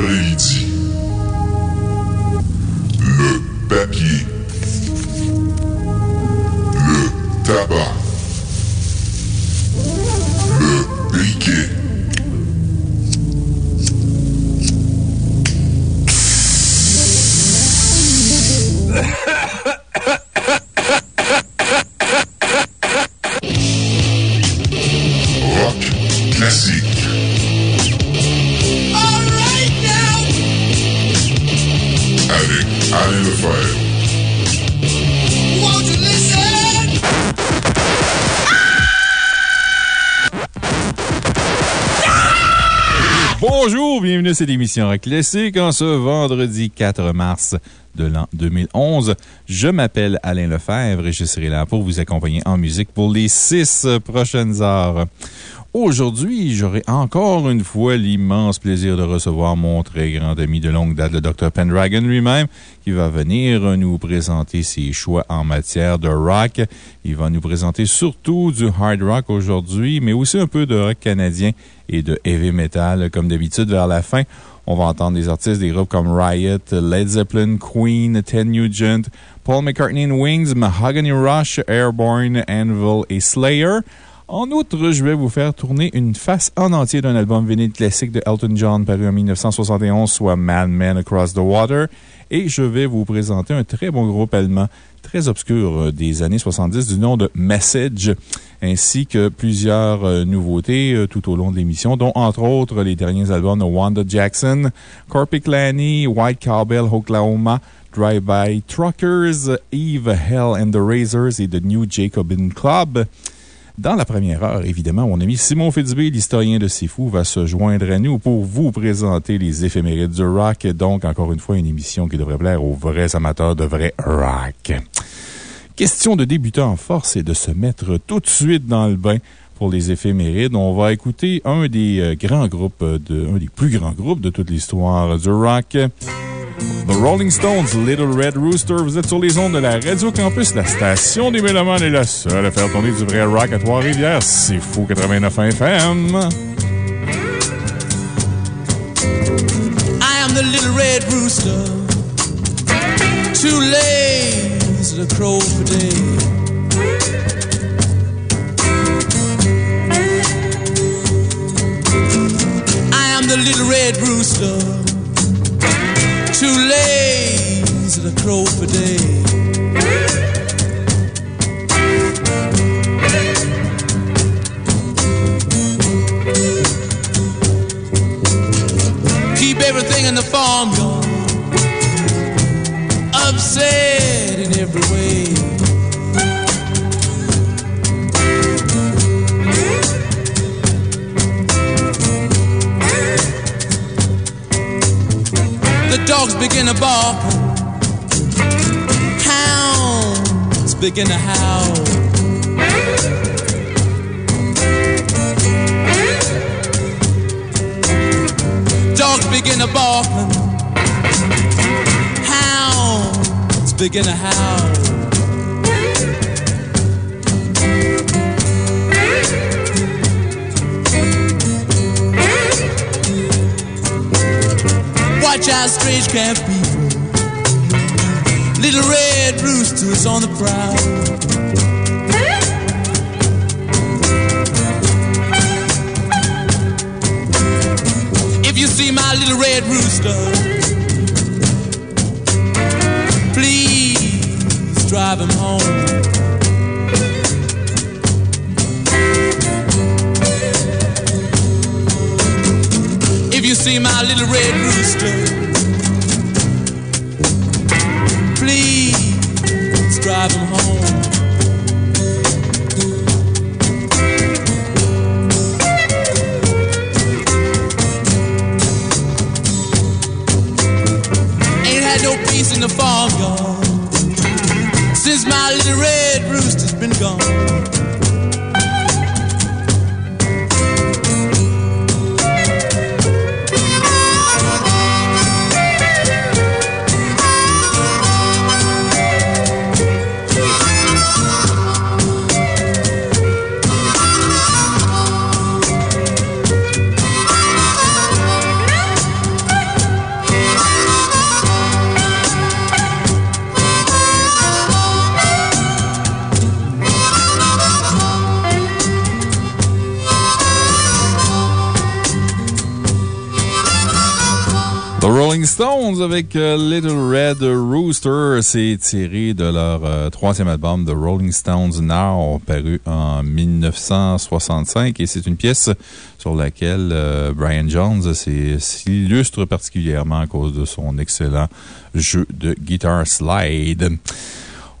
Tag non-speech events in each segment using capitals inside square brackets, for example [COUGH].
Vendredi Bonjour, bienvenue à cette émission Rock Classique en ce vendredi 4 mars de l'an 2011. Je m'appelle Alain Lefebvre et je serai là pour vous accompagner en musique pour les six prochaines heures. Aujourd'hui, j'aurai encore une fois l'immense plaisir de recevoir mon très grand ami de longue date, le Dr. Pendragon lui-même, qui va venir nous présenter ses choix en matière de rock. Il va nous présenter surtout du hard rock aujourd'hui, mais aussi un peu de rock canadien et de heavy metal, comme d'habitude, vers la fin. On va entendre des artistes des groupes comme Riot, Led Zeppelin, Queen, Ted Nugent, Paul McCartney and Wings, Mahogany Rush, Airborne, Anvil et Slayer. En outre, je vais vous faire tourner une face en entier d'un album vinyle classique de Elton John paru en 1971, soit Mad Men Across the Water. Et je vais vous présenter un très bon groupe allemand, très obscur euh, des années 70 du nom de Message, ainsi que plusieurs euh, nouveautés euh, tout au long de l'émission, dont entre autres les derniers albums de Wanda Jackson, Corpiclani, White Cowbell, Oklahoma, Drive-By Truckers, Eve Hell and the Razors et The New Jacobin Club. Dans la première heure, évidemment, mon ami Simon Fitzbé, l'historien de Fou, va se joindre à nous pour vous présenter les éphémérides du rock. Donc, encore une fois, une émission qui devrait plaire aux vrais amateurs de vrai rock. Question de débuter en force et de se mettre tout de suite dans le bain pour les éphémérides. On va écouter un des euh, grands groupes, un des plus grands groupes de toute l'histoire du rock. The Rolling Stones, Little Red Rooster. Vous êtes sur les ondes de la Radio Campus, la station des Mélomanes est la seule à faire tourner du vrai rock à Trois-Rivières. C'est fou 89 FM. I am the little red rooster, too lazy to crow for day. The little red rooster, too lazy to crow for day. Keep everything in the farmyard upset in every way. Dogs begin to bark, hounds begin to howl. Dogs begin to bark, hounds begin to howl. Watch out, strange camp people. Little red roosters on the prowl. If you see my little red rooster, please drive him home. See my little red rooster, please drive him home. Ain't had no peace in the farmyard since my little red rooster's been gone. Stones avec euh, Little Red Rooster, c'est tiré de leur euh, troisième album, The Rolling Stones Now, paru en 1965. Et c'est une pièce sur laquelle euh, Brian Jones s'illustre particulièrement à cause de son excellent jeu de guitar slide.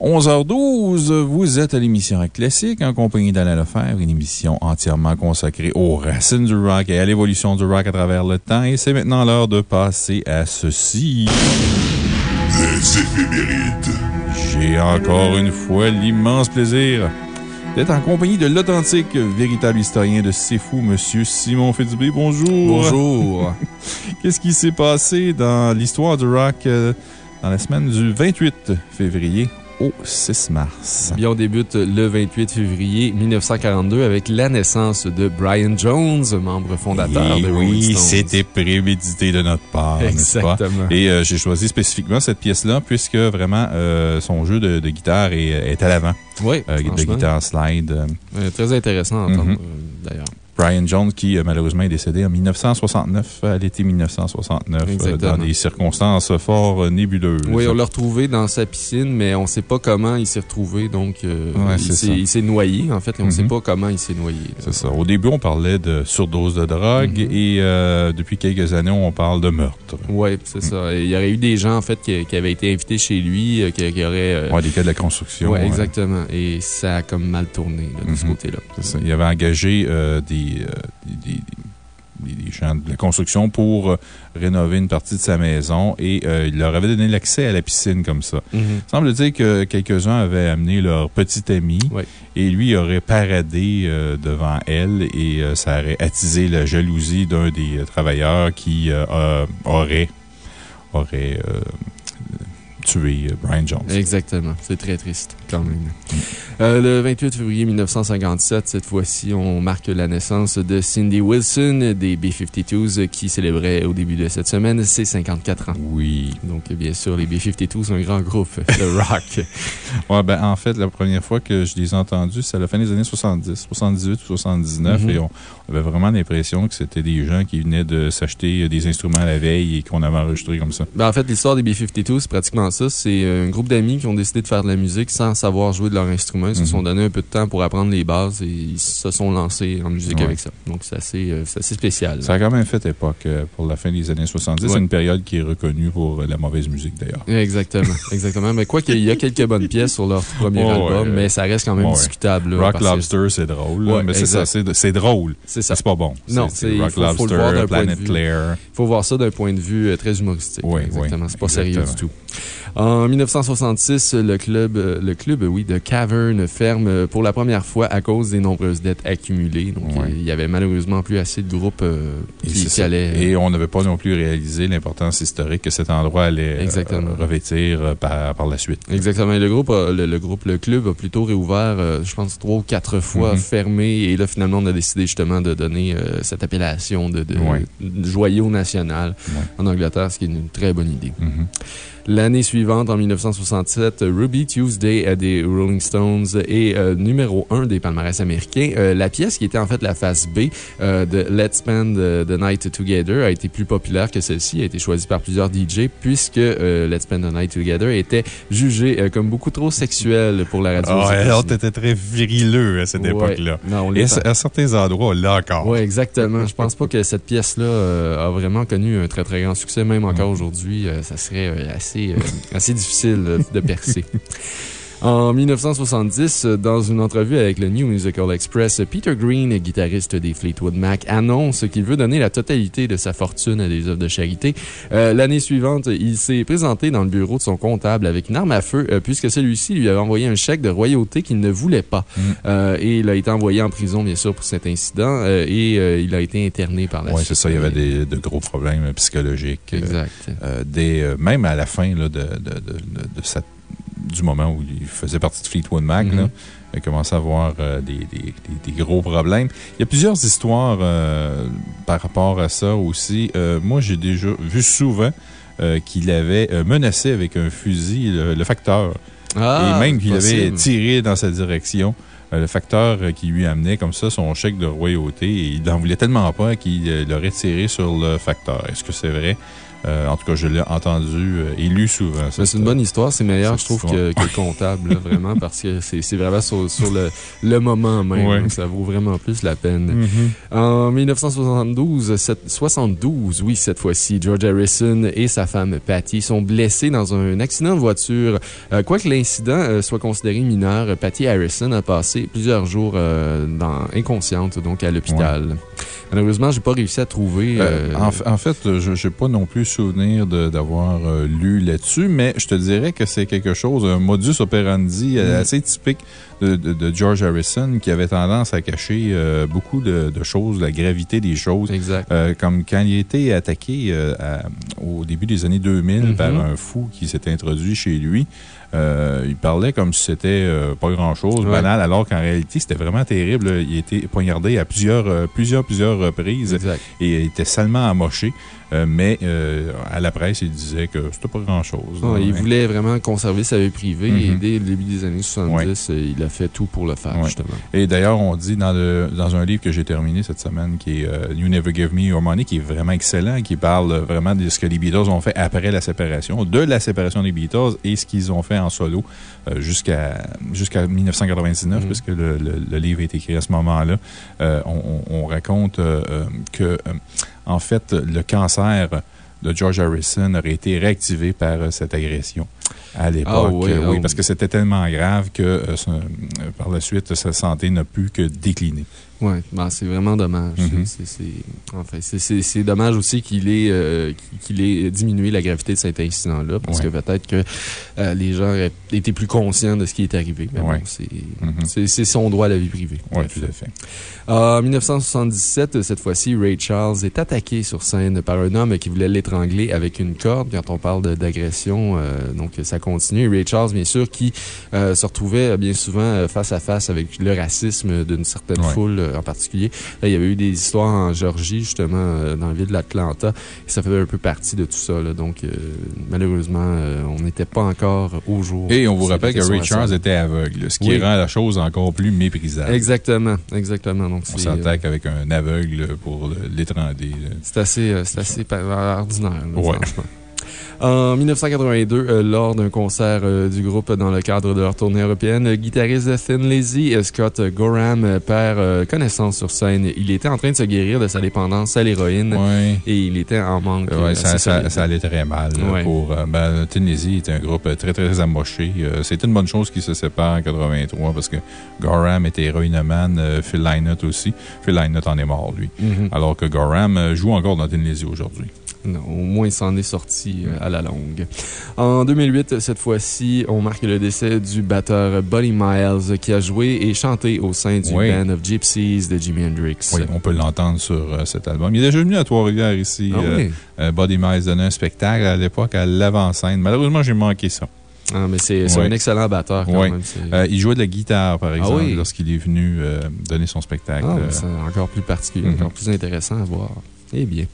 11h12, vous êtes à l'émission Rock Classique en compagnie d'Alain Lefebvre, une émission entièrement consacrée aux racines du rock et à l'évolution du rock à travers le temps. Et c'est maintenant l'heure de passer à ceci. Les éphémérides. J'ai encore une fois l'immense plaisir d'être en compagnie de l'authentique, véritable historien de C'est Fou, Monsieur Simon Fitzbé. Bonjour. Bonjour. [LAUGHS] Qu'est-ce qui s'est passé dans l'histoire du rock euh, dans la semaine du 28 février? Au 6 mars. Bien, on débute le 28 février 1942 avec la naissance de Brian Jones, membre fondateur Et de oui, Rolling Stones. c'était prémédité de notre part, pas? Exactement. Et euh, j'ai choisi spécifiquement cette pièce-là puisque vraiment euh, son jeu de, de guitare est, est à l'avant. Oui, Euh, de guitare slide. très intéressant à entendre, Mhm. euh, d'ailleurs. Brian Jones, qui euh, malheureusement est décédé en 1969, à l'été 1969, euh, dans des circonstances fort euh, nébuleuses. Oui, on l'a retrouvé dans sa piscine, mais on ne sait pas comment il s'est retrouvé. Donc, euh, Ouais, il s'est- noyé, en fait, et on ne sait Mhm. pas comment il s'est noyé. C'est ça. Au début, on parlait de surdose de drogue Mhm. et euh, depuis quelques années, on parle de meurtre. Oui, c'est ça. Et il y aurait eu des gens, en fait, qui, qui avaient été invités chez lui, euh, qui, qui auraient. euh, Ouais, des cas de la construction. euh, exactement. Et ça a comme mal tourné là, de ce Mhm. côté-là. C'est ça. Il avait engagé euh, des, euh, des, des- gens de la construction pour euh, rénover une partie de sa maison et euh, il leur avait donné l'accès à la piscine comme ça. Mhm. Il semble dire que quelques-uns avaient amené leur petit ami et lui aurait paradé euh, devant elle et euh, ça aurait attisé la jalousie d'un des euh, travailleurs qui euh, aurait, aurait euh, tué euh, Brian Jones. Exactement. C'est très triste, quand même. Euh, le 28 février 1957, cette fois-ci, on marque la naissance de Cindy Wilson des B-52s qui célébrait au début de cette semaine ses 54 ans. Oui. Donc, bien sûr, les B-52s, un grand groupe [LAUGHS] de rock. [LAUGHS] Ouais, ben, en fait, la première fois que je les ai entendus, c'est à la fin des années 70, 78 ou 79. Mhm. Et on avait vraiment l'impression que c'était des gens qui venaient de s'acheter des instruments la veille et qu'on avait enregistré comme ça. Ben, en fait, l'histoire des B-52, c'est pratiquement ça. C'est un groupe d'amis qui ont décidé de faire de la musique sans savoir jouer de leur instrument. Ils se Mhm. sont donné un peu de temps pour apprendre les bases et ils se sont lancés en musique Ouais. avec ça. Donc, c'est assez, euh, c'est assez spécial. là. Ça a quand même fait époque euh, pour la fin des années 70. Ouais. C'est une période qui est reconnue pour euh, la mauvaise musique, d'ailleurs. Exactement, [LAUGHS] exactement. Mais quoi qu'il y a quelques bonnes pièces sur leur premier album, ouais. mais ça reste quand même discutable. là, Rock Lobster, c'est drôle. là, mais c'est ça, c'est c'est drôle. C'est ça. C'est pas bon. Non, C'est- Rock il faut- Lobster, voir d'un point de Planet vue. Claire. Il faut voir ça d'un point de vue euh, très humoristique. Oui, exactement. oui, C'est pas sérieux du tout. En 1966, le club, euh, le club oui, de Cavern ferme euh, pour la première fois à cause des nombreuses dettes accumulées. Donc, Ouais. il y avait malheureusement plus assez de groupes euh, qui, allaient. Et on n'avait pas non plus réalisé l'importance historique que cet endroit allait Exactement. revêtir par, par la suite. Exactement. Et le groupe, a- le, le groupe, le club a plutôt réouvert, je pense, trois ou quatre fois Mhm. fermé. Et là, finalement, on a décidé justement de donner cette appellation de, de- Ouais. de joyau national Ouais. en Angleterre, ce qui est une très bonne idée. Mhm. L'année suivante, en 1967, Ruby Tuesday des Rolling Stones est euh, numéro 1 des palmarès américains. Euh, la pièce qui était en fait la face B euh, de Let's Spend the Night Together a été plus populaire que celle-ci, a été choisie par plusieurs DJ puisque Let's Spend the Night Together était jugée comme beaucoup trop sexuelle pour la radio. Ah, alors, t'étais très virileux à cette Ouais. époque-là. Et à, certains endroits, là encore. Oui, exactement. Je pense pas que cette pièce-là a vraiment connu un très, très grand succès. Même encore aujourd'hui, ça serait euh, assez, euh, assez difficile de percer. [LAUGHS] En 1970, euh, dans une entrevue avec le New Musical Express, Peter Green, guitariste des Fleetwood Mac, annonce qu'il veut donner la totalité de sa fortune à des œuvres de charité. Euh, L'année suivante, il s'est présenté dans le bureau de son comptable avec une arme à feu, euh, puisque celui-ci lui avait envoyé un chèque de royauté qu'il ne voulait pas. Mm. Euh, et il a été envoyé en prison, bien sûr, pour cet incident, et il a été interné par la Oui, suite. c'est ça. Il y avait des, de gros problèmes psychologiques. Exact. euh, même à la fin là, de, de, de, de- de cette- du moment où il faisait partie de Fleetwood Mac, Mhm. là, il a commencé à avoir euh, des, des- des- des gros problèmes. Il y a plusieurs histoires euh, par rapport à ça aussi. Euh, moi, j'ai déjà vu souvent qu'il avait menacé avec un fusil le, le facteur. Ah, Et même qu'il avait tiré dans sa direction. le facteur qui lui amenait comme ça son chèque de royauté et il n'en voulait tellement pas qu'il l'aurait tiré sur le facteur. Est-ce que c'est vrai? Euh, en tout cas, je l'ai entendu euh, et lu souvent. C'est une bonne histoire. C'est meilleur, je trouve, que, que, le comptable, vraiment, parce que c'est vraiment sur, sur le, le, moment même. ça vaut vraiment plus la peine. Mm-hmm. En 1972, 72, oui, cette fois-ci, George Harrison et sa femme Patty sont blessés dans un accident de voiture. Euh, quoique l'incident soit considéré mineur, Patty Harrison a passé plusieurs jours dans, inconsciente, donc à l'hôpital. Malheureusement, j'ai pas réussi à trouver. Euh, en, fait, je n'ai pas non plus souvenir d'avoir euh, lu là-dessus, mais je te dirais que c'est quelque chose, un modus operandi mm. assez typique de, George Harrison qui avait tendance à cacher euh, beaucoup de, choses, la gravité des choses. Exact. comme quand il a été attaqué au début des années 2000 mm-hmm. par un fou qui s'était introduit chez lui. Euh, il parlait comme si c'était euh, pas grand-chose, banal, alors qu'en réalité, c'était vraiment terrible. Il a été poignardé à plusieurs, euh, plusieurs, plusieurs reprises. Et il était salement amoché. Euh, mais euh, à la presse, il disait que c'était pas grand-chose. il voulait vraiment conserver sa vie privée et mhm. dès le début des années 70, euh, il a fait tout pour le faire, justement. Et d'ailleurs, on dit dans, le, dans un livre que j'ai terminé cette semaine, qui est You Never Give Me Your Money, qui est vraiment excellent, qui parle vraiment de ce que les Beatles ont fait après la séparation, de la séparation des Beatles et ce qu'ils ont fait en solo jusqu'à jusqu'à 1999, mhm. puisque le, le, livre est écrit à ce moment-là. On, on, raconte que en fait, le cancer de George Harrison aurait été réactivé par euh, cette agression à l'époque. Ah oui, ah parce que c'était tellement grave que euh, euh, par la suite, sa santé n'a pu que décliner. Oui, ben, c'est vraiment dommage. Mm-hmm. c'est dommage aussi qu'il ait, euh, qu'il ait diminué la gravité de cet incident-là, parce que peut-être que euh, les gens étaient plus conscients de ce qui est arrivé. Mais mm-hmm. c'est son droit à la vie privée. Oui, tout à fait. En 1977, cette fois-ci, Ray Charles est attaqué sur scène par un homme qui voulait l'étrangler avec une corde. Quand on parle d'agression, euh, donc ça continue. Ray Charles, bien sûr, qui se retrouvait bien souvent face à face avec le racisme d'une certaine foule en particulier. il y avait eu des histoires en Géorgie, justement, euh, dans la ville de l'Atlanta. Et ça faisait un peu partie de tout ça. Donc, euh, malheureusement, euh, on n'était pas encore au jour. Et on vous rappelle que Ray Charles était aveugle, ce qui rend la chose encore plus méprisable. Exactement, exactement. Donc, on s'attaque avec un aveugle pour l'étranger. C'est assez, assez ordinaire, franchement. En 1982, euh, lors d'un concert euh, du groupe dans le cadre de leur tournée européenne, le guitariste de Thin Lizzy, euh, Scott Gorham, perd connaissance sur scène. Il était en train de se guérir de sa dépendance à l'héroïne et il était en manque. Oui, ça, ça, allait très mal. pour, ben, Thin Lizzy était un groupe très, très amoché. C'était une bonne chose qu'ils se séparent en 83 parce que Gorham était héroïnomane, Phil Lynott aussi. Phil Lynott en est mort, lui. Mm-hmm. Alors que Gorham joue encore dans Tin Lizzy aujourd'hui. Non, au moins, il s'en est sorti euh, à la longue. En 2008, cette fois-ci, on marque le décès du batteur Buddy Miles qui a joué et chanté au sein du Band of Gypsies de Jimi Hendrix. Oui, on peut l'entendre sur euh, cet album. Il est déjà venu à Trois-Rivières ici. Ah euh, Buddy Miles donnait un spectacle à l'époque à l'avant-scène. Malheureusement, j'ai manqué ça. Ah, mais c'est un excellent batteur quand même. il jouait de la guitare, par ah exemple, lorsqu'il est venu donner son spectacle. Ah, c'est encore plus particulier, mm-hmm. encore plus intéressant à voir. Eh bien.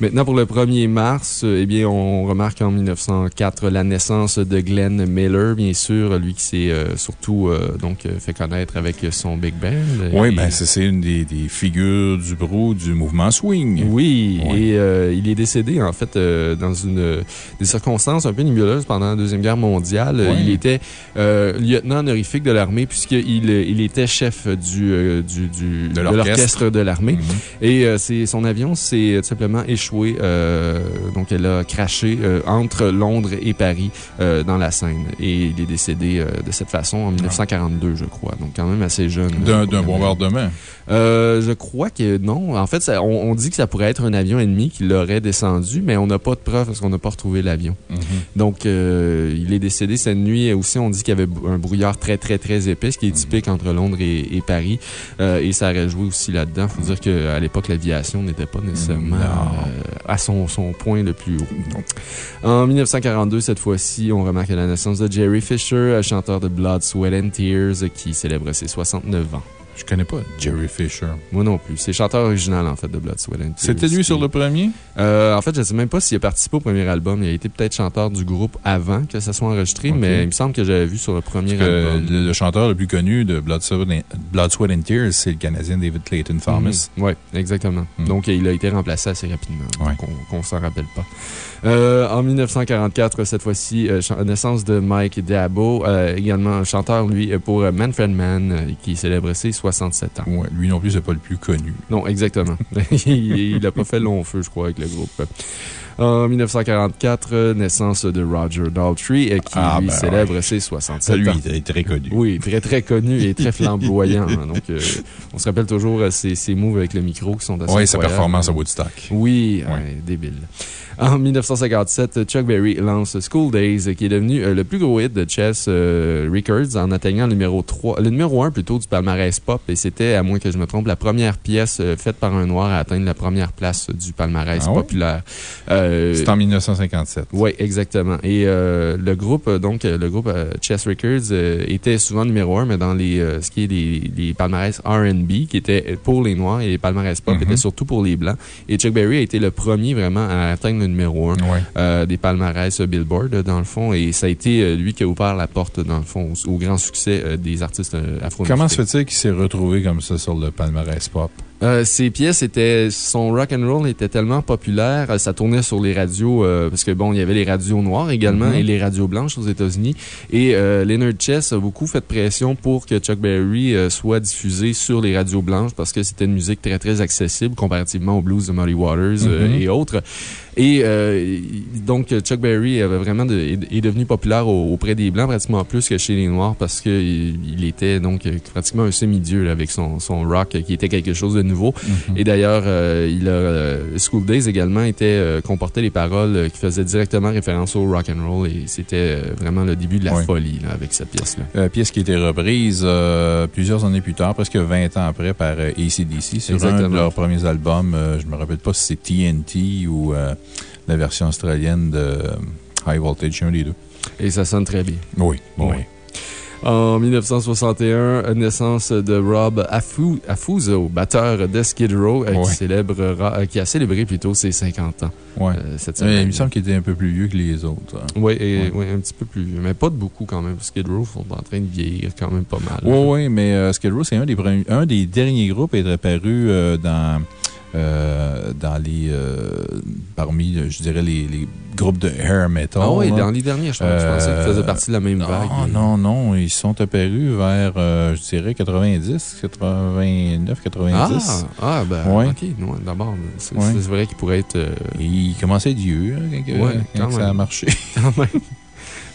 Maintenant, pour le 1er mars, euh, eh bien, on remarque en 1904 la naissance de Glenn Miller, bien sûr, lui qui s'est euh, surtout euh, donc, fait connaître avec son Big Band. Oui, ben, c'est une des, des, figures du brou du mouvement swing. Oui, et il est décédé, en fait, dans une, des circonstances un peu nébuleuses pendant la Deuxième Guerre mondiale. Il était lieutenant honorifique de l'armée, puisqu'il il était chef du, du, du de l'orchestre de l'armée. Mm-hmm. Et son avion s'est simplement échoué euh, donc, elle a craché euh, entre Londres et Paris euh, dans la Seine. Et il est décédé de cette façon en 1942, je crois. Donc, quand même assez jeune. D'un bombardement? je crois que non. En fait, on, dit que ça pourrait être un avion ennemi qui l'aurait descendu, mais on n'a pas de preuve parce qu'on n'a pas retrouvé l'avion. Mm-hmm. Donc, il est décédé cette nuit. Aussi, on dit qu'il y avait un brouillard très, très, très épais, ce qui est mm-hmm. typique entre Londres et, Paris. et ça aurait joué aussi là-dedans. Il faut dire qu'à l'époque, l'aviation n'était pas nécessairement à son, son point le plus haut. En 1942, cette fois-ci, on remarque la naissance de Jerry Fisher, chanteur de Blood, Sweat and Tears, qui célèbre ses 69 ans. Je connais pas Jerry Fisher. Moi non plus. C'est le chanteur original, en fait, de Blood, Sweat and Tears. C'était lui sur le premier? Euh, en fait, je ne sais même pas s'il a participé au premier album. Il a été peut-être chanteur du groupe avant que ça soit enregistré, mais il me semble que j'avais vu sur le premier album. le, le chanteur le plus connu de Blood, Sweat and, Blood, Sweat and Tears, c'est le Canadien David Clayton Thomas. Oui, exactement. Mhm. Donc, il a été remplacé assez rapidement. Ouais. Donc, on ne s'en rappelle pas. Euh, en 1944, cette fois-ci, euh, chan- naissance de Mike Dabo, euh, également chanteur, lui, euh, pour euh, Manfred Mann, euh, qui célèbre ses 67 ans. Ouais, lui non plus, c'est pas le plus connu. Non, exactement. [LAUGHS] il n'a pas fait long feu, je crois, avec le groupe. En 1944, euh, naissance de Roger Daltrey, euh, qui Ah, lui ben célèbre ses 67 Ça, lui, ans. il est très connu. Oui, très très connu et très [LAUGHS] flamboyant. hein. Donc, euh, on se rappelle toujours euh, ses, moves avec le micro qui sont assez Oui, sa performance à Woodstock. Oui, Ouais. débile. En [LAUGHS] 1957, Chuck Berry lance School Days, qui est devenu euh, le plus gros hit de Chess euh, Records en atteignant le numéro 3, le numéro 1 plutôt du palmarès pop. Et c'était, à moins que je me trompe, la première pièce euh, faite par un noir à atteindre la première place du palmarès Ah ouais? populaire. Euh, C'est en 1957. oui, exactement. Et le groupe, donc, le groupe Chess Records était souvent numéro un, mais dans les, ce qui est les, les palmarès RB, qui étaient pour les Noirs, et les palmarès pop Mhm. étaient surtout pour les Blancs. Et Chuck Berry a été le premier vraiment à atteindre le numéro un Ouais. euh, des palmarès euh, Billboard, euh, dans le fond. Et ça a été lui qui a ouvert la porte, dans le fond, au, au grand succès des artistes afro Comment se fait-il qu'il s'est retrouvé comme ça sur le palmarès pop? Euh, ses pièces étaient, son rock and roll était tellement populaire, euh, ça tournait sur les radios, euh, parce que bon, il y avait les radios noires également Mhm. et les radios blanches aux États-Unis. Et euh, Leonard Chess a beaucoup fait pression pour que Chuck Berry euh, soit diffusé sur les radios blanches parce que c'était une musique très très accessible comparativement au blues de Muddy Waters Mhm. et autres. Et euh, donc, Chuck Berry avait vraiment de- est devenu populaire au- auprès des Blancs, pratiquement plus que chez les Noirs, parce qu'il il était donc pratiquement un semi-dieu avec son, son rock, qui était quelque chose de nouveau. Mhm. Et d'ailleurs, euh, il a, euh, School Days également était, euh, comportait les paroles qui faisaient directement référence au rock and roll, et c'était vraiment le début de la folie là, avec cette pièce-là. Pièce qui a été reprise plusieurs années plus tard, presque 20 ans après, par ACDC sur un de leurs premiers albums. Je me rappelle pas si c'est TNT ou la version australienne de High Voltage, un des deux. Et ça sonne très bien. Oui, oui. En 1961, naissance de Rob Afuso, batteur de Skid Row, euh, Ouais. qui, célébrera, euh, qui a célébré plutôt ses 50 ans Ouais. euh, cette Euh, il semaine. me semble qu'il était un peu plus vieux que les autres. hein. Oui, Ouais. ouais, un petit peu plus vieux, mais pas de beaucoup quand même. Skid Row sont en train de vieillir quand même pas mal. Oui, oui, mais euh, Skid Row, c'est un, des un des derniers groupes à être apparu euh, dans, euh, dans les. euh, parmi, euh, je dirais, les, les groupes de hair metal. Ah oui, dans les derniers, je, pense- je pensais qu'ils faisaient partie de la même non, vague. Non, non, ils sont apparus vers, euh, je dirais, 90, 89, 90. Ah, ah ben, Ouais. ok. non, D'abord, c'est Ouais. vrai qu'il pourrait être. euh, ils commençaient vieux hein, quand, Ouais, quand quand ça a marché. quand même. [LAUGHS]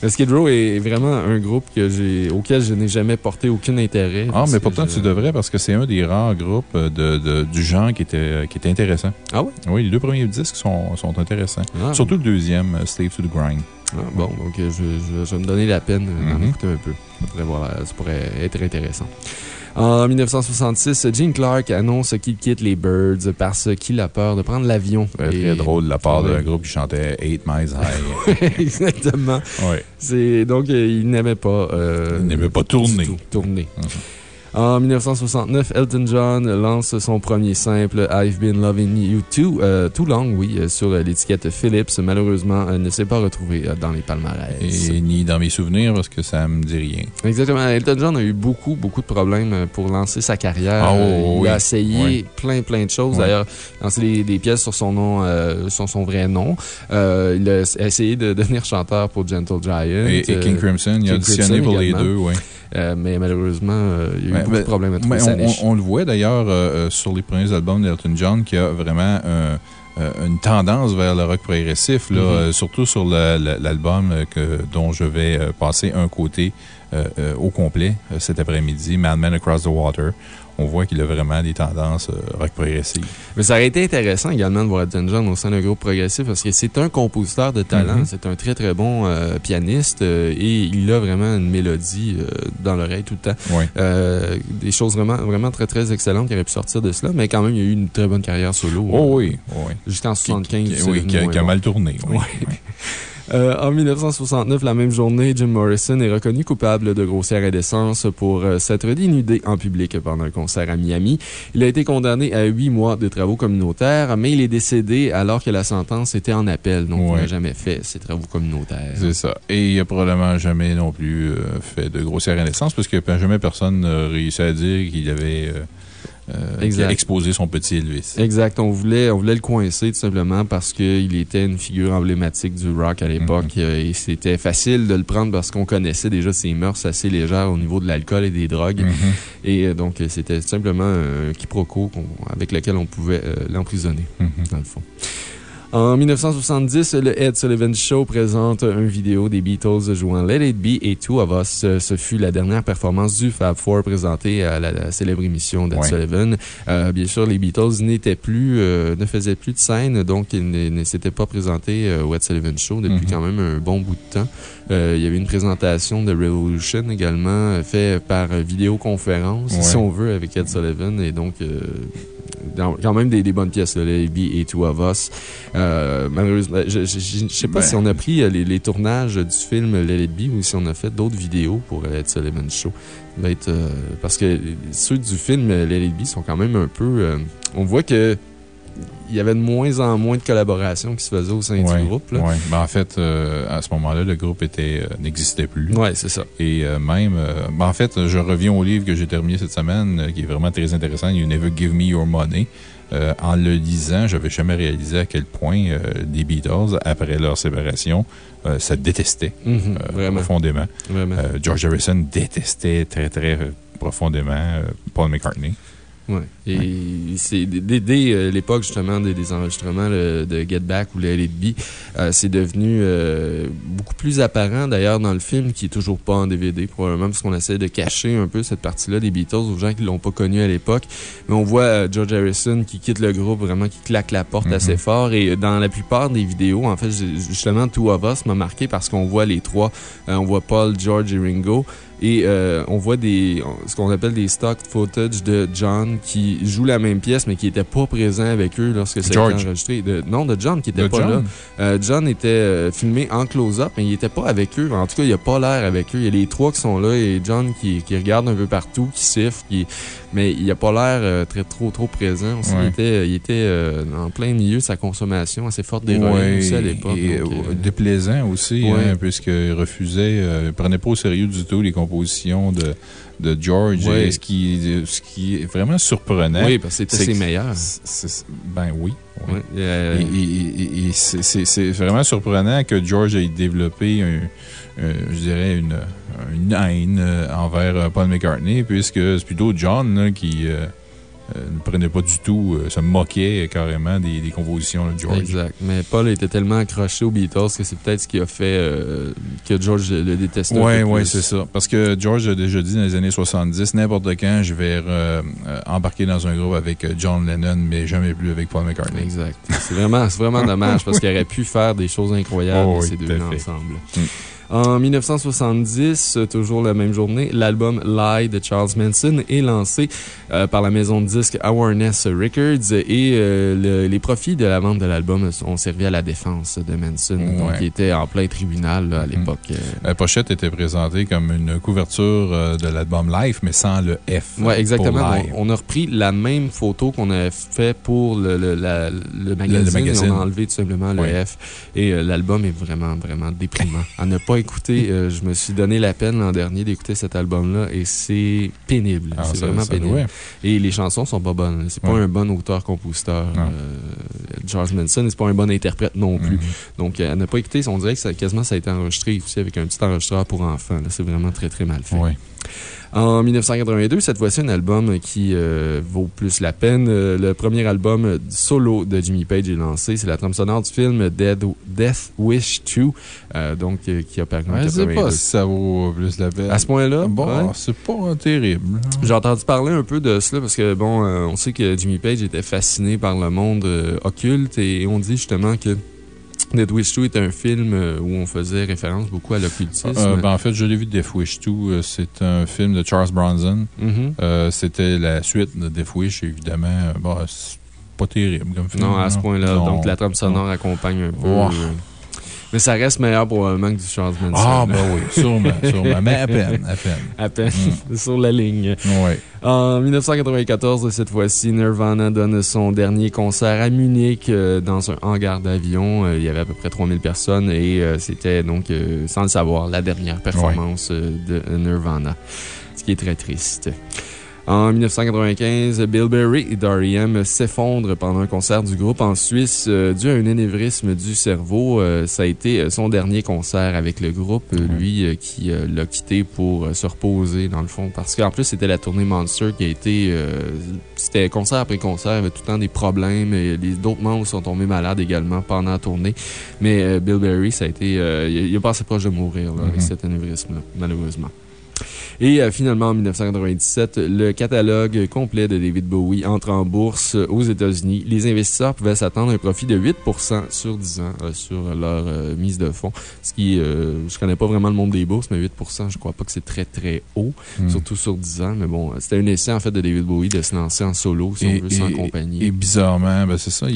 Mais Skid Row est vraiment un groupe que auquel je n'ai jamais porté aucun intérêt. Ah, mais pourtant, je- tu devrais parce que c'est un des rares groupes de, de- du genre qui était, qui était intéressant. Ah oui? Oui, les deux premiers disques sont, sont intéressants. Ah, Surtout le deuxième, euh, Slave to the Grind. ah, bon, donc euh, je, je- je vais me donner la peine euh, d'en Mhm. écouter un peu. Ça pourrait, voir- ça pourrait être intéressant. En 1966, Gene Clark annonce qu'il quitte les Birds parce qu'il a peur de prendre l'avion. Très, Et- très drôle de la part Ouais. d'un groupe qui chantait Eight Miles High. [LAUGHS] Exactement. ouais. Donc, euh, il n'aimait pas. euh, Il n'aimait pas tourner. du tout tourner. En 1969, Elton John lance son premier simple I've Been Loving You Too, euh, Too Long, oui, euh, sur euh, l'étiquette Philips. Malheureusement, euh, ne s'est pas retrouvé euh, dans les palmarès. Et ni dans mes souvenirs parce que ça me dit rien. Exactement. Elton John a eu beaucoup, beaucoup de problèmes pour lancer sa carrière. Ah, oui, il oui. a essayé Oui. plein, plein de choses. Oui. D'ailleurs, lancé des, des pièces sur son nom, euh, sur son vrai nom. Euh, il a essayé de devenir chanteur pour Gentle Giant. Et, et King Crimson, il a auditionné pour les deux, oui. Euh, mais malheureusement, euh, il y a eu Ouais, beaucoup ben, de problèmes à trouver sa on, niche. on- on le voit d'ailleurs euh, sur les premiers albums d'Elton John qui a vraiment une tendance vers le rock progressif, là, Mhm. euh, surtout sur l'album que- dont je vais passer un côté euh, euh, au complet cet après-midi, Madman Across the Water. On voit qu'il a vraiment des tendances euh, rock progressives. Mais ça aurait été intéressant également de voir Elton John au sein d'un groupe progressif parce que c'est un compositeur de talent, Mhm. c'est un très très bon euh, pianiste euh, et il a vraiment une mélodie euh, dans l'oreille tout le temps. Oui. Des choses vraiment, vraiment très très excellentes qui auraient pu sortir de cela, mais quand même, il y a eu une très bonne carrière solo. Oh oui, oh oui. Jusqu'en Qui, 75. qui- c'est oui, qui a, qui mal tourné. Oui. [LAUGHS] Euh, en 1969, la même journée, Jim Morrison est reconnu coupable de grossière indécence pour euh, s'être dénudé en public pendant un concert à Miami. Il a été condamné à huit mois de travaux communautaires, mais il est décédé alors que la sentence était en appel. Donc, il n'a jamais fait ces travaux communautaires. C'est ça. Et il a probablement jamais non plus euh, fait de grossière indécence parce que jamais personne n'a réussi à dire qu'il avait euh, qu'il a exposé son petit Elvis. Exact. On voulait, on voulait le coincer tout simplement parce qu'il était une figure emblématique du rock à l'époque euh, et c'était facile de le prendre parce qu'on connaissait déjà ses mœurs assez légères au niveau de l'alcool et des drogues. Mhm. Et euh, donc, euh, c'était simplement un quiproquo avec lequel on pouvait l'emprisonner, Mhm. dans le fond. En 1970, le Ed Sullivan Show présente une vidéo des Beatles jouant Let It Be et Two of Us. Euh, Ce fut la dernière performance du Fab Four présentée à la, la célèbre émission d'Ed Ouais. Sullivan. Euh, bien sûr, les Beatles n'étaient plus, euh, ne faisaient plus de scène, donc ils ne, ne s'étaient pas présentés au Ed Sullivan Show depuis Mhm. quand même un bon bout de temps. Euh, il y avait une présentation de Revolution également, faite par vidéoconférence, Ouais. si on veut, avec Ed Sullivan. Et donc, euh, quand même des, des bonnes pièces, là, Be et Two of Us. Euh, malheureusement, je, je sais pas Ben. si on a pris euh, les, les tournages du film Be ou si on a fait d'autres vidéos pour Ed Sullivan Show. Être, euh, parce que ceux du film Be sont quand même un peu. euh, on voit que. Il y avait de moins en moins de collaboration qui se faisait au sein Ouais, du groupe. Là. ouais. Ben, en fait, euh, à ce moment-là, le groupe euh, n'existait plus. Ouais, c'est ça. Et euh, même, ben, en fait, je reviens au livre que j'ai terminé cette semaine, qui est vraiment très intéressant, You Never Give Me Your Money. En le lisant, je n'avais jamais réalisé à quel point les Beatles, après leur séparation, se détestaient Mhm, vraiment. profondément. Vraiment. George Harrison détestait très, très profondément Paul McCartney. Ouais. Et c'est dès, euh, l'époque, justement, des, des enregistrements le- de Get Back ou le Let It Be, euh, c'est devenu euh, beaucoup plus apparent, d'ailleurs, dans le film, qui est toujours pas en DVD, probablement, parce qu'on essaie de cacher un peu cette partie-là des Beatles aux gens qui l'ont pas connu à l'époque. Mais on voit euh, George Harrison qui quitte le groupe, vraiment, qui claque la porte assez fort. Et dans la plupart des vidéos, en fait, justement, Two of Us m'a marqué parce qu'on voit les trois. On voit Paul, George et Ringo. Et euh, on voit des, ce qu'on appelle des stock footage de John qui joue la même pièce, mais qui n'était pas présent avec eux lorsque ça a été George. enregistré. De, non, de John qui n'était pas John? là. Euh, John était euh, filmé en close-up, mais il n'était pas avec eux. En tout cas, il n'a pas l'air avec eux. Il y a les trois qui sont là et John qui, qui regarde un peu partout, qui siffle, qui, mais il n'a pas l'air euh, très trop, trop présent. aussi. Il était, il était euh, en plein milieu de sa consommation assez forte d'héroïne Ouais, aussi à l'époque. euh, euh, déplaisant aussi, Ouais. hein, puisqu'il refusait, euh, il prenait pas au sérieux du tout les compositions de, de George. Et ce, qui, ce qui est vraiment surprenant. oui, parce que c'était c'est ses meilleurs. Ben oui. oui. Ouais, euh, Et, et- et- et c'est- vraiment surprenant que George ait développé, un- je dirais, une, une haine euh, envers euh, Paul McCartney, puisque c'est plutôt John là, qui euh, euh, ne prenait pas du tout, euh, se moquait carrément des, des compositions de George. Exact. Mais Paul était tellement accroché aux Beatles que c'est peut-être ce qui a fait euh, que George le détestait. Oui, oui, c'est ça. Parce que George a déjà dit dans les années 70, n'importe quand, je vais euh, euh, embarquer dans un groupe avec euh, John Lennon, mais jamais plus avec Paul McCartney. Exact. C'est vraiment, vraiment dommage parce qu'il aurait pu faire des choses incroyables, Oh oui, ces fait. ensemble. Mm. En 1970, euh, toujours la même journée, l'album Lie de Charles Manson est lancé euh, par la maison de disques Awareness Records et euh, le- les profits de la vente de l'album ont servi à la défense de Manson, donc Ouais. il était en plein tribunal là, à Mhm. l'époque. euh. La pochette était présentée comme une couverture de l'album Life, mais sans le F. Oui, exactement. On, on a repris la même photo qu'on a fait pour le, le, la- le magazine. Magazine. On a enlevé tout simplement le. F. Et euh, l'album est vraiment, vraiment déprimant. à ne pas écouter, euh, je me suis donné la peine l'an dernier d'écouter cet album-là et c'est pénible. Ah, c'est vraiment pénible. doit. Et les chansons sont pas bonnes. C'est pas Ouais. un bon auteur-compositeur. Euh, George Manson, c'est pas un bon interprète non plus. Mhm. Donc, euh, à ne pas écouter, on dirait que ça, quasiment ça a été enregistré aussi avec un petit enregistreur pour enfants. C'est vraiment très, très mal fait. Oui. En 1982, cette fois-ci, un album qui euh, vaut plus la peine. Euh, le premier album solo de Jimmy Page est lancé. C'est la trame sonore du film Dead, Death Wish 2, euh, donc, qui a paru en Ouais, je sais 82. pas si ça vaut plus la peine. À ce point-là, Bon, ouais. c'est pas terrible. J'ai entendu parler un peu de cela parce que, bon, euh, on sait que Jimmy Page était fasciné par le monde occulte et on dit justement que Dead Wish 2 est un film euh, où on faisait référence beaucoup à l'occultisme. Euh, ben, en fait, je l'ai vu Death Wish 2. euh, C'est un film de Charles Bronson. Mhm. Euh, C'était la suite de Death Wish, évidemment. Bon, c'est pas terrible comme film. Non, à ce point-là. Donc, la trame sonore accompagne un peu. Mais ça reste meilleur probablement que du Charles Manson. Ah, ben oui, sûrement, [LAUGHS] sûrement. Mais à peine, à peine. À peine, Mm. [LAUGHS] sur la ligne. Oui. En 1994, cette fois-ci, Nirvana donne son dernier concert à Munich euh, dans un hangar d'avion. Euh, il y avait à peu près 3000 personnes et euh, c'était donc, sans le savoir, la dernière performance de Nirvana. Ce qui est très triste. En 1995, Bill Berry et d'R.E.M. s'effondrent pendant un concert du groupe en Suisse euh, dû à un anévrisme du cerveau. Euh, ça a été euh, son dernier concert avec le groupe, lui qui l'a quitté pour se reposer dans le fond. Parce qu'en plus, c'était la tournée Monster qui a été... c'était concert après concert, il y avait tout le temps des problèmes et les- d'autres membres sont tombés malades également pendant la tournée. Mais Bill Berry, ça a été... il, a- il a passé proche de mourir là, avec Mhm. cet anévrisme-là, malheureusement. Et euh, finalement, en 1997, le catalogue complet de David Bowie entre en bourse aux États-Unis. Les investisseurs pouvaient s'attendre à un profit de 8% sur 10 ans euh, sur leur euh, mise de fonds. Ce qui, euh, je connais pas vraiment le monde des bourses, mais 8% je crois pas que c'est très très haut, Mm. surtout sur 10 ans. Mais bon, c'était un essai en fait de David Bowie de se lancer en solo, si on veut, sans compagnie. Et bizarrement, ben c'est ça.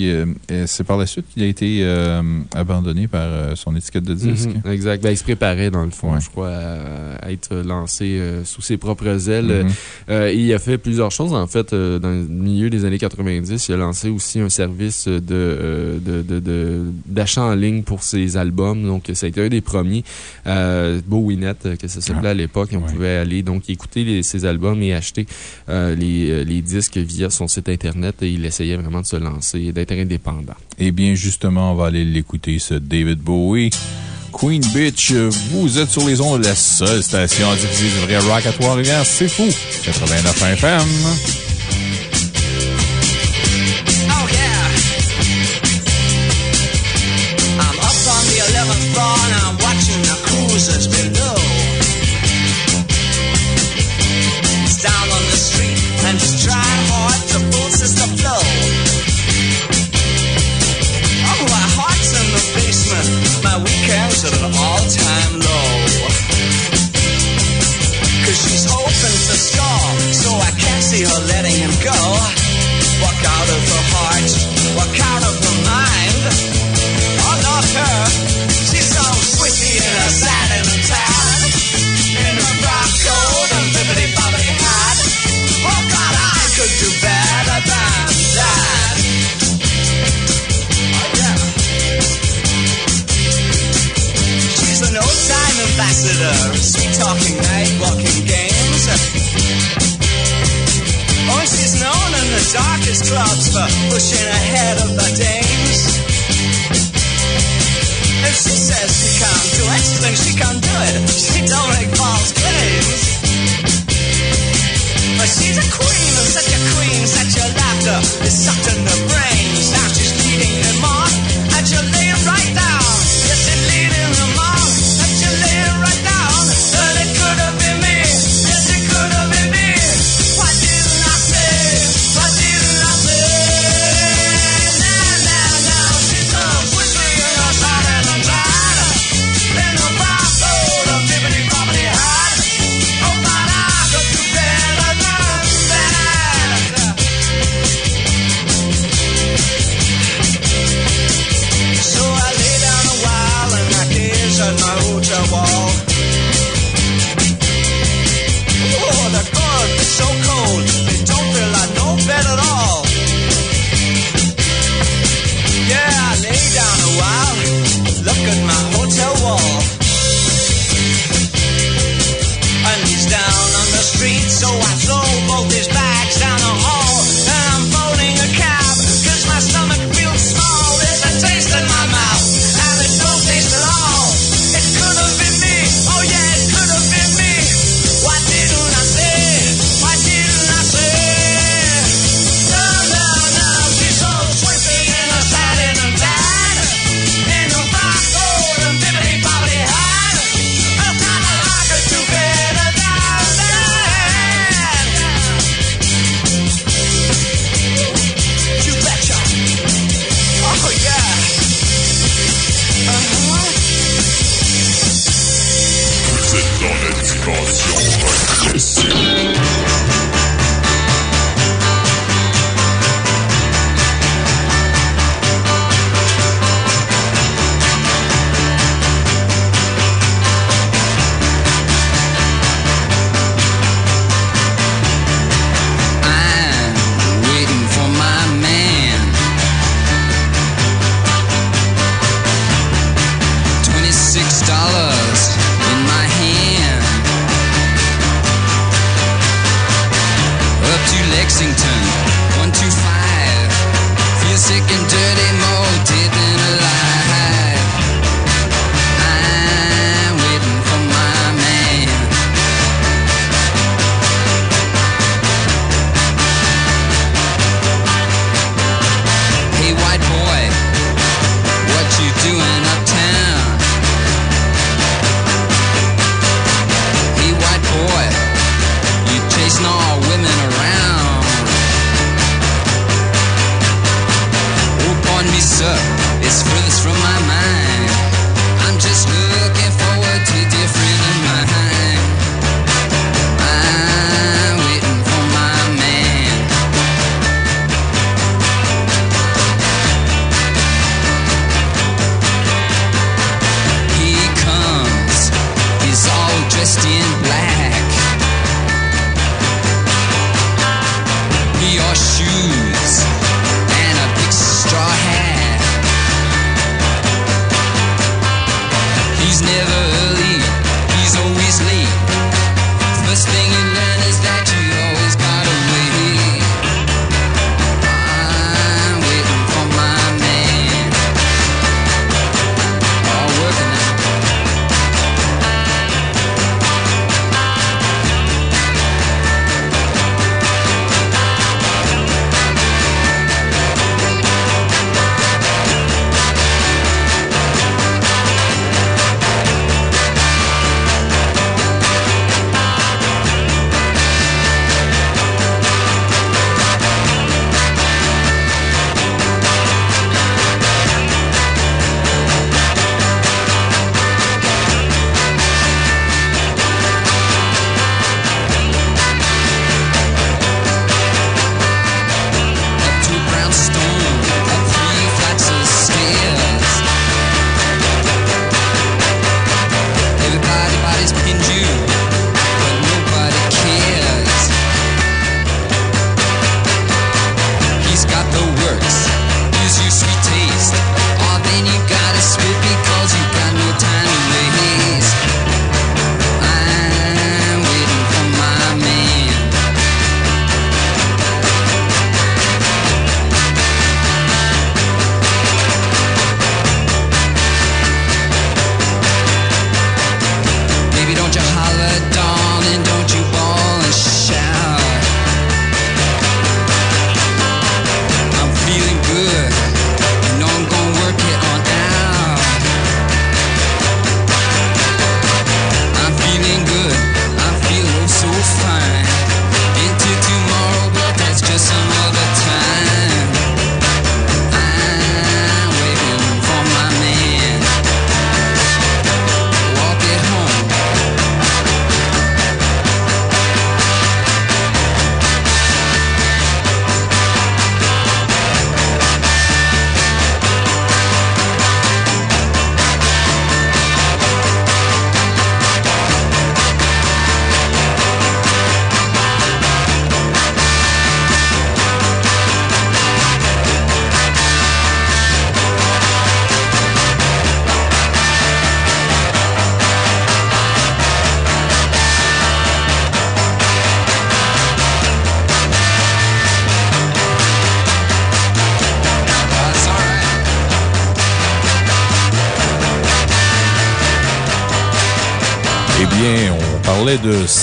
C'est par la suite qu'il a été abandonné par son étiquette de disque. Mhm, exact. Ben, il se préparait, dans le fond, Ouais. je crois, à, à être lancé sous ses propres ailes. Mhm. Euh, et il a fait plusieurs choses, en fait, euh, dans le milieu des années 90. Il a lancé aussi un service de, euh, de- de- de- d'achat en ligne pour ses albums. Donc, ça a été un des premiers. Euh, BowieNet, euh, que ça s'appelait à l'époque. Et On Ouais. pouvait aller donc écouter les- ses albums et acheter euh, les, euh, les disques via son site Internet. Et il essayait vraiment de se lancer, d'être indépendant. Eh bien, justement, on va aller l'écouter, ce David Bowie. Queen euh, vous êtes sur les ondes de la seule station à diffuser du vrai rock à Trois-Rivières. C'est fou! 89 FM. Darkest clubs for pushing ahead of the dames. If she says she can't do it, then she can't do it. She don't make false claims. But she's a queen, and such a queen, such a laughter is sucked in the brains.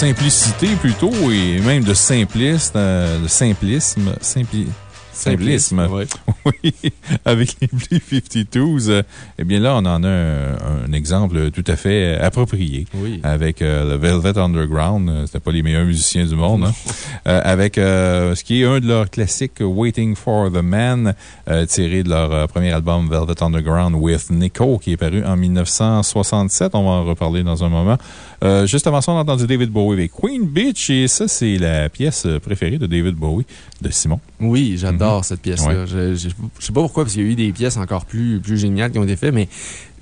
Simplicité plutôt et même de simpliste, euh, de simplisme. Simpli... Simplisme. ouais. Oui, [LAUGHS] avec les B-52s. euh, eh bien, là, on en a un, un exemple tout à fait approprié. Oui. Avec euh, le Velvet Underground. Euh, C'était pas les meilleurs musiciens du monde, hein. [LAUGHS] Euh, avec euh, ce qui est un de leurs classiques, Waiting for the Man, euh, tiré de leur euh, premier album Velvet Underground with Nico, qui est paru en 1967. On va en reparler dans un moment. Euh, juste avant ça, on a entendu David Bowie avec Queen Beach, et ça, c'est la pièce préférée de David Bowie, de Simon. Oui, j'adore cette pièce-là. Ouais. Je, je sais pas pourquoi, parce qu'il y a eu des pièces encore plus, plus géniales qui ont été faites, mais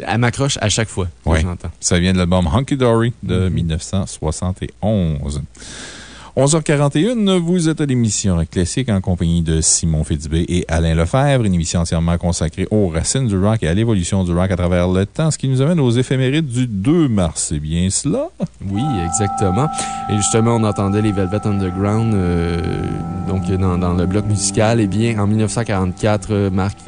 elle m'accroche à chaque fois que Ouais. Ça vient de l'album Hunky Dory de 1971. 11h41, vous êtes à l'émission Classique en compagnie de Simon Fitzbé et Alain Lefebvre, une émission entièrement consacrée aux racines du rock et à l'évolution du rock à travers le temps, ce qui nous amène aux éphémérides du 2 mars. C'est bien cela? Oui, exactement. Et justement, on entendait les Velvet Underground euh, donc dans, le bloc musical. Eh bien, en 1944, euh, Marc,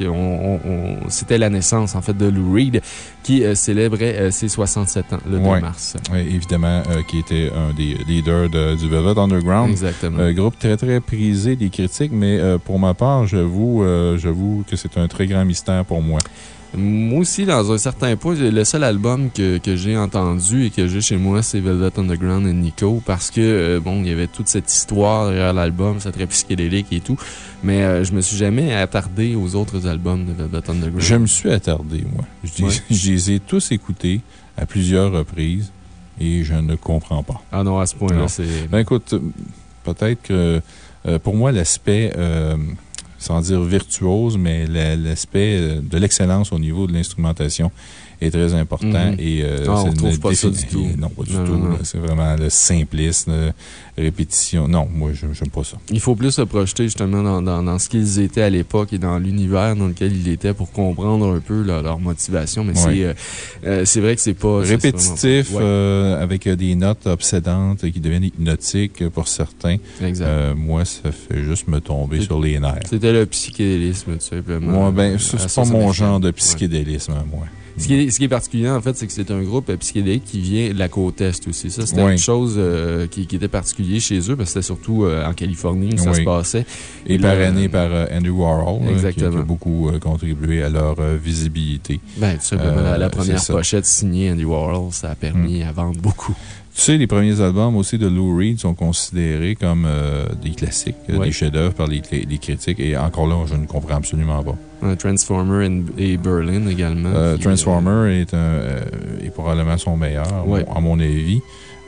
c'était la naissance en fait de Lou Reed qui euh, célébrait euh, ses 67 ans le 2 Ouais. mars. Oui, évidemment, euh, qui était un des leaders de- du Velvet Underground. Exactement. Un groupe très, très prisé des critiques, mais pour ma part, j'avoue j'avoue que c'est un très grand mystère pour moi. Moi aussi, dans un certain point, le seul album que, que j'ai entendu et que j'ai chez moi, c'est Velvet Underground et Nico, parce que, euh, bon, il y avait toute cette histoire derrière l'album, c'est très psychédélique et tout, mais euh, je me suis jamais attardé aux autres albums de Velvet Underground. Je me suis attardé, moi. Je, Ouais. [LAUGHS] je les ai tous écoutés à plusieurs reprises et je ne comprends pas. Ah non, à ce point-là, c'est. Ben écoute, peut-être que euh, pour moi, l'aspect, sans dire virtuose, mais la- l'aspect euh, de l'excellence au niveau de l'instrumentation est très important. Mhm. Et, euh, Ah, on une pas ça du tout. Non, pas du Non, tout. C'est vraiment le simplisme, répétition. Non, moi, je n'aime pas ça. Il faut plus se projeter justement dans, dans, dans ce qu'ils étaient à l'époque et dans l'univers dans lequel ils étaient pour comprendre un peu leur, leur motivation. Mais Ouais. c'est euh, euh, c'est vrai que c'est pas. Répétitif, vraiment pas- Ouais, euh, avec des notes obsédantes qui deviennent hypnotiques pour certains. exact. Moi, ça fait juste me tomber sur les nerfs. C'était le psychédélisme, tout simplement. Moi, ben, c'est pas ça mon genre de psychédélisme, moi. Ce qui, est, ce qui est particulier, en fait, c'est que c'est un groupe euh, psychédélique qui vient de la côte Est aussi. Ça, c'était Oui. une chose euh, qui, qui était particulière chez eux, parce que c'était surtout euh, en Californie où ça Oui. se passait. Et parrainé par Andrew Warhol, là, qui- a beaucoup contribué à leur visibilité. Ben, tout simplement, la, la première pochette signée Andy Warhol, ça a permis à vendre beaucoup. Tu sais, les premiers albums aussi de Lou Reed sont considérés comme euh, des classiques, Ouais. des chefs-d'œuvre par les, les critiques. Et encore là, je ne comprends absolument pas. Transformer et Berlin également. Euh, qui, Transformer est, un, euh, est probablement son meilleur, Ouais. à mon avis.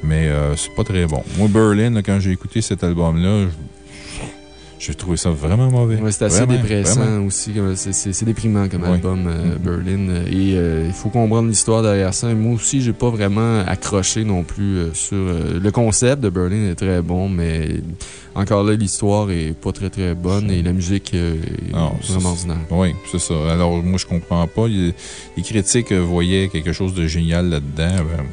Mais euh, c'est pas très bon. Moi, Berlin, là, quand j'ai écouté cet album-là, j'ai trouvé ça vraiment mauvais. Ouais, c'est assez Vraiment, dépressant vraiment. aussi. c'est- déprimant comme album, euh, Mhm. Berlin. Et euh, il faut comprendre l'histoire derrière ça. Et moi aussi, j'ai pas vraiment accroché non plus euh, sur. le concept de Berlin est très bon, mais encore là, l'histoire est pas très très bonne et la musique est Non, vraiment ordinaire. Oui, c'est ça. Alors, moi, je comprends pas. Les critiques voyaient quelque chose de génial là-dedans. Ben,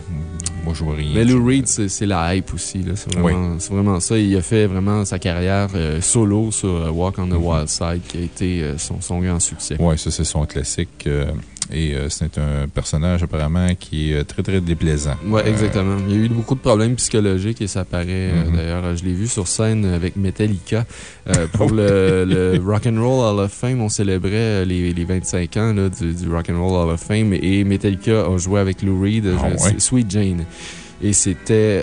moi, je vois rien. Mais Lou Reed, c'est la hype aussi. là. C'est vraiment, c'est vraiment ça. Il a fait vraiment sa carrière euh, solo sur euh, Walk on the Mhm. Wild Side qui a été euh, son, son grand succès. Oui, ça, c'est son classique. Et euh, c'est un personnage, apparemment, qui est euh, très, très déplaisant. Oui, Euh, exactement. Il y a eu beaucoup de problèmes psychologiques et ça paraît. euh, Mhm. D'ailleurs, je l'ai vu sur scène avec Metallica. [LAUGHS] Pour le, le Rock'n'Roll Hall of Fame, on célébrait les, les 25 ans là, du, du Rock'n'Roll Hall of Fame et Metallica a joué avec Lou Reed, Ah ouais? Sweet Jane. Et c'était.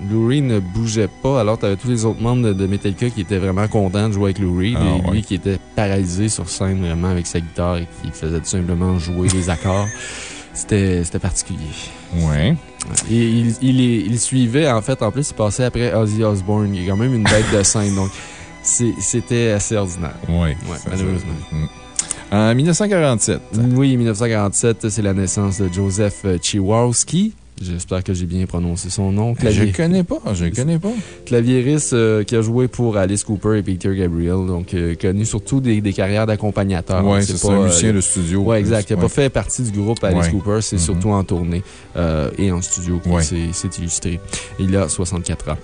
Euh, Lou Reed ne bougeait pas, alors tu avais tous les autres membres de, de Metallica qui étaient vraiment contents de jouer avec Lou Reed Ah et lui qui était paralysé sur scène vraiment avec sa guitare et qui faisait tout simplement jouer les accords. [LAUGHS] C'était particulier. Ouais. Et il, il, suivait, en fait, en plus, il passait après Ozzy Osbourne. Il est quand même une bête de scène, donc c'était assez ordinaire. Oui. Ouais, malheureusement. Mm. En 1947. Oui, 1947, c'est la naissance de Joseph euh, Chiwowski. J'espère que j'ai bien prononcé son nom. Je Clavier, ne connais pas, je ne [LAUGHS] connais pas. claviériste euh, qui a joué pour Alice Cooper et Peter Gabriel, donc euh, connu surtout des, des carrières d'accompagnateurs. Oui, C'est pas, un euh, musicien de studio. Oui, exact. Il n'a Ouais. pas fait partie du groupe Alice Ouais. Cooper, c'est Mhm. surtout en tournée euh, et en studio qu'il Ouais. s'est illustré. Il a 64 ans.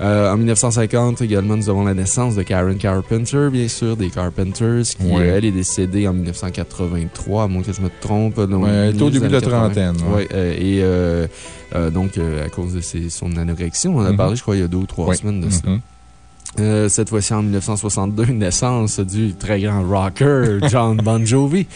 Euh, en 1950, également, nous avons la naissance de Karen Carpenter, bien sûr, des Carpenters, qui, Ouais. elle, est décédée en 1983, à moins que je me trompe. Ouais, elle est au début de la trentaine, Oui, et euh, euh, donc, euh, à cause de ses- son anorexie, on en a Mhm. parlé, je crois, il y a deux ou trois semaines de cela. Mhm. Euh, cette fois-ci en 1962, naissance du très grand rocker [LAUGHS] John Bon Jovi,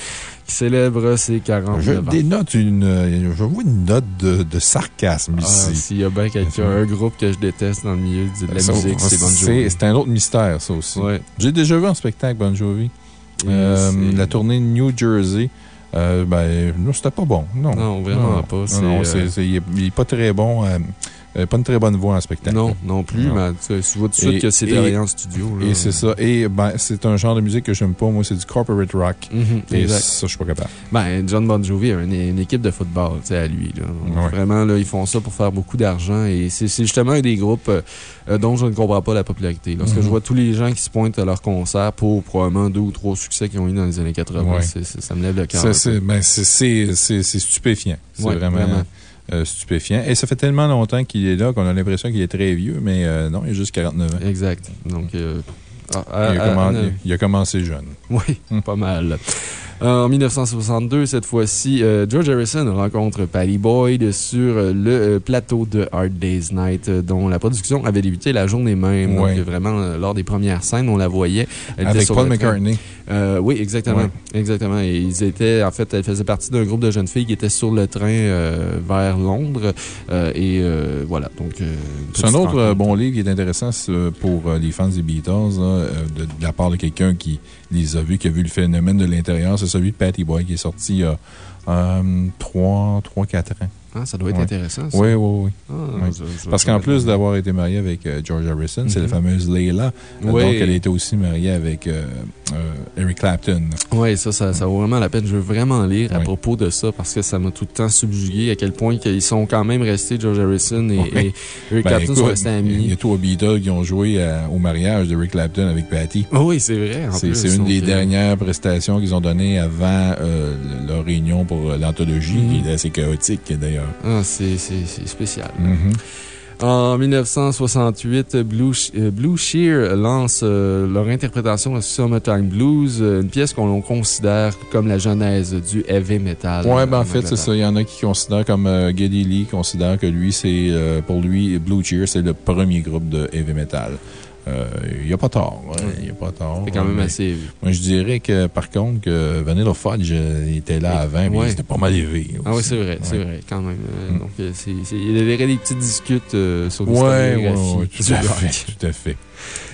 qui célèbre ses 49 Je ans. dénote une, euh, je vois une note de, de sarcasme Ah, ici. S'il y a bien quelqu'un, un groupe que je déteste dans le milieu de la Ça, musique, c'est Bon Jovi. C'est un autre mystère, ça aussi. Ouais. J'ai déjà vu un spectacle Bon Jovi. Euh, la tournée New Jersey. Euh, ben, non, c'était pas bon. Non, Non, vraiment Non, pas. Non, euh, est- il est pas très bon. euh, euh, pas une très bonne voix en spectacle. Non, non plus, Non. mais tu vois tout de suite Et- que c'est travaillé en studio. là. Et c'est ça. Et ben, c'est un genre de musique que j'aime pas. Moi, c'est du corporate rock. Mhm, Et exact. ça, je suis pas capable. Ben, John Bon Jovi a une, une équipe de football, tu sais, à lui. Là. Donc, Ouais. Vraiment, là, ils font ça pour faire beaucoup d'argent et c'est justement un des groupes euh, euh, dont je ne comprends pas la popularité. Lorsque Mhm. je vois tous les gens qui se pointent à leur concert pour probablement deux ou trois succès qu'ils ont eu dans les années 80, Ouais. c'est- c'est- ça me lève le cœur. C'est ben, c'est- stupéfiant. C'est Ouais, vraiment, vraiment. Euh, stupéfiant. Et ça fait tellement longtemps qu'il est là qu'on a l'impression qu'il est très vieux, mais euh, non, il a juste 49 ans. Exact. Donc, euh, ah, il, a ah, ah, commen- il a commencé jeune. Oui, Hmm. [LAUGHS] pas mal. En 1962, cette fois-ci, euh, George Harrison rencontre Patty Boyd sur euh, le euh, plateau de Hard Day's Night, dont la production avait débuté la journée même. Donc, vraiment, lors des premières scènes, on la voyait. Elle Avec Paul. McCartney. Euh, oui, exactement. Exactement. Et ils étaient, en fait, elle faisait partie d'un groupe de jeunes filles qui étaient sur le train euh, vers Londres. Euh, et voilà. Donc, C'est un autre bon livre qui est intéressant pour les fans des Beatles, là, de, de la part de quelqu'un qui les a vus, qui a vu le phénomène de l'intérieur. C'est celui de Patty Boy qui est sorti il y a 3-4 ans. Ah, ça doit être Ouais. intéressant. ça. Oui, oui, oui. Ah, Parce qu'en plus d'avoir été marié avec euh, George Harrison, c'est la Mhm. fameuse Layla. Euh, Oui. Donc, elle était aussi mariée avec euh, euh, Eric Clapton. Oui, ça, ça, vaut vraiment la peine. Je veux vraiment lire à Oui. propos de ça parce que ça m'a tout le temps subjugué à quel point qu'ils sont quand même restés, George Harrison et, Eric Ben, Clapton écoute, sont restés Il y amis. a trois Beatles qui ont joué à- au mariage d'Eric Clapton avec Patty. Oui, c'est vrai. C'est. Une des dernières prestations qu'ils ont données avant euh, leur réunion pour euh, l'anthologie, Mhm. qui est assez chaotique d'ailleurs. Ah, c'est spécial. Mhm. En 1968, Blue, euh, Blue Shear lance euh, leur interprétation de Summertime Blues, une pièce qu'on considère comme la genèse du heavy metal. Euh, ben en fait, c'est ça. Il y en a qui considèrent, comme euh, Geddy Lee, considère que lui, c'est, euh, pour lui, Blue Cheer, c'est le premier groupe de heavy metal. Euh, Il n'y a pas tort. Il n'y a pas tort. C'est quand même assez. Moi, je dirais que, par contre, que Vanilla Fudge euh, était là avant, mais c'était pas mal élevé. Ah oui, c'est vrai, c'est vrai, quand même. Euh, Mm. Donc, euh, il y avait des petites discutes euh, sur ouais, du tout à fait. [LAUGHS] Tout à fait.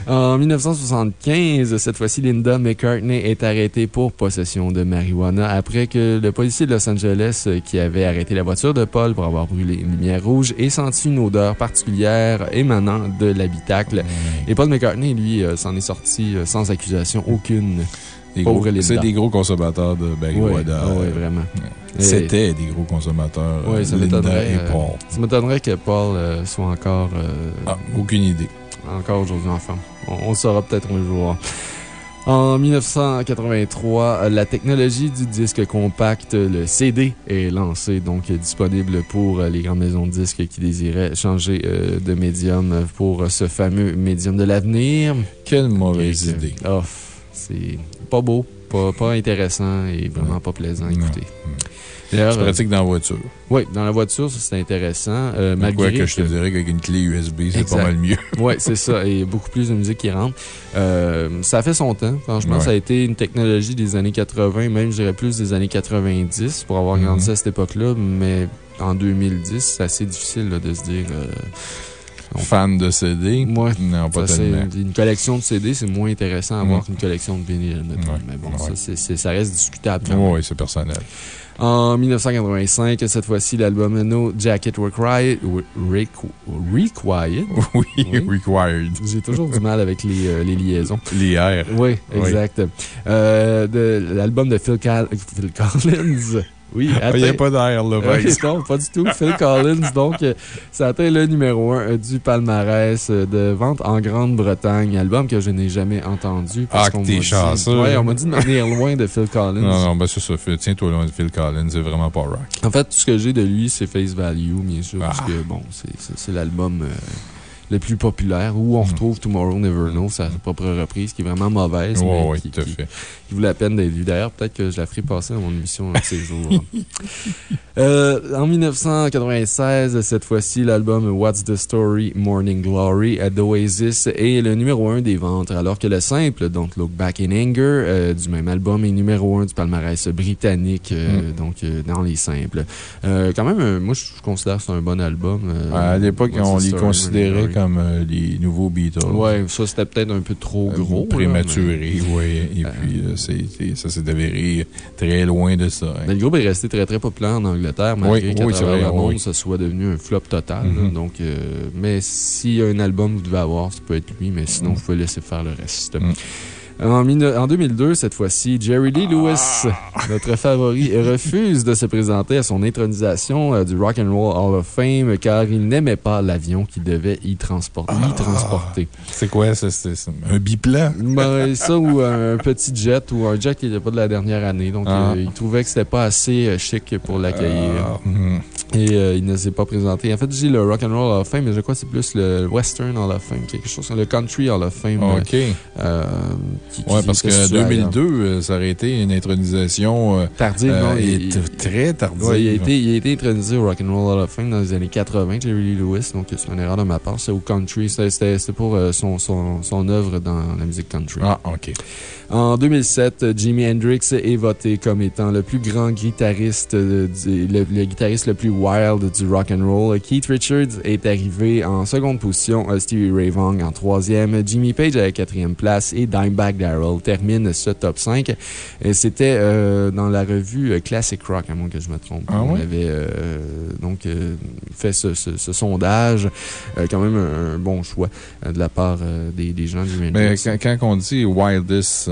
En 1975, cette fois-ci, Linda McCartney est arrêtée pour possession de marijuana après que le policier de Los Angeles, euh, qui avait arrêté la voiture de Paul pour avoir brûlé une lumière rouge, ait senti une odeur particulière émanant de l'habitacle. Et Paul McCartney, lui, euh, s'en est sorti euh, sans accusation aucune. C'est des gros consommateurs de Barry Oui, Wada. vraiment. C'était des gros consommateurs. Oui, ça m'étonnerait. et euh, Paul. Ça m'étonnerait que Paul euh, soit encore, euh, Ah, aucune idée. Encore aujourd'hui en forme. On, on le saura peut-être un jour. En 1983, euh, la technologie du disque compact, le CD, est lancée, donc disponible pour les grandes maisons de disques qui désiraient changer euh, de médium pour ce fameux médium de l'avenir. Quelle mauvaise euh, idée. oh, c'est pas beau, pas, pas intéressant et vraiment pas plaisant à Non. D'ailleurs, euh, pratique dans la voiture. oui, dans la voiture, ça c'est intéressant. Euh, Malgré que je te dirais qu'avec une clé USB, c'est pas mal mieux? [LAUGHS] Oui, c'est ça. Et il y a beaucoup plus de musique qui rentre. Euh, ça fait son temps. Franchement, Ouais. ça a été une technologie des années 80, même, je dirais plus des années 90 pour avoir Mhm. grandi à cette époque-là. Mais en 2010, c'est assez difficile là, de se dire. euh, Fan de CD? Non, pas ça, tellement. une, une collection de CD, c'est moins intéressant à avoir Mhm. qu'une collection de vinyle. Ouais. Mais bon, Ouais. ça, ça reste discutable. Oui, c'est personnel. En 1985, cette fois-ci, l'album No Jacket Required. Requ- Required? [LAUGHS] Oui, Oui. required. J'ai toujours du mal avec les, euh, les liaisons. L'IR. Oui, Oui. exact. Euh, l'album de Phil, Cal- Phil Collins. Oui, Ah, Il n'y a pas d'air, là, Euh, non, pas du tout. Phil Collins, donc, euh, ça atteint le numéro 1 du palmarès euh, de vente en Grande-Bretagne. Album que je n'ai jamais entendu. parce Ah, que t'es chanceux. Ouais, on m'a dit de m'en venir loin de Phil Collins. Non, non, ben c'est ça. Tiens-toi loin de Phil Collins, c'est vraiment pas rock. En fait, tout ce que j'ai de lui, c'est Face Value, bien sûr, parce Ah. que, bon, c'est- l'album euh, le plus populaire où on Mm. retrouve Tomorrow Never Know, sa propre reprise, qui est vraiment mauvaise, mais Oui, oui, qui, tout à qui- fait. qui vaut la peine d'être vue. D'ailleurs, peut-être que je la ferai passer dans mon émission un de ces jours. [LAUGHS] Euh, en 1996, cette fois-ci, l'album What's the Story Morning Glory à d'Oasis est le numéro 1 des ventes, alors que le simple Don't Look Back in Anger euh, du même album est numéro 1 du palmarès britannique, euh, Mm. donc dans les simples. Quand même, moi, je considère que c'est un bon album. À l'époque, on the Story, considérait Glory. Comme euh, les nouveaux Beatles. Ouais, ça, c'était peut-être un peu trop Euh, gros. prématuré, oui. Et puis, euh, c'est- c'est- ça s'est avéré très loin de ça. hein. Mais le groupe est resté très très populaire en Angleterre, malgré Oui, qu'à oui, travers vrai, le monde, oui. ça soit devenu un flop total. Mhm. donc, euh, mais s'il y a un album que vous devez avoir, ça peut être lui, mais sinon, vous pouvez laisser faire le reste. Mille- en 2002, cette fois-ci, Jerry Lee Lewis, notre favori, refuse de se présenter à son intronisation euh, du Rock and Roll Hall of Fame car il n'aimait pas l'avion qui devait y, y transporter. C'est quoi, ça? C'est un biplan? Ben, ça ou un petit jet ou un jet qui n'était pas de la dernière année. Donc, Ah. euh, il trouvait que c'était pas assez euh, chic pour l'accueillir. Ah, mhm. Et euh, il ne s'est pas présenté. En fait, je dis le Rock and Roll Hall of Fame, mais je crois que c'est plus le Western Hall of Fame, quelque chose comme le Country Hall of Fame. euh, OK. euh, qui- qui Ouais, parce que situé ailleurs. 2002, euh, ça aurait été une intronisation euh, Tardive, non? il- t- très tardive. Ouais, il, a été, il a été intronisé au Rock and Roll Hall of Fame dans les années 80, Jerry Lee Lewis, donc c'est une erreur de ma part. C'est au country, c'était- pour son, son, son œuvre dans la musique country. Ah, OK. En 2007, Jimi Hendrix est voté comme étant le plus grand guitariste, le guitariste le plus wild du rock and roll. Keith Richards est arrivé en seconde position, euh, Stevie Ray Vaughan en troisième, Jimmy Page à la quatrième place et Dimebag Darrell termine ce top 5. Et C'était euh, dans la revue euh, Classic Rock, à moins que je me trompe. Ah On oui? avait euh, donc euh, fait ce, ce- ce sondage. Quand même un, un bon choix de la part des, des gens du Mais quand, quand on dit wildest,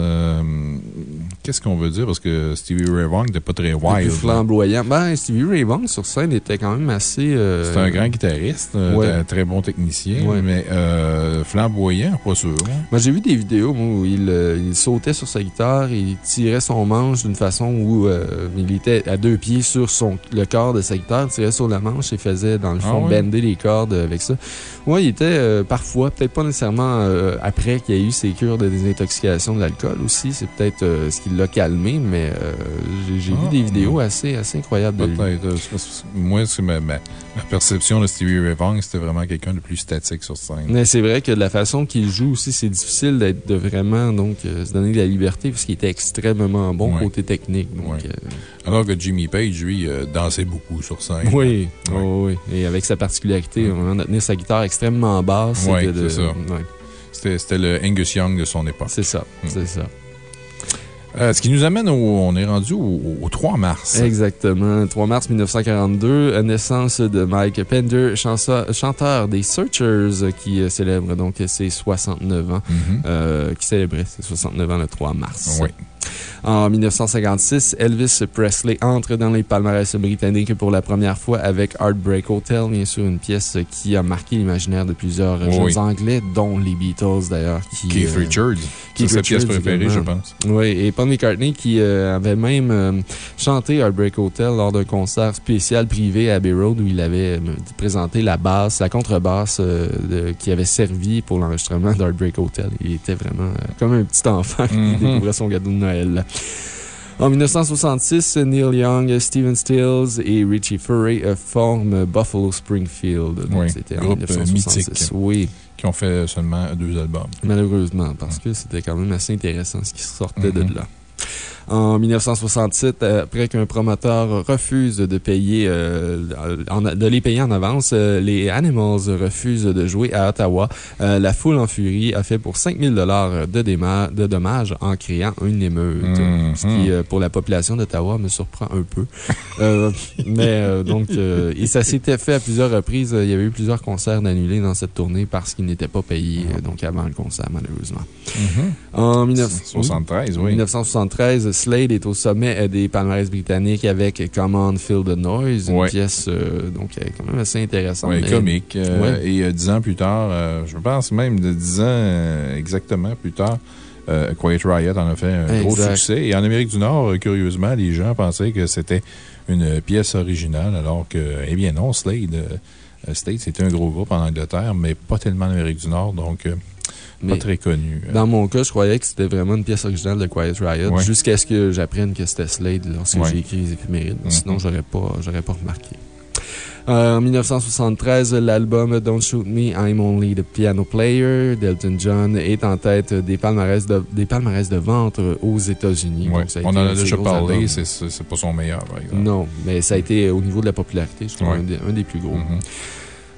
qu'est-ce qu'on veut dire? Parce que Stevie Ray Vaughan n'était pas très wild. plus là. flamboyant. Ben, Stevie Ray Vaughan sur scène était quand même assez. euh, C'est un grand guitariste, euh, ouais. un très bon technicien, Ouais. mais euh, flamboyant, pas sûr. hein. Moi, j'ai vu des vidéos moi, où il, il sautait sur sa guitare il tirait son manche d'une façon où euh, il était à deux pieds sur son, le corps de sa guitare, il tirait sur la manche et faisait, dans le Ah fond, ouais? bender les cordes avec ça. Oui, il était parfois, peut-être pas nécessairement après qu'il y ait eu ses cures de désintoxication de l'alcool aussi. C'est peut-être ce qui l'a calmé, mais j'ai j'ai Ah. vu des vidéos assez, assez incroyables de lui. Moi, c'est ma, ma- ma perception de Stevie Ray Vaughan, c'était vraiment quelqu'un de plus statique sur scène. Mais c'est vrai que de la façon qu'il joue aussi, c'est difficile d'être de vraiment donc, euh, se donner de la liberté parce qu'il était extrêmement bon Ouais. côté technique. Donc, Ouais. euh, Alors que Jimmy Page, lui, euh, dansait beaucoup sur scène. oui, Ouais. oh, oui. Et avec sa particularité, vraiment, de tenir sa guitare extrêmement basse. De- c'est ça. ouais, C'était c'était le Angus Young de son époque. c'est ça. Mm. C'est ça. Euh, ce qui nous amène au. On est rendu au, au 3 mars. Exactement. 3 mars 1942, euh, naissance de Mike Pender, chanteur des Searchers, euh, qui euh, célèbre donc ses 69 ans. Mhm. euh, qui célébrait ses 69 ans le 3 mars. Oui. En 1956, Elvis Presley entre dans les palmarès britanniques pour la première fois avec Heartbreak Hotel, bien sûr, une pièce qui a marqué l'imaginaire de plusieurs Oui. jeunes Anglais, dont les Beatles d'ailleurs. qui, Keith euh, Richards. C'est sa pièce préférée, je pense. Oui, et Paul McCartney qui euh, avait même euh, chanté Heartbreak Hotel lors d'un concert spécial privé à Abbey Road où il avait présenté la basse, la contrebasse de- qui avait servi pour l'enregistrement d'Heartbreak Hotel. Il était vraiment comme un petit enfant qui Mhm. découvrait son cadeau de Noël. En 1966, Neil Young, Steven Stills et Richie Furay euh, forment Buffalo Springfield. Donc, Oui, c'était en groupe, euh, 1966. mythique. Oui, Qui ont fait seulement deux albums. malheureusement, parce que c'était quand même assez intéressant ce qui sortait Mhm. de là. En 1967, euh, après qu'un promoteur refuse de payer, euh, en- de les payer en avance, euh, les Animals refusent de jouer à Ottawa. La foule en furie a fait pour 5000 dollars de, déma- de dommages en créant une émeute. Ce qui, euh, pour la population d'Ottawa, me surprend un peu. Mais donc, et ça s'était fait à plusieurs reprises. Il y avait eu plusieurs concerts d'annulés dans cette tournée parce qu'ils n'étaient pas payés, donc avant le concert, malheureusement. Mhm. En 19... 73, En oui. 1973, Slade est au sommet euh, des palmarès britanniques avec Come On Feel the Noise, une Ouais. pièce euh, donc, euh, quand même assez intéressante. Oui, comique. Euh, Ouais. Et dix ans plus tard, je pense même de dix ans exactement plus tard, euh, Quiet Riot en a fait un gros succès. Et en Amérique du Nord, curieusement, les gens pensaient que c'était une pièce originale, alors que, eh bien non, Slade, Slade, c'était un gros groupe en Angleterre, mais pas tellement en Amérique du Nord, donc mais pas très connu. Dans mon cas, je croyais que c'était vraiment une pièce originale de Quiet Riot Ouais. jusqu'à ce que j'apprenne que c'était Slade lorsque Ouais. j'ai écrit les éphémérides. Mhm. Sinon, j'aurais pas, pas remarqué. Euh, en 1973, l'album Don't Shoot Me, I'm Only the Piano Player d'Elton John est en tête des palmarès de, des palmarès de vente aux États-Unis. Ouais. On en a déjà parlé, c'est pas son meilleur, par exemple. Non, mais ça a été au niveau de la popularité, je crois, un, des, un des plus gros. Mhm.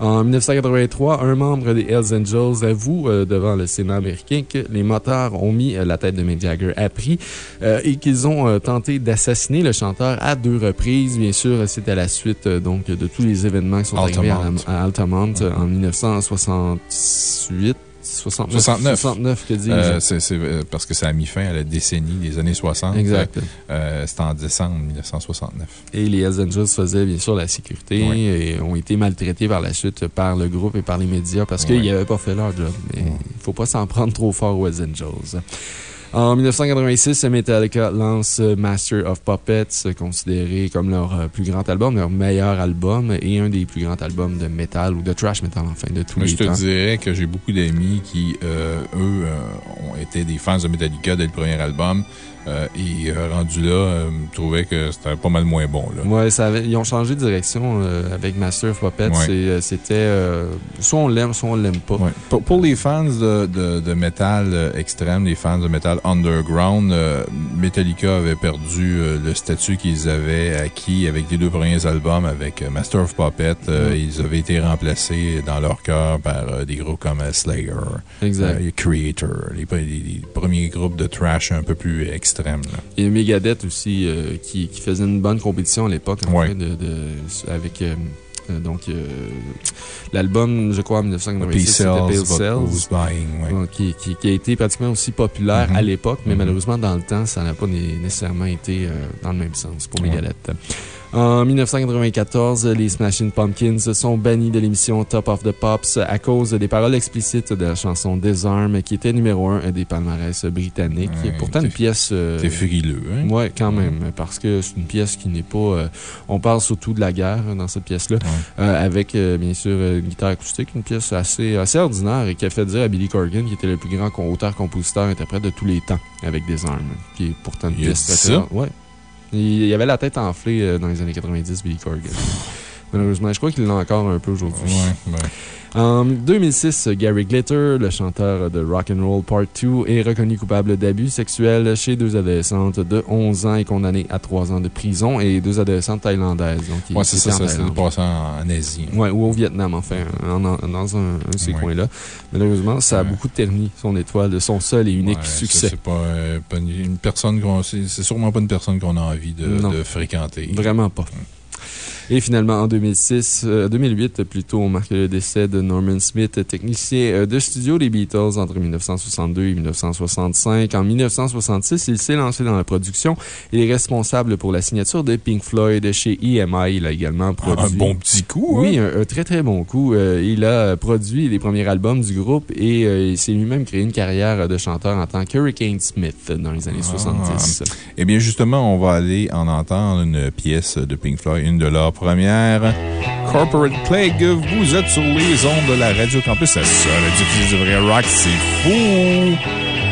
En 1983, un membre des Hells Angels avoue euh, devant le Sénat américain que les motards ont mis euh, la tête de Mick Jagger à prix euh, et qu'ils ont tenté d'assassiner le chanteur à deux reprises. Bien sûr, c'est à la suite donc, de tous les événements qui sont arrivés à, Altamont. à Altamont en 1968. 69. 69. 69, que dis-je? Euh, c'est euh, parce que ça a mis fin à la décennie des années 60. Exact. Euh, C'était en décembre 1969. Et les Hells Angels faisaient bien sûr la sécurité Oui. et ont été maltraités par la suite par le groupe et par les médias parce Oui. qu'ils n'avaient pas fait leur job. Mais il Oui. ne faut pas s'en prendre trop fort aux Hells Angels. En 1986, Metallica lance Master of Puppets, considéré comme leur euh, plus grand album, leur meilleur album et un des plus grands albums de metal ou de trash metal, enfin, de tous les je te temps. dirais que j'ai beaucoup d'amis qui, euh, eux, euh, ont été des fans de Metallica dès le premier album. Euh, et euh, rendu là, euh, trouvaient que c'était pas mal moins bon. Là. Ouais, ça avait- ils ont changé de direction euh, avec Master of Puppets. Ouais. C'était euh, soit on l'aime, soit on l'aime pas. Ouais. Pour, pour les fans de, de, de métal extrême, les fans de métal underground, Metallica avait perdu le statut qu'ils avaient acquis avec les deux premiers albums, avec Master of Puppet. Ouais. Ils avaient été remplacés dans leur cœur par des groupes comme Slayer, Exact. Creator, les, les- les premiers groupes de trash un peu plus extrêmes. Là. Et Megadeth aussi, euh, qui, qui faisait une bonne compétition à l'époque, en Ouais. fait, de, de- avec euh, euh, donc euh, l'album, je crois, en 1996, Peace c'était Sells, Pale but Cells, Who's Buying, ouais. qui, qui- qui a été pratiquement aussi populaire Mhm. à l'époque, mais Mhm. malheureusement, dans le temps, ça n'a pas né- nécessairement été euh, dans le même sens pour Ouais. En 1994, les Smashing Pumpkins sont bannis de l'émission Top of the Pops à cause des paroles explicites de la chanson Disarm, qui était numéro un des palmarès britanniques. Ouais, Pourtant, une pièce. euh, T'es frileux, hein? Ouais, quand même, parce que c'est une pièce qui n'est pas. euh, on parle surtout de la guerre hein, dans cette pièce-là, Ouais. euh, avec euh, bien sûr une guitare acoustique, une pièce assez, assez ordinaire et qui a fait dire à Billy Corgan qui était le plus grand auteur, compositeur, interprète de tous les temps avec des armes, qui est pourtant une Il pièce très. Ouais. Il, avait la tête enflée euh, dans les années 90, Billy Corgan. Malheureusement, je crois qu'il l'a encore un peu aujourd'hui. En 2006, Gary Glitter, le chanteur de Rock and Roll Part 2, est reconnu coupable d'abus sexuels chez deux adolescentes de 11 ans et condamné à 3 ans de prison et deux adolescentes thaïlandaises. Ouais, c'est ça, s'est Thaïlande. passé en, Asie. Ouais, ou au Vietnam, enfin, en- en- dans un, de ces Ouais. coins-là. Malheureusement, ça a Ouais. beaucoup terni son étoile, son seul et unique Ouais, succès. C'est pas, euh, pas une une personne qu'on. C'est c'est sûrement pas une personne qu'on a envie de fréquenter. Vraiment pas. Et finalement, en 2006, euh, 2008 plutôt, on marque le décès de Norman Smith, technicien euh, de studio des Beatles entre 1962 et 1965. En 1966, il s'est lancé dans la production. Il est responsable pour la signature de Pink Floyd chez EMI. Il a également produit. Un bon petit coup, Oui, hein? un, un très très bon coup. Euh, il a produit les premiers albums du groupe et euh, il s'est lui-même créé une carrière de chanteur en tant qu'Hurricane Smith dans les années Ah. 70. Eh bien, justement, on va aller en entendre une pièce de Pink Floyd, une de leurs premières. Corporate Plague, vous êtes sur les ondes de la Radio Campus. La diffusion du vrai rock, c'est fou!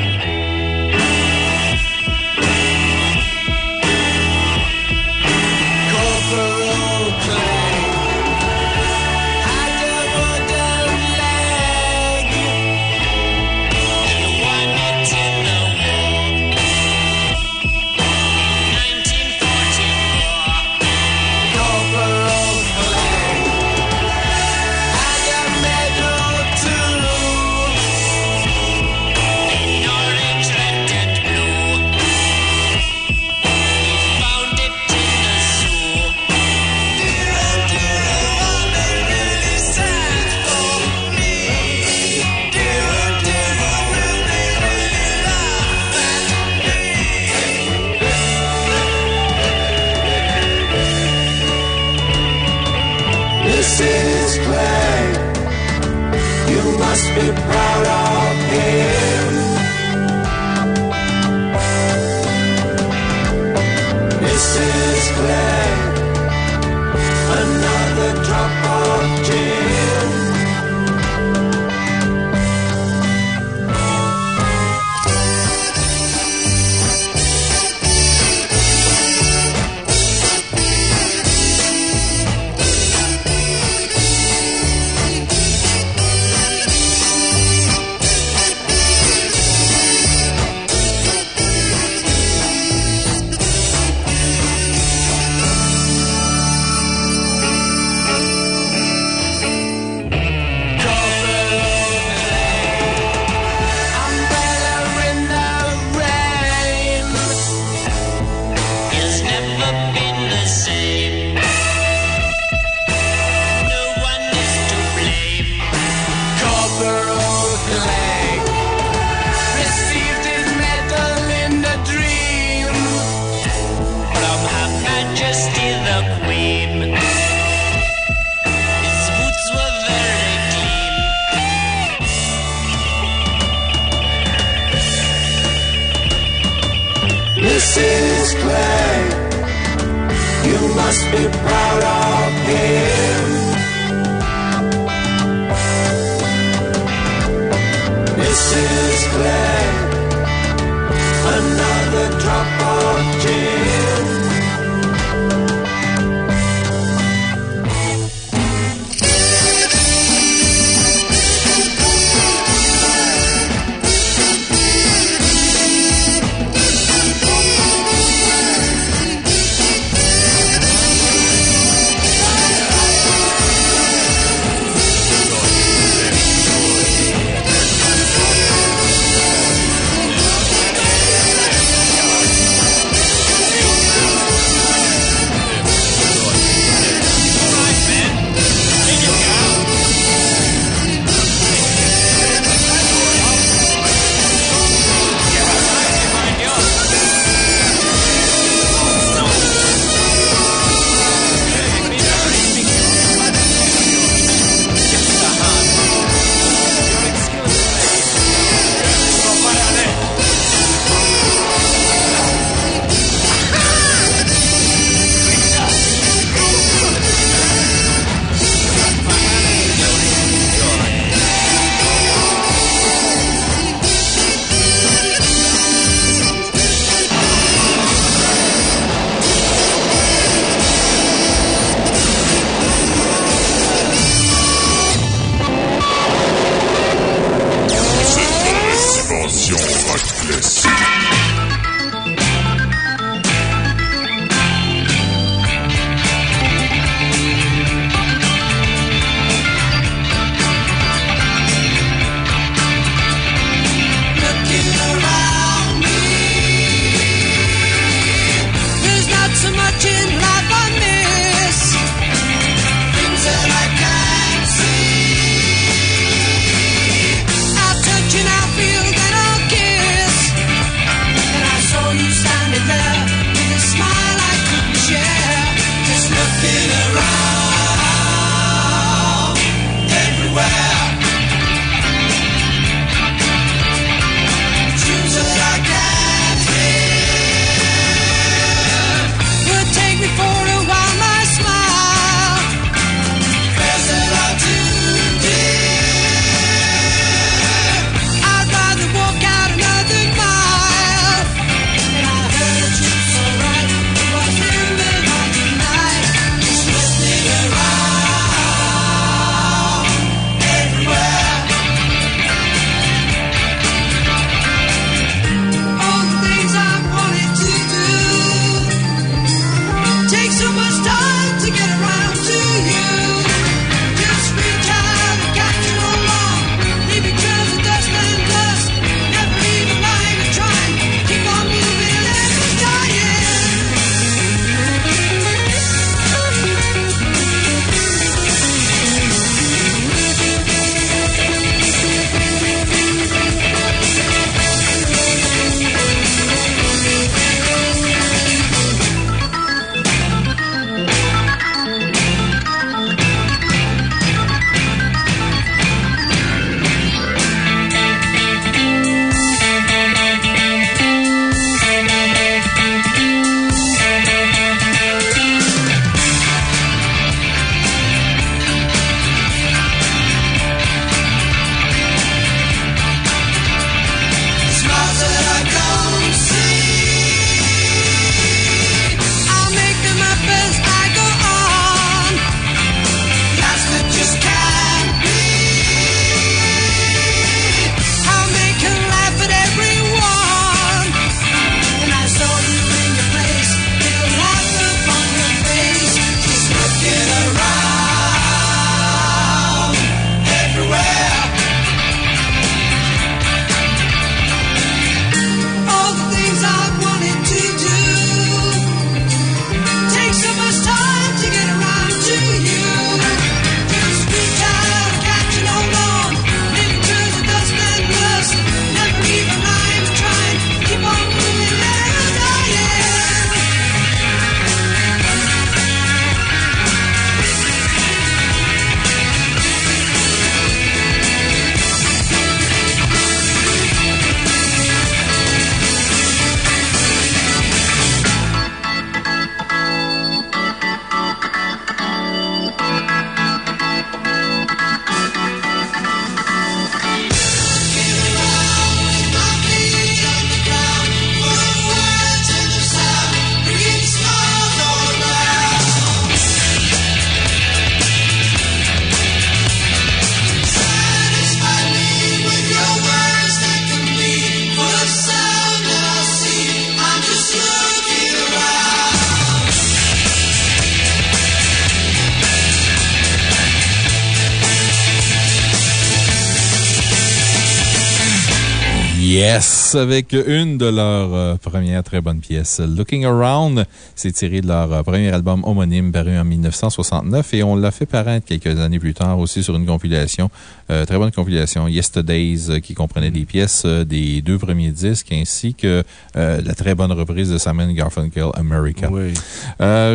Avec une de leurs euh, premières très bonnes pièces, Looking Around. C'est tiré de leur euh, premier album homonyme paru en 1969 et on l'a fait paraître quelques années plus tard aussi sur une compilation, euh, très bonne compilation, Yesterdays, euh, qui comprenait des pièces euh, des deux premiers disques ainsi que la très bonne reprise de Simon Garfunkel, America. Oui.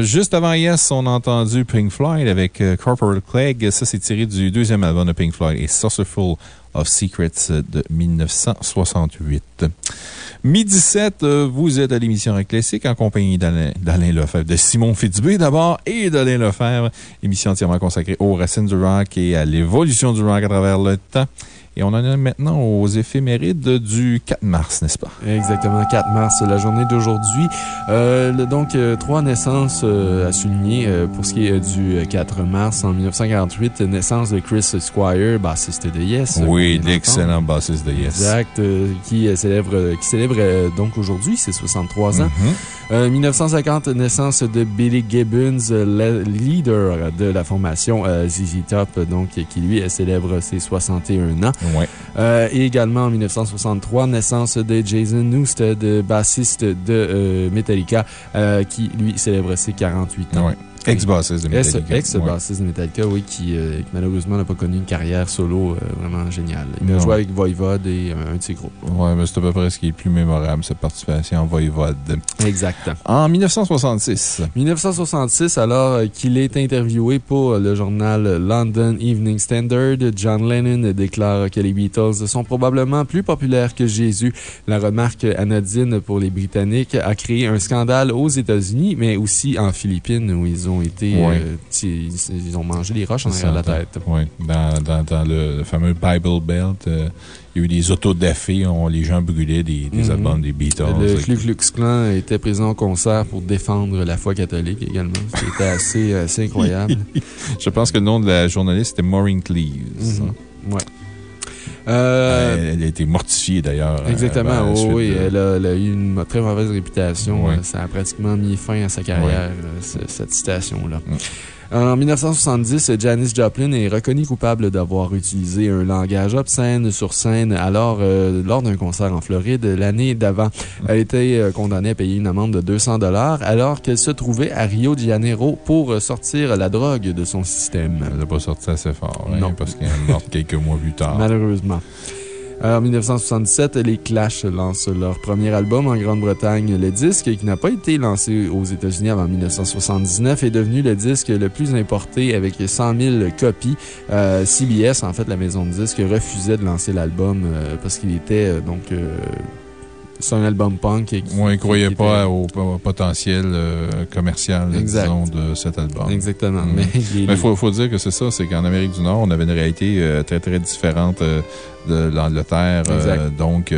Juste avant Yes, on a entendu Pink Floyd avec Corporal Clegg. Ça, c'est tiré du deuxième album de Pink Floyd et Saucerful of Secrets de 1968. Midi 7, euh, vous êtes à l'émission Rock Classique en compagnie d'Alain Lefebvre, de Simon Fitzbé d'abord et d'Alain Lefebvre. Émission entièrement consacrée aux racines du rock et à l'évolution du rock à travers le temps. Et on en est maintenant aux éphémérides du 4 mars, n'est-ce pas? Exactement, 4 mars, la journée d'aujourd'hui. Euh, donc, euh, trois naissances euh, à souligner pour ce qui est du euh, 4 mars. En 1948, naissance de Chris Squire, bassiste de Yes. Oui, l'excellent bassiste de Yes. Exact, qui célèbre, qui célèbre donc aujourd'hui ses 63 ans. Mhm. Euh, 1950, naissance de Billy Gibbons, le leader de la formation ZZ Top, donc qui lui célèbre ses 61 ans. Ouais. Euh, et également en 1963, naissance de Jason Newsted, bassiste de euh, Metallica, euh, qui lui célèbre ses 48 ans. Ouais. Ex-bassiste de Metallica. Ex-bassiste de Metallica, oui, qui, euh, qui malheureusement n'a pas connu une carrière solo euh, vraiment géniale. Il a joué avec Voivod et euh, un de ses groupes. Ouais, mais c'est à peu près ce qui est le plus mémorable, cette participation en Voivode. Exact. En 1966. 1966, alors qu'il est interviewé pour le journal London Evening Standard, John Lennon déclare que les Beatles sont probablement plus populaires que Jésus. La remarque anodine pour les Britanniques a créé un scandale aux États-Unis, mais aussi en Philippines où ils ont été, Ouais. euh, ils, ils ont mangé les roches en arrière de la tête. Oui, dans, dans, dans le, fameux Bible Belt, euh, il y a eu des on, les gens brûlaient des, des Mhm. albums des Beatles. Le Ku Klux Klan était présent au concert pour défendre la foi catholique également. C'était assez, assez incroyable. [LAUGHS] Je pense que le nom de la journaliste était Maureen Cleaves. Mhm. Ouais. Euh, elle, elle a été mortifiée d'ailleurs. euh, Exactement, oh, oui. de- Elle a, elle a eu une très mauvaise réputation. Euh, Ça a pratiquement mis fin à sa carrière, ce- cette citation-là. Mm. En 1970, Janis Joplin est reconnue coupable d'avoir utilisé un langage obscène sur scène alors, euh, lors d'un concert en Floride l'année d'avant. Elle était euh, condamnée à payer une amende de 200 alors qu'elle se trouvait à Rio de Janeiro pour sortir la drogue de son système. Elle n'a pas sorti assez fort, hein, Non. parce qu'elle est morte quelques mois plus tard. Malheureusement. En 1977, les Clash lancent leur premier album en Grande-Bretagne. Le disque, qui n'a pas été lancé aux États-Unis avant 1979, est devenu le disque le plus importé avec 100 000 copies. Euh, CBS, en fait, la maison de disques, refusait de lancer l'album euh, parce qu'il était euh, donc. euh, c'est un album punk. Qui, ne qui croyait était- pas au, au potentiel euh, commercial, Exact. disons, de cet album. Exactement. Mm. Mais les- il faut, faut dire que c'est ça, c'est qu'en Amérique du Nord, on avait une réalité euh, très, très différente euh, de l'Angleterre. Donc,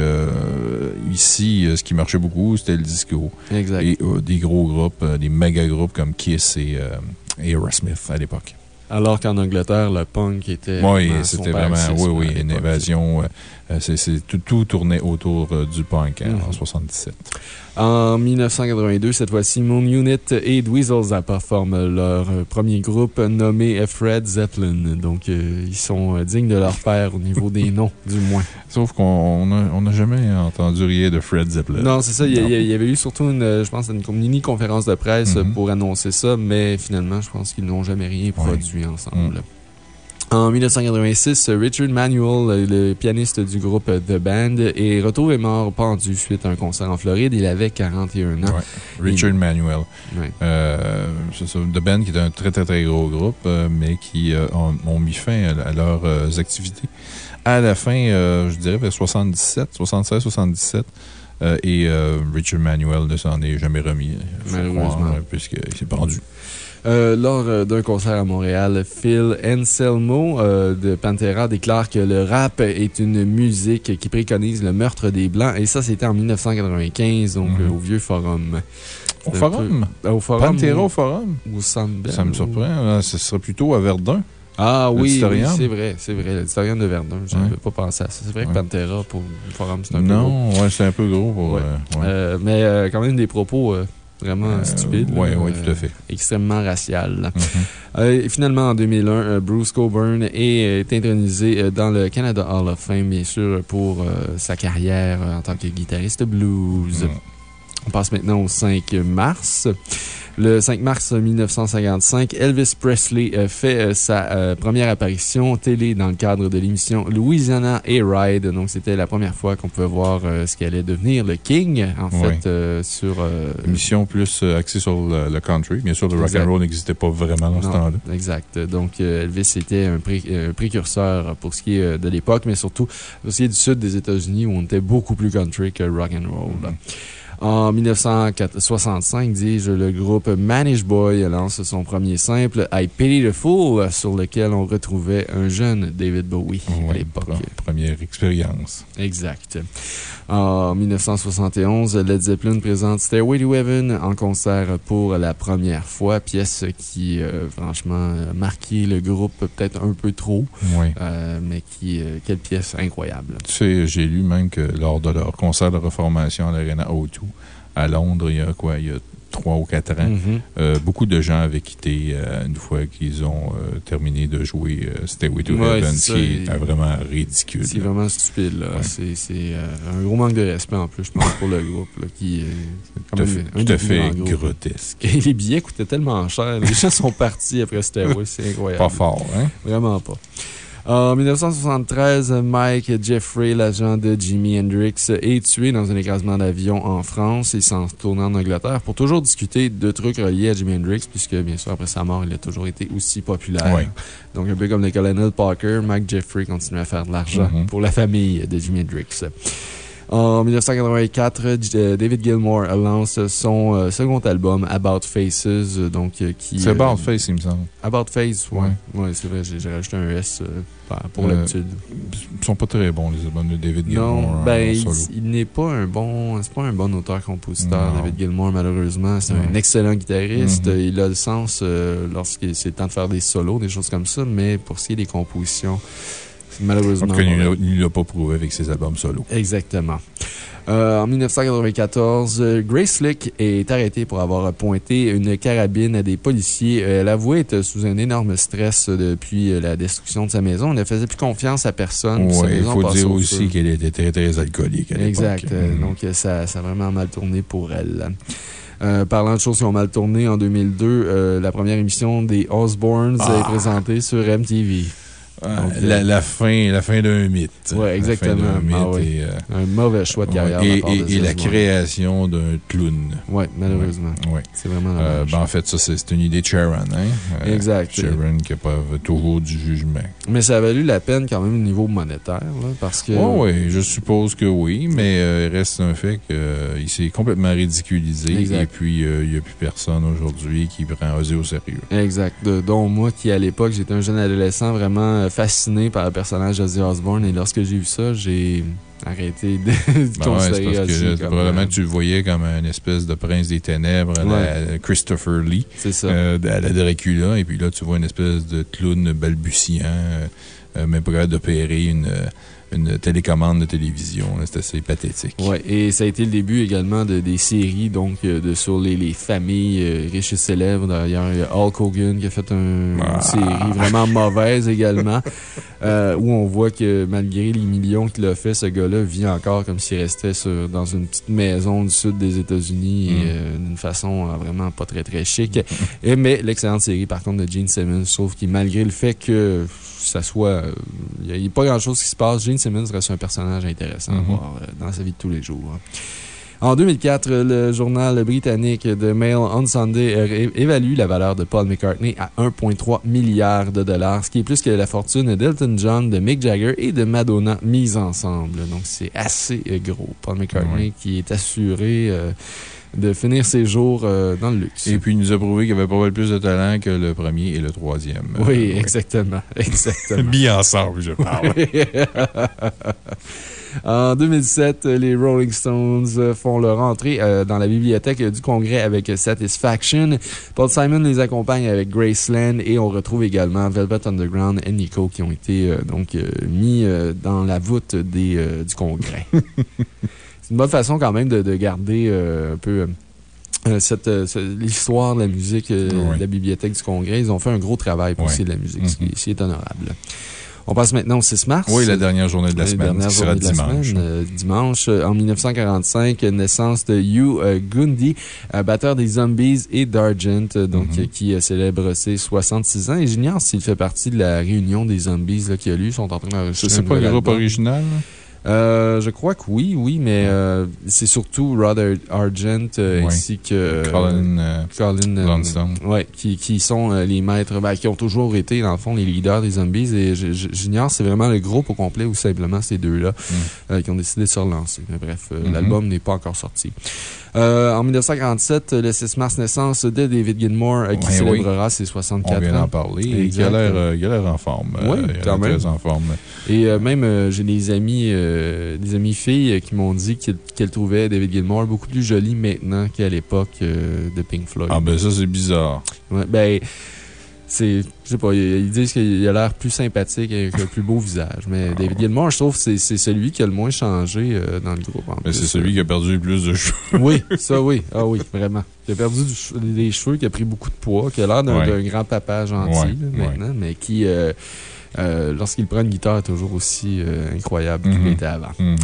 ici, ce qui marchait beaucoup, c'était le disco. Exact. Et des gros groupes, des méga groupes comme Kiss et, et Aerosmith à l'époque. Alors qu'en Angleterre, le punk était. Oui, c'était vraiment, oui, oui, une évasion. Euh, c'est- tout, tout tournait autour euh, du punk hein, en Mhm. 77. En 1982, cette fois-ci, Moon Unit et Dweezil Zappa forment leur euh, premier groupe nommé Fred Zeppelin. Donc, euh, ils sont dignes de leur père au niveau des [LAUGHS] noms, du moins. Sauf qu'on n'a on jamais entendu rien de Fred Zeppelin. Non, c'est ça. Il y, avait eu surtout, une, je pense, une mini-conférence de presse Mhm. pour annoncer ça, mais finalement, je pense qu'ils n'ont jamais rien produit ensemble. Mhm. En 1986, Richard Manuel, le pianiste du groupe The Band, est retrouvé mort pendu suite à un concert en Floride. Il avait 41 ans. Ouais. Richard Manuel. Ouais. Euh, ça, The Band, qui est un très, très, très gros groupe, euh, mais qui euh, ont, ont mis fin à, à leurs euh, activités. À la fin, je dirais vers 77, 76, 77. euh, et Richard Manuel ne s'en est jamais remis. Malheureusement. croire, Puisqu'il s'est pendu. Euh, lors euh, d'un concert à Montréal, Phil Anselmo euh, de Pantera déclare que le rap est une musique qui préconise le meurtre des Blancs. Et ça, c'était en 1995, donc Mhm. euh, au Vieux Forum. Au Forum? peu- Au Forum. Pantera au Forum? Sandbell, Ça me surprend. hein, Ce serait plutôt à Verdun. Ah oui, oui c'est vrai, c'est vrai. L'auditorium de Verdun, je n'avais pas pensé à ça. C'est vrai que Ouais. Pantera pour le Forum, c'est un peu gros. Non, ouais, c'est un peu gros pour. Ouais. ouais. Euh, mais euh, quand même des propos euh, vraiment stupide. Oui, là, oui, euh, tout à fait. Extrêmement racial. Mhm. Euh, et finalement, en 2001, euh, Bruce Coburn est, est intronisé euh, dans le Canada Hall of Fame, bien sûr, pour euh, sa carrière euh, en tant que guitariste blues. Mhm. On passe maintenant au 5 mars. Le 5 mars 1955, Elvis Presley euh, fait euh, sa euh, première apparition télé dans le cadre de l'émission Louisiana A-Ride. Donc, c'était la première fois qu'on pouvait voir ce qui allait devenir le King, en Oui. fait, sur. Émission plus axée sur le, le country. Bien sûr, le rock Exact. and roll n'existait pas vraiment dans ce temps-là. Exact. Donc, Elvis était un, pré- un précurseur pour ce qui est de l'époque, mais surtout pour ce qui est du sud des États-Unis où on était beaucoup plus country que rock and roll. En 1965, dis-je, le groupe Manish Boy lance son premier simple, I Pity the Fool, sur lequel on retrouvait un jeune David Bowie à Oui, l'époque. pre- première expérience. Exact. En 1971, Led Zeppelin présente Stairway to Heaven en concert pour la première fois, pièce qui, euh, franchement, a marqué le groupe peut-être un peu trop, Oui. euh, mais qui, euh, quelle pièce incroyable. Tu sais, j'ai lu même que lors de leur concert de reformation à l'Arena O2 à Londres, il y a quoi, il y a trois ou quatre ans, Mhm. euh, beaucoup de gens avaient quitté euh, une fois qu'ils ont euh, terminé de jouer Stairway to Ouais, Heaven, ce qui est vraiment ridicule. C'est vraiment stupide, là. Ouais. C'est un gros manque de respect en plus, je pense, pour le groupe, là, qui est Tout fait, un tout à fait grotesque. Et les billets coûtaient tellement cher. Les gens sont partis après Stairway, c'est [LAUGHS] incroyable. Pas fort, hein? Vraiment pas. En 1973, Mike Jeffrey, l'agent de Jimi Hendrix, est tué dans un écrasement d'avion en France et s'en retourne en Angleterre pour toujours discuter de trucs reliés à Jimi Hendrix, puisque, bien sûr, après sa mort, il a toujours été aussi populaire. Oui. Donc, un peu comme le colonel Parker, Mike Jeffrey continue à faire de l'argent Mhm. pour la famille de Jimi Hendrix. En 1984, J- euh, David Gilmour lance son euh, second album, About Faces, euh, donc, qui... C'est About Face, il me semble. About Face, ouais. Ouais. Ouais, c'est vrai, j'ai rajouté un S pour l'habitude. Ils sont pas très bons, les albums de David Gilmour. Non, en ben, il, solo. il n'est pas un bon, c'est pas un bon auteur-compositeur. David Gilmour, malheureusement. C'est un excellent guitariste. Mhm. Il a le sens euh, lorsqu'il c'est temps de faire des solos, des choses comme ça, mais pour ce qui est des compositions, malheureusement. cas, il l'a- pas prouvé avec ses albums solo. Exactement. Euh, en 1994, euh, Grace Slick est arrêtée pour avoir pointé une carabine à des policiers. Euh, Elle avouait être sous un énorme stress depuis la destruction de sa maison. Elle ne faisait plus confiance à personne. il faut dire au aussi qu'elle était très, très alcoolique à. Exact. Mhm. Donc, ça, ça a vraiment mal tourné pour elle. Euh, parlant de choses qui ont mal tourné, en 2002, euh, la première émission des Osbournes Ah. est présentée sur MTV. Ah, Donc, la, euh, la fin, la fin d'un mythe. Fin exactement. mythe Ah oui. et, euh, Un mauvais choix de carrière. et, de et- la création d'un clown. Oui, malheureusement. Ouais. C'est vraiment Euh, ben, en fait, ça, c'est une idée de Sharon. Hein? Euh, Exact. Sharon qui pas toujours du jugement. Mais ça a valu la peine quand même au niveau monétaire, là, parce que. Oui, oui, je suppose que oui, mais il reste un fait qu'il s'est complètement ridiculisé. Exact. Et puis, il n'y a plus personne aujourd'hui qui prend Ozzy au sérieux. Exact. De- dont moi, qui à l'époque, j'étais un jeune adolescent vraiment fasciné par le personnage d'Ozzy Osbourne. Et lorsque j'ai vu ça, j'ai arrêté de, [LAUGHS] Ben ouais, considérer parce que comme, probablement euh, tu le voyais comme un espèce de prince des ténèbres à la Christopher Lee, ça. euh, à la Dracula, et puis là, tu vois une espèce de clown balbutiant, euh, euh, même pas capable d'opérer une, une télécommande de télévision. C'est assez pathétique. Ouais, et ça a été le début également de, des séries donc, euh, de, sur les, les familles euh, riches et célèbres. D'ailleurs, il y a Hulk Hogan qui a fait un- Ah. une série vraiment mauvaise également, [LAUGHS] euh, où on voit que malgré les millions qu'il a fait, ce gars-là vit encore comme s'il restait sur- dans une petite maison du sud des États-Unis Mm. euh, d'une façon vraiment pas très très chic. Et, mais l'excellente série, par contre, de Gene Simmons, trouve qu'il, malgré le fait que ça soit. euh, Il n'y a, pas grand-chose qui se passe, Gene Simmons reste un personnage intéressant à Mhm. voir euh, dans sa vie de tous les jours. En 2004, le journal britannique The Mail on Sunday euh, é- évalue la valeur de Paul McCartney à 1,3 milliard de dollars, ce qui est plus que la fortune d'Elton John, de Mick Jagger et de Madonna mises ensemble. Donc, c'est assez euh, gros. Paul McCartney Ouais. qui est assuré euh, de finir ses jours euh, dans le luxe. Et puis, il nous a prouvé qu'il avait pas mal plus de talent que le premier et le troisième. oui, Euh, exactement. [LAUGHS] Exactement. Mis ensemble, je parle. [LAUGHS] En 2007, les Rolling Stones font leur entrée euh, dans la bibliothèque du Congrès avec Satisfaction. Paul Simon les accompagne avec Graceland et on retrouve également Velvet Underground et Nico qui ont été euh, donc euh, mis euh, dans la voûte des, euh, du Congrès. [LAUGHS] C'est une bonne façon quand même de, de garder euh, un peu. euh, euh, cette, euh, ce- l'histoire de la musique euh, de la Bibliothèque du Congrès. Ils ont fait un gros travail pour qui est de la musique, ce, qui, Mhm. ce qui est honorable. On passe maintenant au 6 mars. Oui, la dernière journée de la semaine, dernières qui sera de la dimanche. semaine, dimanche, en 1945, euh, naissance de Hugh Gundy, batteur des Zombies et d'Argent, donc, Mhm. qui célèbre ses 66 ans. Et j'ignore s'il fait partie de la réunion des Zombies là, qu'il y a eu. Ils sont en train d'enregistrer C'est pas le groupe album. original? Euh, je crois que oui, oui, mais euh, c'est surtout Rod Ar- Argent euh, ainsi que. Colin, euh, Colin, ouais, qui, qui sont les maîtres, ben, qui ont toujours été, dans le fond, les leaders des zombies. Et j'ignore, c'est vraiment le groupe au complet ou simplement ces deux-là euh, qui ont décidé de se relancer. Mais bref, Mhm. l'album n'est pas encore sorti. Euh, en 1947, le 6 mars, naissance de David Gilmour, euh, qui célébrera ses 64 On vient ans. d'en parler. Il a l'air euh, il a l'air en forme. Oui, il quand même. Très en forme. Et même, j'ai des amis, des amis filles qui m'ont dit qu'elles trouvaient David Gilmour beaucoup plus joli maintenant qu'à l'époque de Pink Floyd. Ah, ben ça, c'est bizarre. Ouais, ben, c'est, je sais pas, ils, disent qu'il a l'air plus sympathique avec un plus beau visage. Mais David Gilmour, je trouve que c'est- celui qui a le moins changé euh, dans le groupe. en Mais c'est celui qui a perdu le plus de cheveux. Oui, [LAUGHS] ça oui. Ah oui, vraiment. Qui a perdu du des cheveux, qui a pris beaucoup de poids, qui a l'air d'un Ouais. d'un grand-papa gentil Ouais, là, maintenant, mais qui, euh, euh, lorsqu'il prend une guitare, est toujours aussi euh, incroyable qu'il Mhm. était avant. Mhm.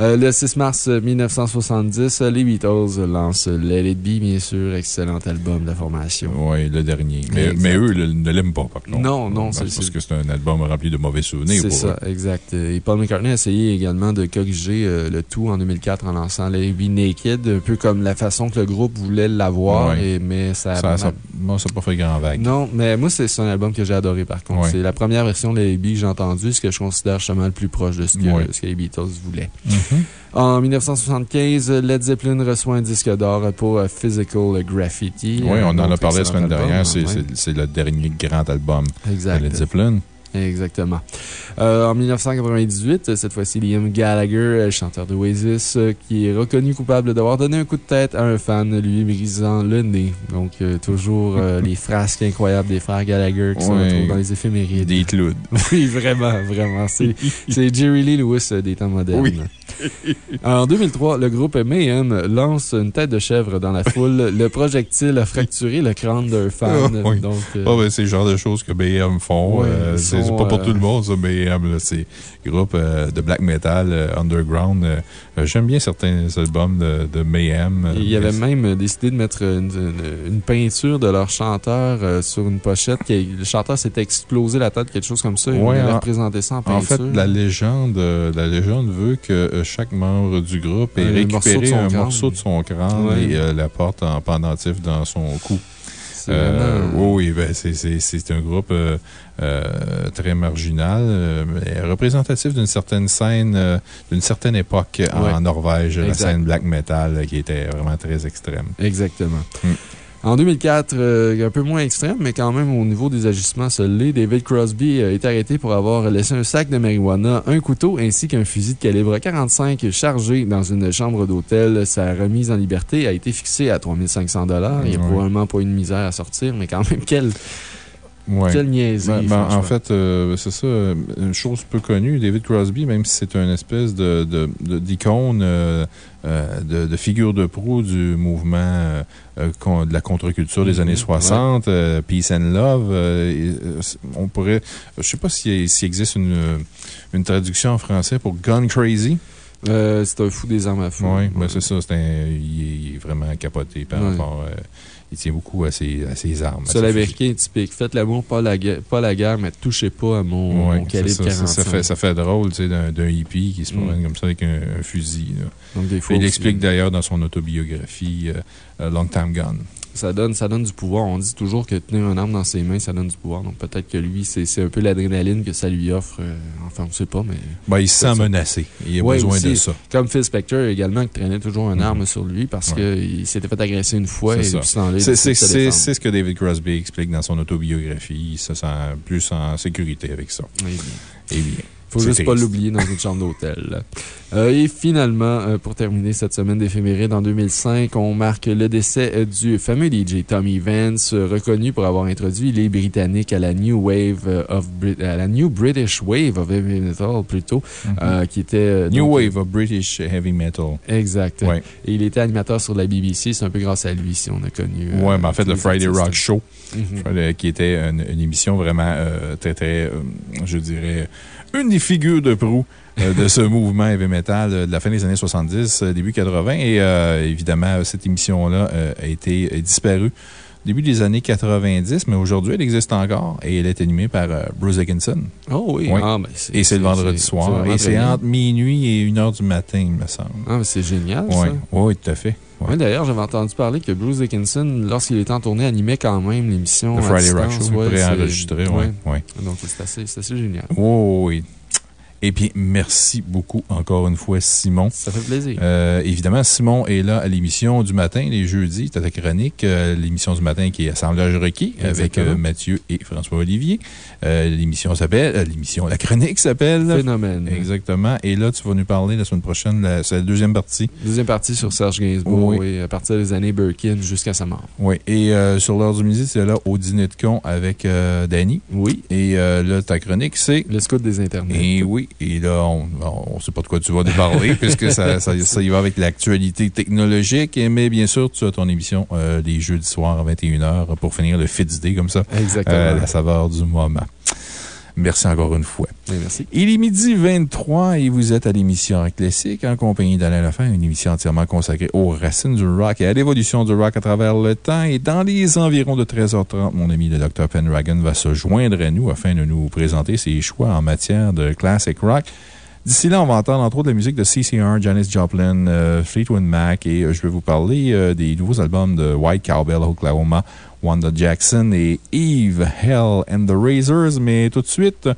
Euh, le 6 mars 1970, euh, les Beatles lancent Let It Be, bien sûr, excellent album de la formation. Oui, le dernier. Mais, mais eux le- ne l'aiment pas, par contre. Non, non, c'est Parce que c'est un album rempli de mauvais souvenirs C'est ça, eux. exact. Et Paul McCartney a essayé également de corriger euh, le tout en 2004 en lançant Let It Be Naked, un peu comme la façon que le groupe voulait l'avoir, mais ça a Ça ça- moi, ça n'a pas fait grand vague. Non, mais moi, c'est un album que j'ai adoré par contre. C'est la première version de Let It Be que j'ai entendue, ce que je considère justement le plus proche de ce que, Ouais. ce que les Beatles voulaient. Mhm. En 1975, Led Zeppelin reçoit un disque d'or pour euh, Physical Graffiti. Oui, on en a parlé la semaine dernière. C'est le dernier grand album Exact. de Led Zeppelin. Exactement. Euh, en 1998, cette fois-ci, Liam Gallagher, euh, chanteur d'Oasis, euh, qui est reconnu coupable d'avoir donné un coup de tête à un fan, lui brisant le nez. Donc, euh, toujours euh, [LAUGHS] les frasques incroyables des frères Gallagher qui se Ouais. retrouvent dans les éphémérides. Des clowns. [LAUGHS] Oui, vraiment, vraiment. C'est Jerry Lee Lewis des temps modernes. Oui. [LAUGHS] En 2003, le groupe Mayhem lance une tête de chèvre dans la foule. [LAUGHS] Le projectile a fracturé le crâne d'un fan. Ah, oui. Donc, euh, Ah, ben, c'est le genre de choses que BM font. Ouais, Euh, c'est pas pour euh, tout le monde, ça, là. C'est un groupe de black metal underground. Euh, euh, J'aime bien certains albums de, de Mayhem. euh, Il y avait mais même décidé de mettre une, une- une peinture de leur chanteur euh, sur une pochette. qui- le chanteur s'était explosé la tête, quelque chose comme ça. Ils Ouais, avaient en- représenté ça en peinture. En fait, la légende, euh, la légende veut que euh, chaque membre du groupe ait morceau récupéré un crâne. morceau de son crâne Ouais. et euh, la porte en pendentif dans son cou. Euh, oui, ben, c'est- un groupe euh, euh, très marginal, mais représentatif d'une certaine scène, d'une certaine époque en. Norvège, la scène black metal qui était vraiment très extrême. Exactement. Mm. En 2004, euh, un peu moins extrême, mais quand même au niveau des agissements soldés, David Crosby euh, est arrêté pour avoir laissé un sac de marijuana, un couteau ainsi qu'un fusil de calibre 45 chargé dans une chambre d'hôtel. Sa remise en liberté a été fixée à 3500 Il n'y a probablement pas une misère à sortir, mais quand même, [LAUGHS] quelle, Ouais. quelle niaiserie. Ben, ben, en fait, euh, c'est ça, euh, une chose peu connue, David Crosby, même si c'est une espèce de, de- de- d'icône, euh, de, de figure de proue du mouvement euh, de la contre-culture des Mhm, années 60, euh, Peace and Love, et, on pourrait, je sais pas s'il s'il existe une, une traduction en français pour Gun Crazy. C'est un fou des armes à feu. Oui, Ouais. ben c'est ça, c'est un- il, est, il est vraiment capoté par rapport, euh, il tient beaucoup à ses, à ses armes. C'est l'américain typique. Faites l'amour, pas la guerre, pas la guerre, mais touchez pas à mon, Ouais, mon calibre ça, ça, 45. ça fait, ça fait drôle, tu sais, d'un hippie qui se Mm. promène comme ça avec un, un fusil. là. Donc, des fois, il explique d'ailleurs dans son autobiographie euh, euh, Long Time Gun. Ça donne, ça donne du pouvoir. On dit toujours que tenir un arme dans ses mains, ça donne du pouvoir. Donc peut-être que lui, c'est un peu l'adrénaline que ça lui offre. euh, enfin, on ne sait pas, mais. Ben, il se sent ça. menacé. Il a Ouais, besoin aussi. de ça. Comme Phil Spector également, qui traînait toujours une Mhm. arme sur lui parce Ouais. qu'il s'était fait agresser une fois et C'est ce que David Crosby explique dans son autobiographie. Il se sent plus en sécurité avec ça. Oui, bien. Eh bien. Faut juste pas l'oublier dans une chambre d'hôtel. Euh, et finalement, euh, pour terminer cette semaine d'éphéméride en 2005, on marque le décès euh, du fameux DJ Tommy Vance, reconnu pour avoir introduit les Britanniques à la New Wave of Brit- à la New British Wave of Heavy Metal plutôt, euh, qui était New donc- Wave of British Heavy Metal. Exact. Ouais. Et il était animateur sur la BBC. C'est un peu grâce à lui si on a connu. Ouais, mais en fait, le Friday artistes. Rock Show, Mhm. qui était une, une émission vraiment très, très, je dirais, une des figures de proue euh, de ce [LAUGHS] mouvement heavy metal euh, de la fin des années 70, euh, début 80. Et euh, évidemment, cette émission-là euh, a été disparue début des années 90, mais aujourd'hui, elle existe encore et elle est animée par euh, Bruce Dickinson. Oh oui. Oui. Ah, ben, c'est- Et c'est le vendredi soir. Et c'est entre minuit et 1 heure du matin, il me semble. Ah, mais c'est génial, Oui, ça. oui, tout à fait. Ouais. D'ailleurs, j'avais entendu parler que Bruce Dickinson, lorsqu'il était en tournée, animait quand même l'émission. Le Friday Rock. Show, Ouais, préenregistré, oui. ouais. Donc, c'est assez, assez génial. Oh, oui. Et puis, merci beaucoup encore une fois, Simon. Ça fait plaisir. Euh, évidemment, Simon est là à l'émission du matin, les jeudis, c'est ta chronique, euh, l'émission du matin qui est Assemblage requis avec euh, Mathieu et François-Olivier. L'émission s'appelle, l'émission, la chronique s'appelle. Phénomène. Exactement. Et là, tu vas nous parler la semaine prochaine, la- c'est la deuxième partie. Deuxième partie sur Serge Gainsbourg Oui. et à partir des années Birkin jusqu'à sa mort. Oui. Et sur l'heure du midi, c'est là au dîner de con avec Danny. Oui. Et là, ta chronique, c'est. Le scout des Internets. Et oui, et là, on ne sait pas de quoi tu vas nous parler, [LAUGHS] puisque ça, ça, ça y va avec l'actualité technologique. Mais bien sûr, tu as ton émission euh, les jeudis soirs à 21h pour finir le fit day comme ça. Exactement. Euh, la saveur du moment. Merci encore une fois. Oui, merci. Il est midi 23 et vous êtes à l'émission Classique en compagnie d'Alain Lefebvre, une émission entièrement consacrée aux racines du rock et à l'évolution du rock à travers le temps. Et dans les environs de 13h30, mon ami le Dr. Pendragon va se joindre à nous afin de nous présenter ses choix en matière de classic rock. D'ici là, on va entendre entre autres la musique de CCR, Janis Joplin, euh, Fleetwood Mac et euh, je vais vous parler euh, des nouveaux albums de White Cowbell, Oklahoma, Wanda Jackson et Eve, Hell and the Razors. Mais tout de suite,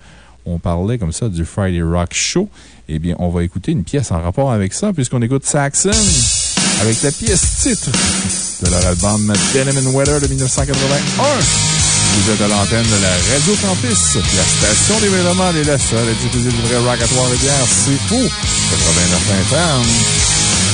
on parlait comme ça du Friday Rock Show. Eh bien, on va écouter une pièce en rapport avec ça puisqu'on écoute Saxon avec la pièce titre de leur album Denim Weather de 1981. Vous êtes à l'antenne de la Radio Campus, la station des Mélomanes est la seule du vrai rock à Trois-Rivières. C'est fou! 89 FM.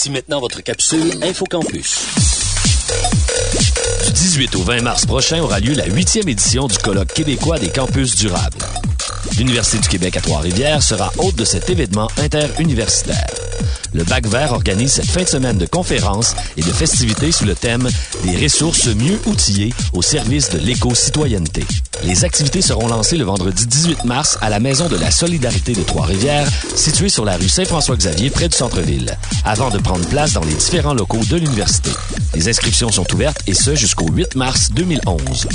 Voici maintenant votre capsule InfoCampus. Du 18 au 20 mars prochain aura lieu la huitième édition du colloque québécois des campus durables. L'Université du Québec à Trois-Rivières sera hôte de cet événement interuniversitaire. Le Bac Vert organise cette fin de semaine de conférences et de festivités sous le thème des ressources mieux outillées au service de l'éco-citoyenneté. Les activités seront lancées le vendredi 18 mars à la Maison de la Solidarité de Trois-Rivières, située sur la rue Saint-François-Xavier près du centre-ville, avant de prendre place dans les différents locaux de l'université. Les inscriptions sont ouvertes et ce jusqu'au 8 mars 2011.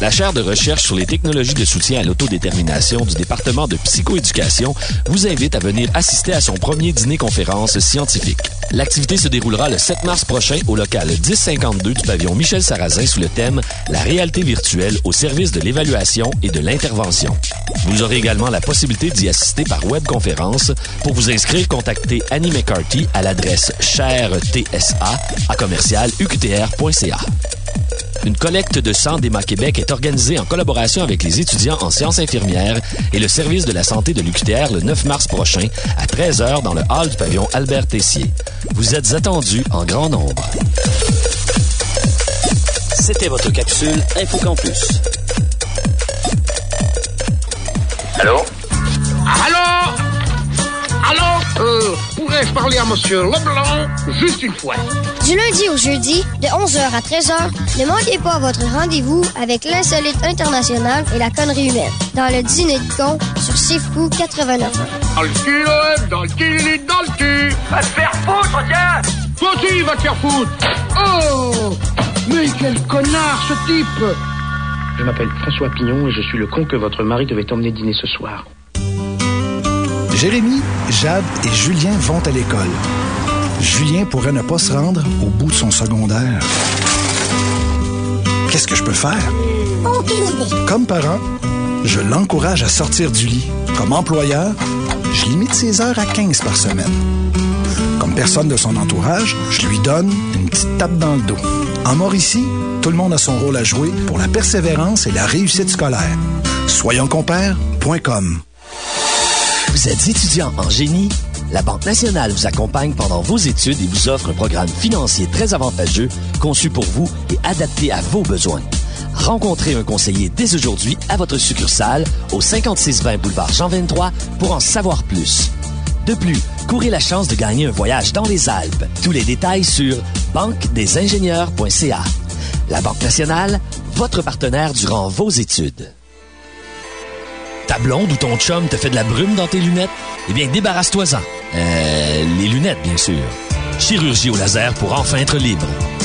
La chaire de recherche sur les technologies de soutien à l'autodétermination du département de psychoéducation vous invite à venir assister à son premier dîner-conférence scientifique. L'activité se déroulera le 7 mars prochain au local 1052 du pavillon Michel Sarrazin sous le thème La réalité virtuelle au service de l'évaluation et de l'intervention. Vous aurez également la possibilité d'y assister par webconférence. Pour vous inscrire, contactez Annie McCarthy à l'adresse chairtsa à commercial uqtr.ca. Une collecte de sang d'Emma Québec est organisée en collaboration avec les étudiants en sciences infirmières et le service de la santé de l'UQTR le 9 mars prochain à 13h dans le hall du pavillon Albert Tessier. Vous êtes attendus en grand nombre. C'était votre capsule InfoCampus. Allô? Allô? Allô? Euh, pourrais-je parler à Monsieur Leblanc juste une fois? Du lundi au jeudi, de 11h à 13h, ne manquez pas votre rendez-vous avec l'insolite international et la connerie humaine dans le dîner de con sur Fou 89. Dans le cul, dans le cul, dans le cul! Va te faire foutre, tiens! Toi aussi, va te faire foutre! Oh! Mais quel connard, ce type! Je m'appelle François Pignon et je suis le con que votre mari devait emmener dîner ce soir. Jérémy, Jade et Julien vont à l'école. Julien pourrait ne pas se rendre au bout de son secondaire. Qu'est-ce que je peux faire? Comme parent, je l'encourage à sortir du lit. Comme employeur, je limite ses heures à 15 par semaine. Comme personne de son entourage, je lui donne une petite tape dans le dos. En Mauricie, tout le monde a son rôle à jouer pour la persévérance et la réussite scolaire. Soyonscompères.com Vous êtes étudiant en génie? La Banque nationale vous accompagne pendant vos études et vous offre un programme financier très avantageux, conçu pour vous et adapté à vos besoins. Rencontrez un conseiller dès aujourd'hui à votre succursale au 5620 boulevard Jean 23 pour en savoir plus. De plus, courez la chance de gagner un voyage dans les Alpes. Tous les détails sur banquedesingénieurs.ca. La Banque nationale, votre partenaire durant vos études. Ta blonde ou ton chum te fait de la brume dans tes lunettes? Eh bien, débarrasse-toi-en. Euh, les lunettes, bien sûr. Chirurgie au laser pour enfin être libre.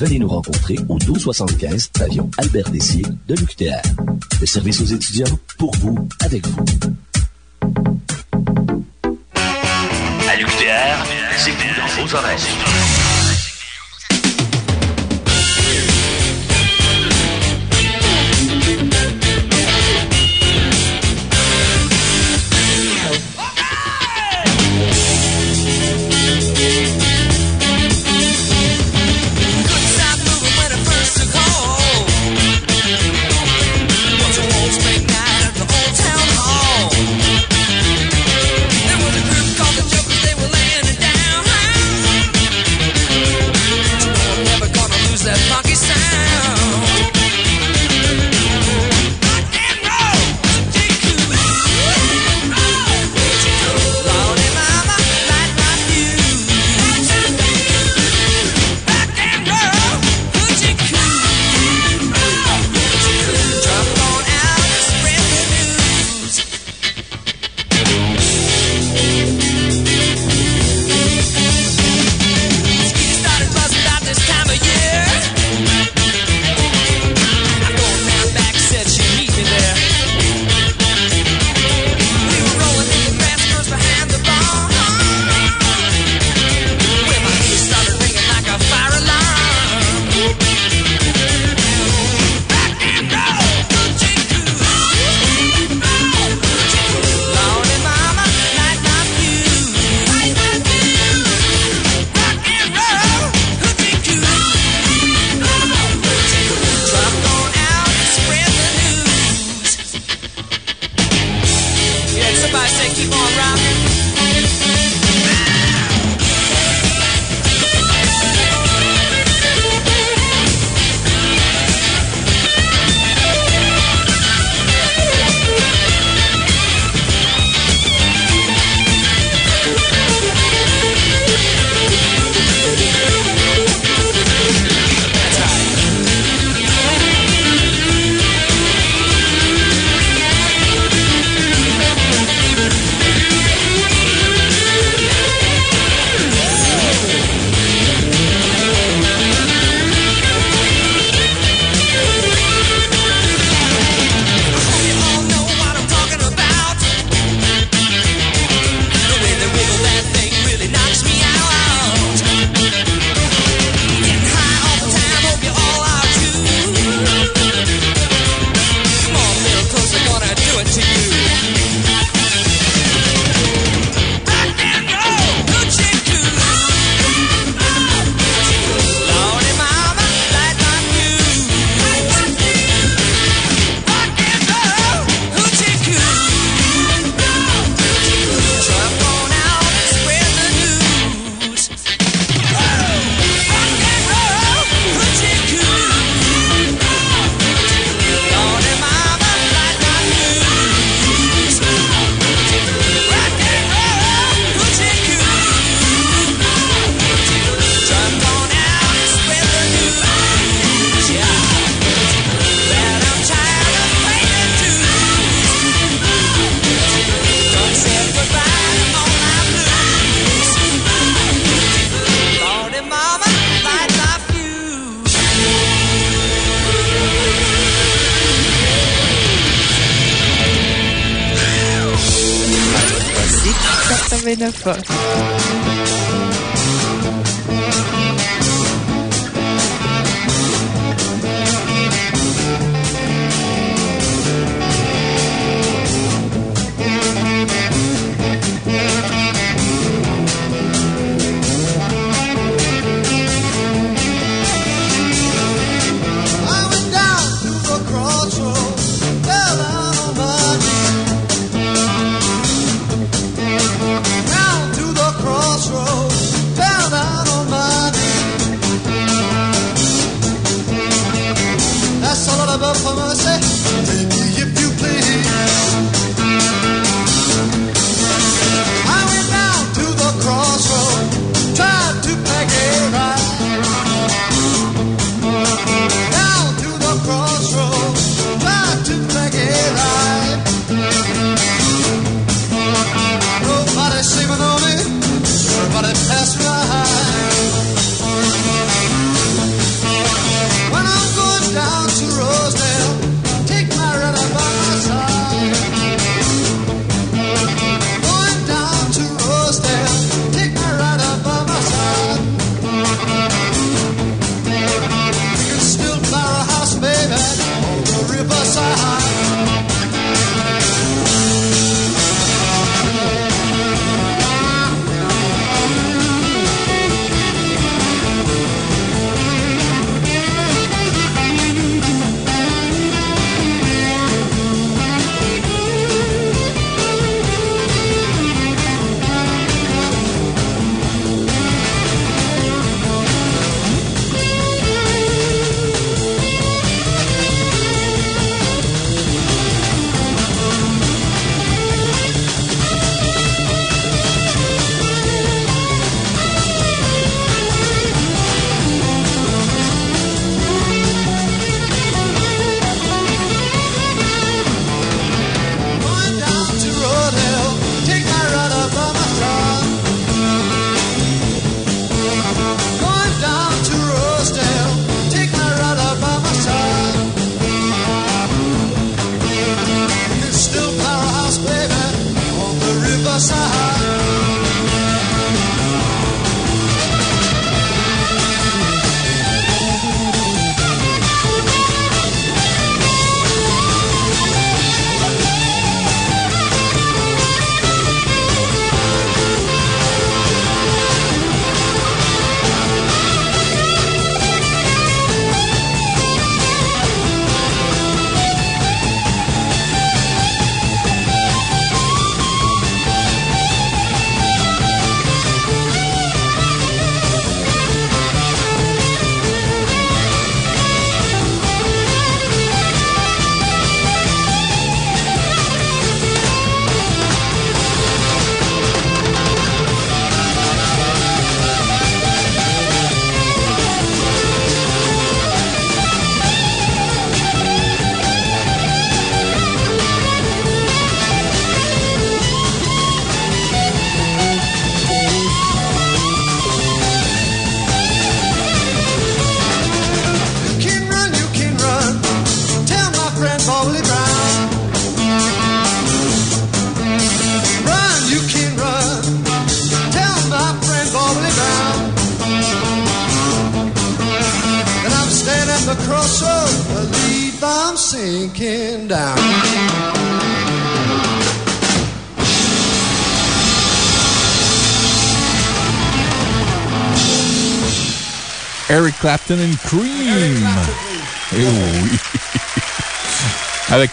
Venez nous rencontrer au 1275 pavillon Albert Dessier de l'UQTR. Le service aux étudiants, pour vous, avec vous. À c'est dans vos.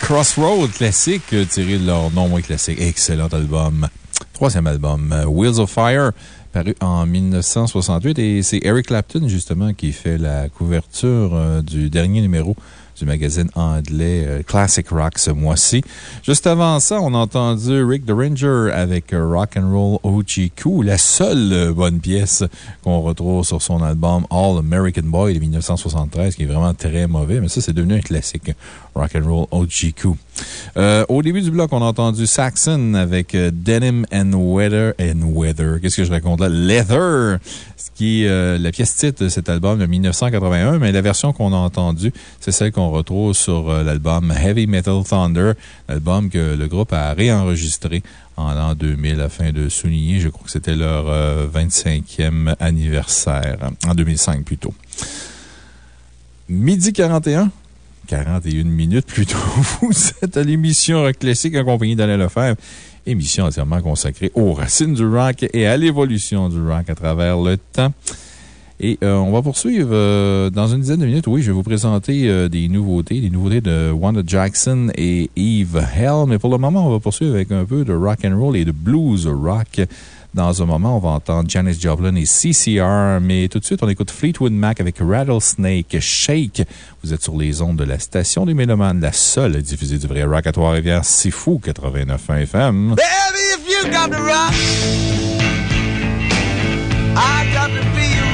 Crossroad, classique, euh, tiré de leur non moins classique. Excellent album. Troisième album, euh, Wheels of Fire, paru en 1968. Et c'est Eric Clapton, justement, qui fait la couverture euh, du dernier numéro du magazine anglais Classic Rock ce mois-ci. Juste avant ça, on a entendu Rick the Ranger avec euh, Rock and Roll la seule bonne pièce qu'on retrouve sur son album All American Boy de 1973, qui est vraiment très mauvais, mais ça, c'est devenu un classique. Rock and Roll OGQ. Euh, au début du bloc, on a entendu Saxon avec euh, Denim and Weather. And Weather. Qu'est-ce que je raconte là? Leather! Ce qui euh, la pièce titre de cet album de 1981, mais la version qu'on a entendue, c'est celle qu'on retrouve sur euh, l'album Heavy Metal Thunder, l'album que le groupe a réenregistré en l'an 2000 afin de souligner, je crois que c'était leur euh, 25e anniversaire, en 2005 plutôt. Midi 41. 41 minutes plutôt. [LAUGHS] Vous êtes à l'émission Classique en compagnie d'Alain Lefebvre. Émission entièrement consacrée aux racines du rock et à l'évolution du rock à travers le temps. Et euh, on va poursuivre euh, dans une dizaine de minutes. Oui, je vais vous présenter euh, des nouveautés, des nouveautés de Wanda Jackson et Eve Hell. Mais pour le moment, on va poursuivre avec un peu de rock and roll et de blues rock. Dans un moment, on va entendre Janis Joplin et CCR. Mais tout de suite, on écoute Fleetwood Mac avec Rattlesnake Shake. Vous êtes sur les ondes de la station des Mélomanes, la seule à diffuser du vrai rock à Trois-Rivières. C'est fou, 89 FM. Baby, if you rock, I got the road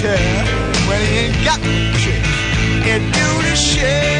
care when he ain't got no chick. And do the shake.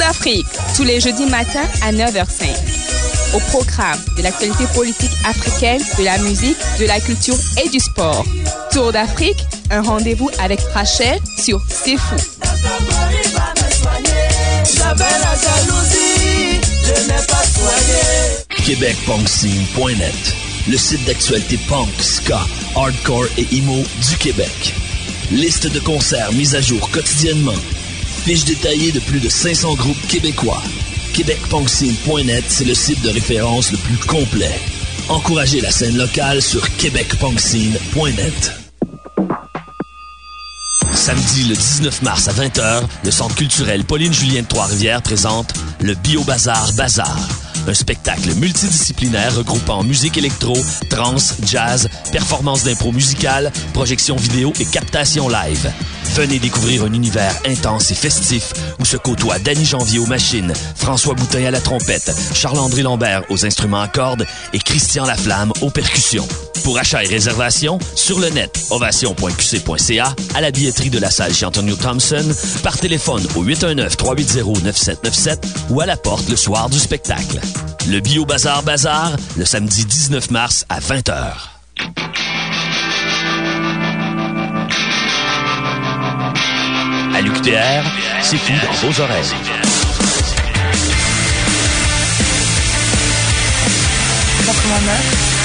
d'Afrique, tous les jeudis matins à 9h05. Au programme de l'actualité politique africaine, de la musique, de la culture et du sport. Tour d'Afrique, un rendez-vous avec Rachel sur C'est Fou. QuébecPunkScene.net, le site d'actualité punk, ska, hardcore et emo du Québec. Liste de concerts mise à jour quotidiennement. Fiche détaillée de plus de 500 groupes québécois. QuébecPunkScene.net, c'est le site de référence le plus complet. Encouragez la scène locale sur QuébecPunkScene.net. Samedi le 19 mars à 20h, le Centre culturel Pauline-Julien de Trois-Rivières présente le Bio Bazar Bazar. Un spectacle multidisciplinaire regroupant musique électro, trance, jazz, performance d'impro musicale, projection vidéo et captation live. Venez découvrir un univers intense et festif où se côtoient Danny Janvier aux machines, François Boutin à la trompette, Charles-André Lambert aux instruments à cordes et Christian Laflamme aux percussions. Pour achat et réservation, sur le net, ovation.qc.ca, à la billetterie de la salle Chez-Antonio Thompson, par téléphone au 819-380-9797 ou à la porte le soir du spectacle. Le Bio Bazar Bazar, le samedi 19 mars à 20h. À l'UQTR, c'est fou dans vos oreilles. 89.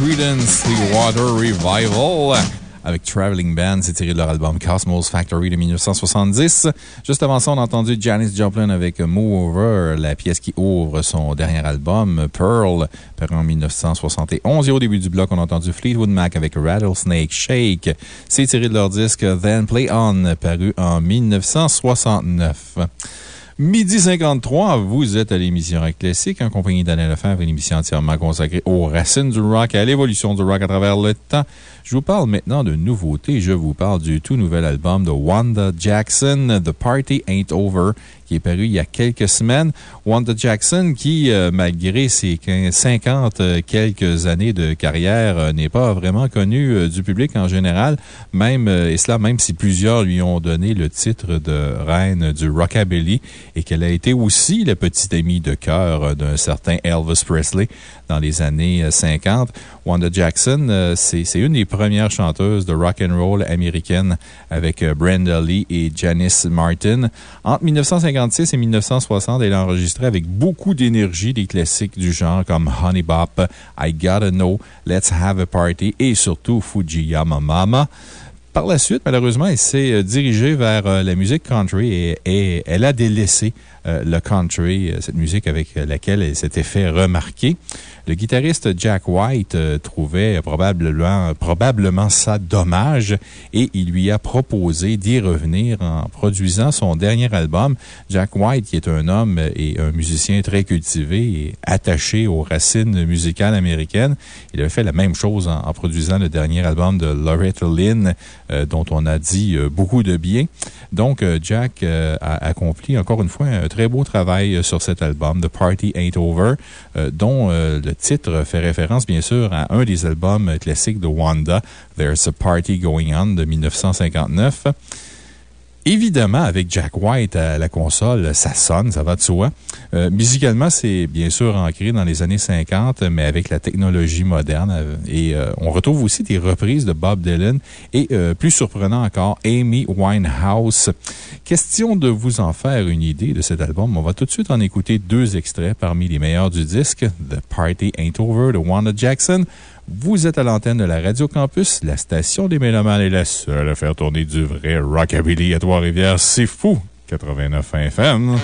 Credence Clearwater Revival. Avec Traveling Band, c'est tiré de leur album Cosmos Factory de 1970. Juste avant ça, on a entendu Janis Joplin avec Move Over, la pièce qui ouvre son dernier album, Pearl, paru en 1971. Et au début du bloc, on a entendu Fleetwood Mac avec Rattlesnake Shake. C'est tiré de leur disque Then Play On, paru en 1969. Midi 53, vous êtes à l'émission Rock Classique en compagnie d'Alain Lefebvre, une émission entièrement consacrée aux racines du rock et à l'évolution du rock à travers le temps. Je vous parle maintenant de nouveautés. Je vous parle du tout nouvel album de Wanda Jackson, The Party Ain't Over, qui est paru il y a quelques semaines. Wanda Jackson, qui, euh, malgré ses 15 50 euh, quelques années de carrière, euh, n'est pas vraiment connue du public en général, et cela même si plusieurs lui ont donné le titre de reine du rockabilly et qu'elle a été aussi la petite amie de cœur d'un certain Elvis Presley dans les années euh, 50. Wanda Jackson, c'est une des premières chanteuses de rock and roll américaine avec Brenda Lee et Janice Martin. Entre 1956 et 1960, elle a enregistré avec beaucoup d'énergie des classiques du genre comme Honey Bop, I Gotta Know, Let's Have a Party et surtout Fujiyama Mama. Par la suite, malheureusement, elle s'est euh, dirigée vers euh, la musique country et, elle a délaissé euh, le country, cette musique avec laquelle elle s'était fait remarquer. Le guitariste Jack White euh, trouvait probablement, probablement ça dommage et il lui a proposé d'y revenir en produisant son dernier album. Jack White, qui est un homme et un musicien très cultivé et attaché aux racines musicales américaines, il avait fait la même chose en, produisant le dernier album de Loretta Lynn, euh, dont on a dit euh, beaucoup de bien. Donc, Jack a accompli encore une fois un très beau travail sur cet album, The Party Ain't Over, dont le titre fait référence, bien sûr, à un des albums classiques de Wanda, There's a Party Going On de 1959. Évidemment, avec Jack White à la console, ça sonne, ça va de soi. Euh, musicalement, c'est bien sûr ancré dans les années 50, mais avec la technologie moderne. euh, Et euh, on retrouve aussi des reprises de Bob Dylan et, plus surprenant encore, Amy Winehouse. Question de vous en faire une idée de cet album. On va tout de suite en écouter deux extraits parmi les meilleurs du disque, The Party Ain't Over de Wanda Jackson. Vous êtes à l'antenne de la Radio Campus. La station des Mélomanes est la seule à faire tourner du vrai rockabilly à Trois-Rivières. C'est fou! 89 FM.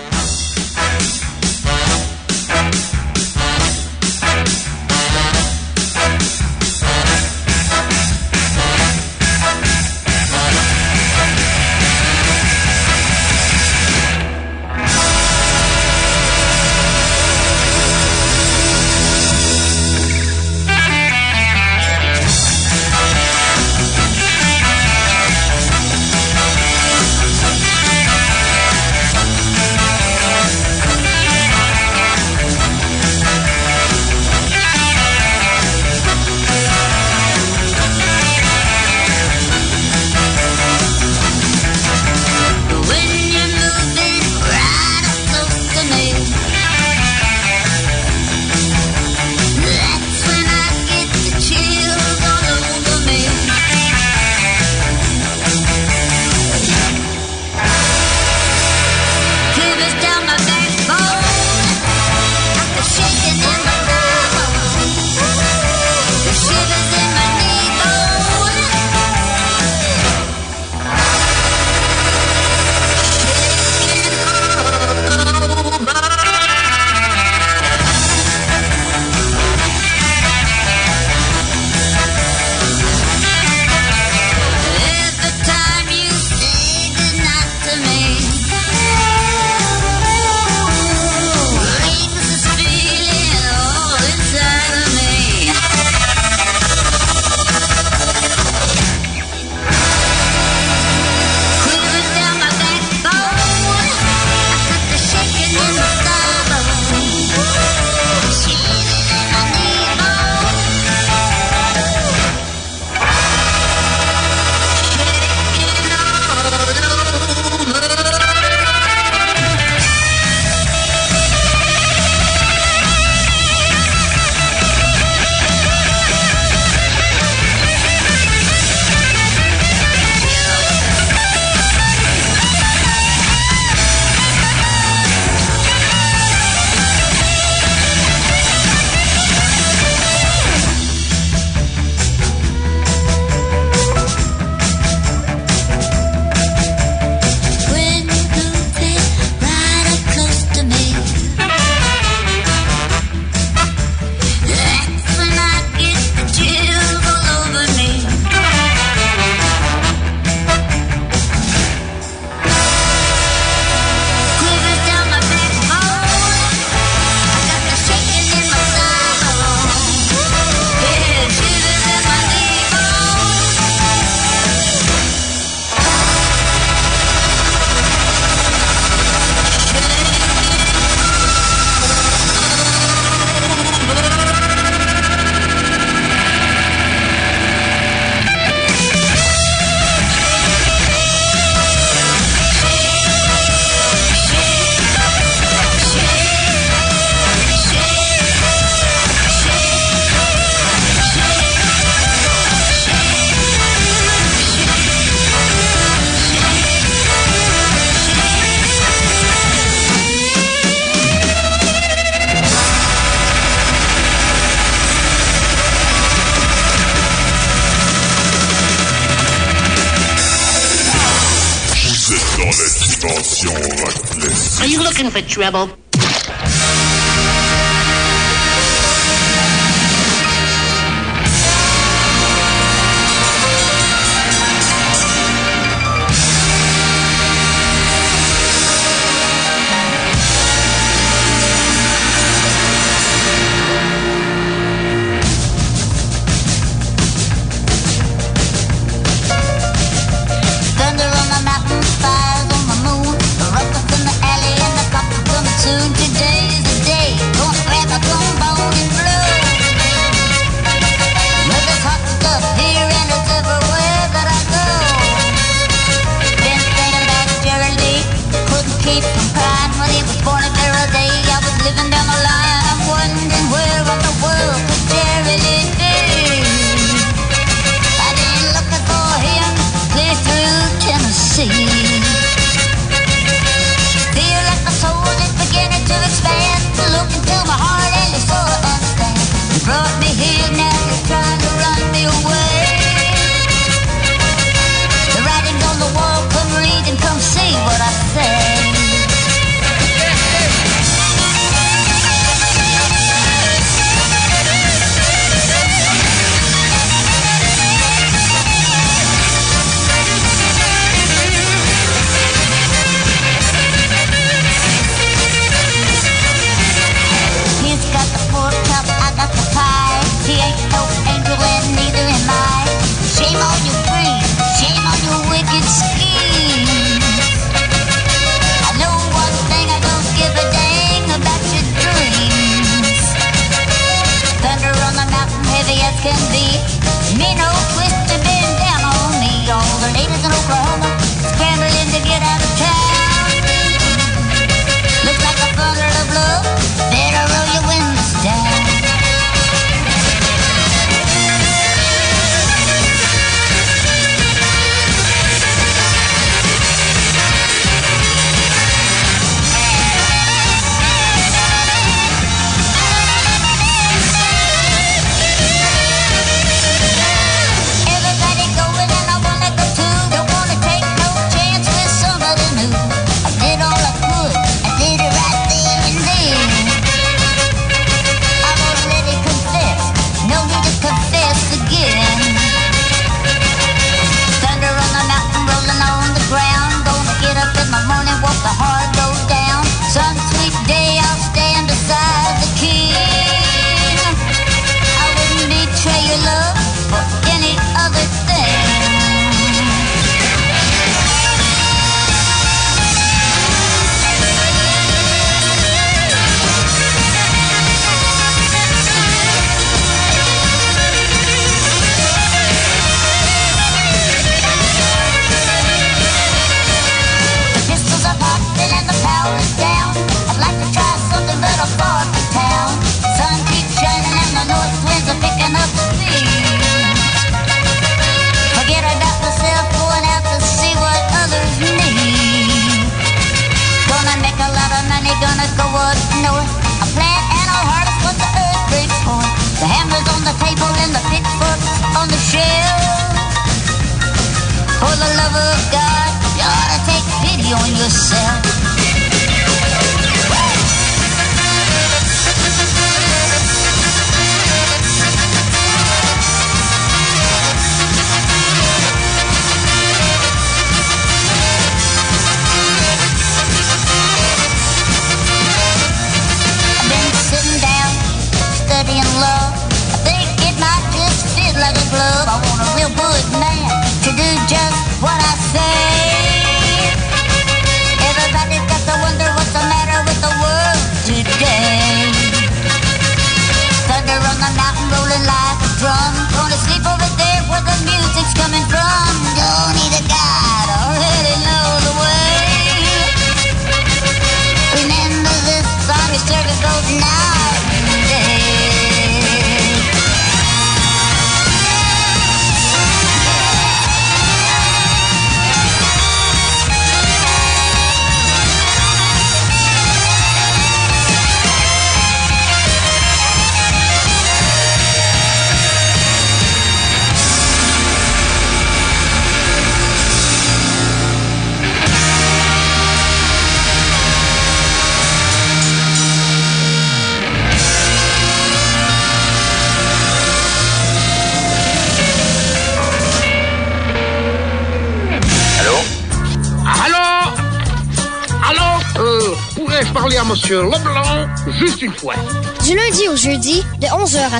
Looking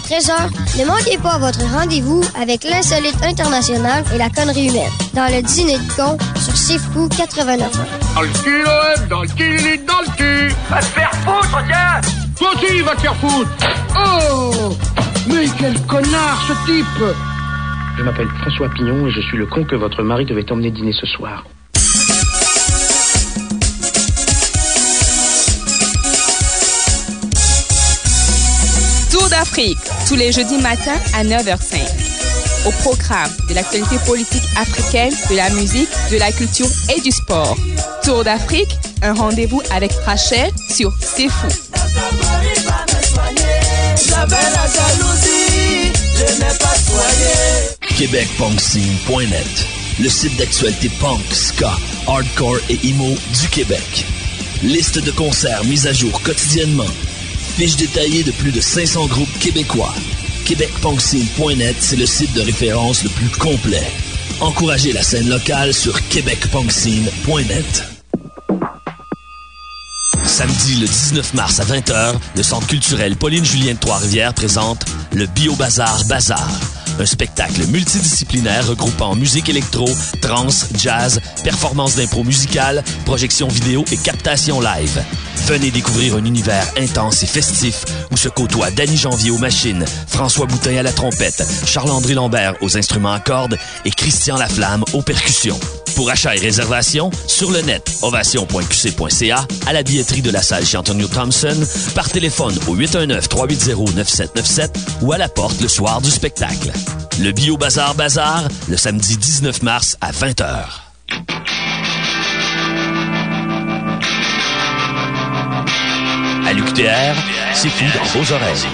13h, ne manquez pas votre rendez-vous avec l'insolite international et la connerie humaine dans le dîner de con sur Fou 89. Dans le cul, l'OM, dans le cul, il est dans le cul. Va te faire foutre, tiens Toi aussi, va te faire foutre Oh Mais quel connard, ce type Je m'appelle François Pignon et je suis le con que votre mari devait emmener dîner ce soir. Tour d'Afrique, tous les jeudis matins à 9h05. Au programme de l'actualité politique africaine, de la musique, de la culture et du sport. Tour d'Afrique, un rendez-vous avec Rachel sur C'est Fou. QuébecPunkScene.net, le site d'actualité punk, ska, hardcore et emo du Québec. Liste de concerts mise à jour quotidiennement. Fiche détaillée de plus de 500 groupes québécois. QuébecPunkScene.net, c'est le site de référence le plus complet. Encouragez la scène locale sur QuébecPunkScene.net. Samedi le 19 mars à 20h, le Centre culturel Pauline-Julien de Trois-Rivières présente le Bio Bazar Bazar. Un spectacle multidisciplinaire regroupant musique électro, trance, jazz, performance d'impro musicale, projection vidéo et captation live. Venez découvrir un univers intense et festif où se côtoient Danny Janvier aux machines, François Boutin à la trompette, Charles-André Lambert aux instruments à cordes et Christian Laflamme aux percussions. Pour achat et réservation, sur le net, ovation.qc.ca, à la billetterie de la salle chez Antonio Thompson, par téléphone au 819-380-9797 ou à la porte le soir du spectacle. Le Bio Bazar Bazar, le samedi 19 mars à 20h. L'UQTR, c'est dans vos oreilles.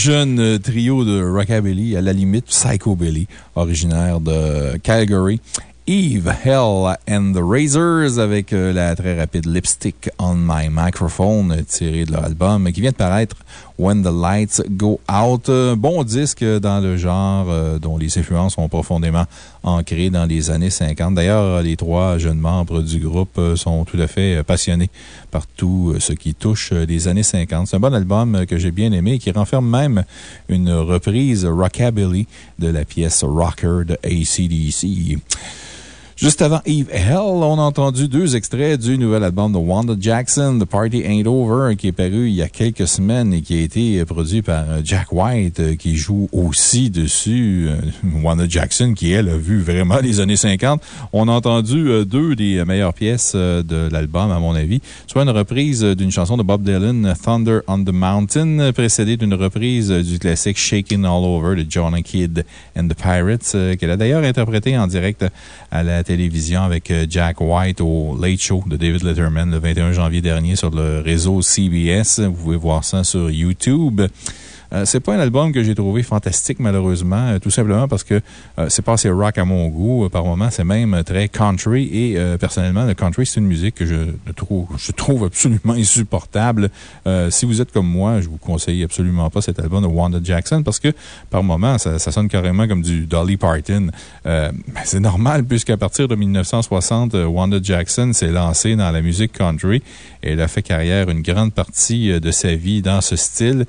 Jeune euh, trio de rockabilly, à la limite psychobilly, originaire de Calgary. Eve, Hell and the Razors avec euh, la très rapide Lipstick on My Microphone euh, tirée de leur album qui vient de paraître When the Lights Go Out. Un bon disque dans le genre euh, dont les influences sont profondément ancrées dans les années 50. D'ailleurs, les trois jeunes membres du groupe euh, sont tout à fait euh, passionnés par tout euh, ce qui touche euh, les années 50. C'est un bon album euh, que j'ai bien aimé et qui renferme même une reprise rockabilly de la pièce Rocker de ACDC. Juste avant Eve Hell, on a entendu deux extraits du nouvel album de Wanda Jackson, The Party Ain't Over, qui est paru il y a quelques semaines et qui a été produit par euh, Jack White, euh, qui joue aussi dessus. euh, Wanda Jackson, qui elle a vu vraiment les années 50. On a entendu deux des meilleures pièces de l'album, à mon avis. Soit une reprise d'une chanson de Bob Dylan, Thunder on the Mountain, précédée d'une reprise du classique Shaking All Over de Jonah Kidd and the Pirates, qu'elle a d'ailleurs interprété en direct à la télévision avec euh, Jack White au Late Show de David Letterman le 21 janvier dernier sur le réseau CBS. Vous pouvez voir ça sur YouTube. Euh, c'est pas un album que j'ai trouvé fantastique, malheureusement, euh, tout simplement parce que euh, c'est pas assez rock à mon goût. Euh, par moments, c'est même euh, très country et personnellement, le country, c'est une musique que je trouve, je trouve absolument [LAUGHS] insupportable. Si vous êtes comme moi, je vous conseille absolument pas cet album de Wanda Jackson parce que par moments, ça, ça sonne carrément comme du Dolly Parton. Ben, c'est normal puisqu'à partir de 1960, euh, Wanda Jackson s'est lancée dans la musique country et elle a fait carrière une grande partie de sa vie dans ce style.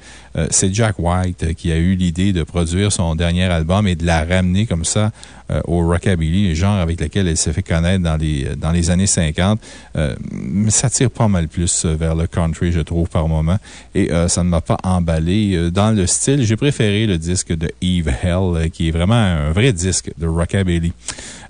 C'est Jack White euh, qui a eu l'idée de produire son dernier album et de la ramener comme ça euh, au rockabilly, le genre avec lequel elle s'est fait connaître dans les, les années 50. Euh, mais ça tire pas mal plus euh, vers le country, je trouve, par moment. Et euh, ça ne m'a pas emballé. Euh, Dans le style, j'ai préféré le disque de Eve Hell, euh, qui est vraiment un vrai disque de rockabilly.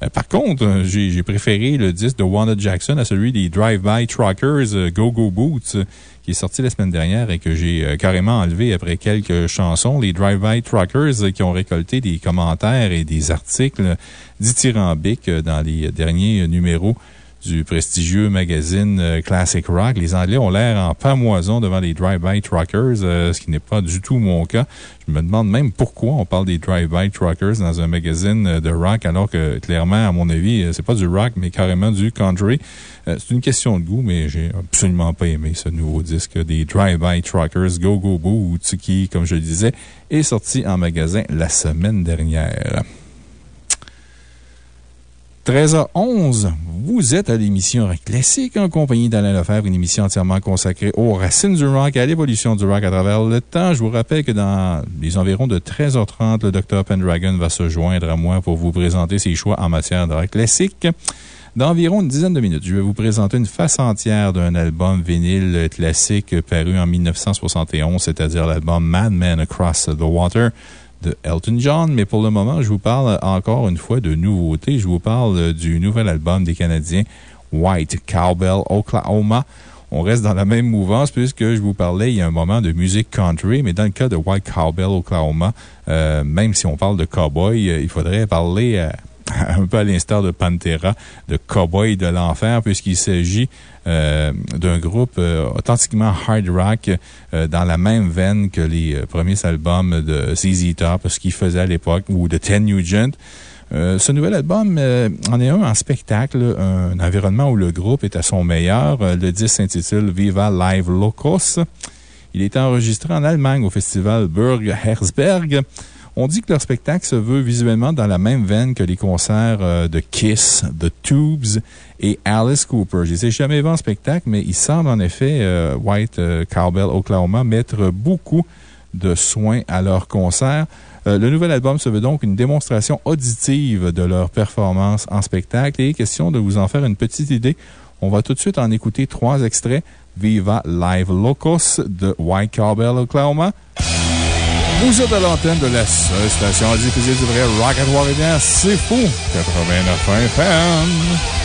Euh, Par contre, euh, j'ai préféré le disque de Wanda Jackson à celui des Drive-By Truckers euh, Go Go Boots, euh, qui est sorti la semaine dernière et que j'ai euh, carrément enlevé après quelques chansons. Les Drive-By Truckers euh, qui ont récolté des commentaires et des articles dithyrambiques euh, dans les derniers numéros du prestigieux magazine euh, Classic Rock. Les Anglais ont l'air en pamoison devant les Drive-By Truckers, euh, ce qui n'est pas du tout mon cas. Je me demande même pourquoi on parle des Drive-By Truckers dans un magazine euh, de rock, alors que clairement, à mon avis, c'est pas du rock, mais carrément du country. C'est une question de goût, mais j'ai absolument pas aimé ce nouveau disque des Drive-By Truckers Go Go Boots, qui, comme je le disais, est sorti en magasin la semaine dernière. 13h11, vous êtes à l'émission Rock Classique en compagnie d'Alain Lefebvre, une émission entièrement consacrée aux racines du rock et à l'évolution du rock à travers le temps. Je vous rappelle que dans les environs de 13h30, le Dr. Pendragon va se joindre à moi pour vous présenter ses choix en matière de rock classique. Dans environ une dizaine de minutes, je vais vous présenter une face entière d'un album vinyle classique paru en 1971, c'est-à-dire l'album Madman Across the Water de Elton John. Mais pour le moment, je vous parle encore une fois de nouveautés. Je vous parle du nouvel album des Canadiens White Cowbell Oklahoma. On reste dans la même mouvance puisque je vous parlais il y a un moment de musique country, mais dans le cas de White Cowbell Oklahoma, euh, même si on parle de cowboy, euh, il faudrait parler euh, [LAUGHS] un peu à l'instar de Pantera, de Cowboy de l'Enfer, puisqu'il s'agit euh, d'un groupe euh, authentiquement hard rock euh, dans la même veine que les euh, premiers albums de ZZ Top, ce qu'il faisait à l'époque, ou de Ted Nugent. Euh, ce nouvel album euh, en est un en spectacle, un environnement où le groupe est à son meilleur. Euh, le disque s'intitule Viva Live Locos. Il est enregistré en Allemagne au festival Burg Herzberg. On dit que leur spectacle se veut visuellement dans la même veine que les concerts euh, de Kiss, The Tubes et Alice Cooper. Je les ai jamais vus en spectacle, mais il semble en effet, euh, White euh, Cowbell Oklahoma, mettre beaucoup de soins à leur concert. Euh, le nouvel album se veut donc une démonstration auditive de leur performance en spectacle et question de vous en faire une petite idée. On va tout de suite en écouter trois extraits. Viva Live Locos de White Cowbell Oklahoma. Vous êtes à l'antenne de la seule station à diffuser du vrai rock à Trois-Rivières. C'est fou! 89 FM.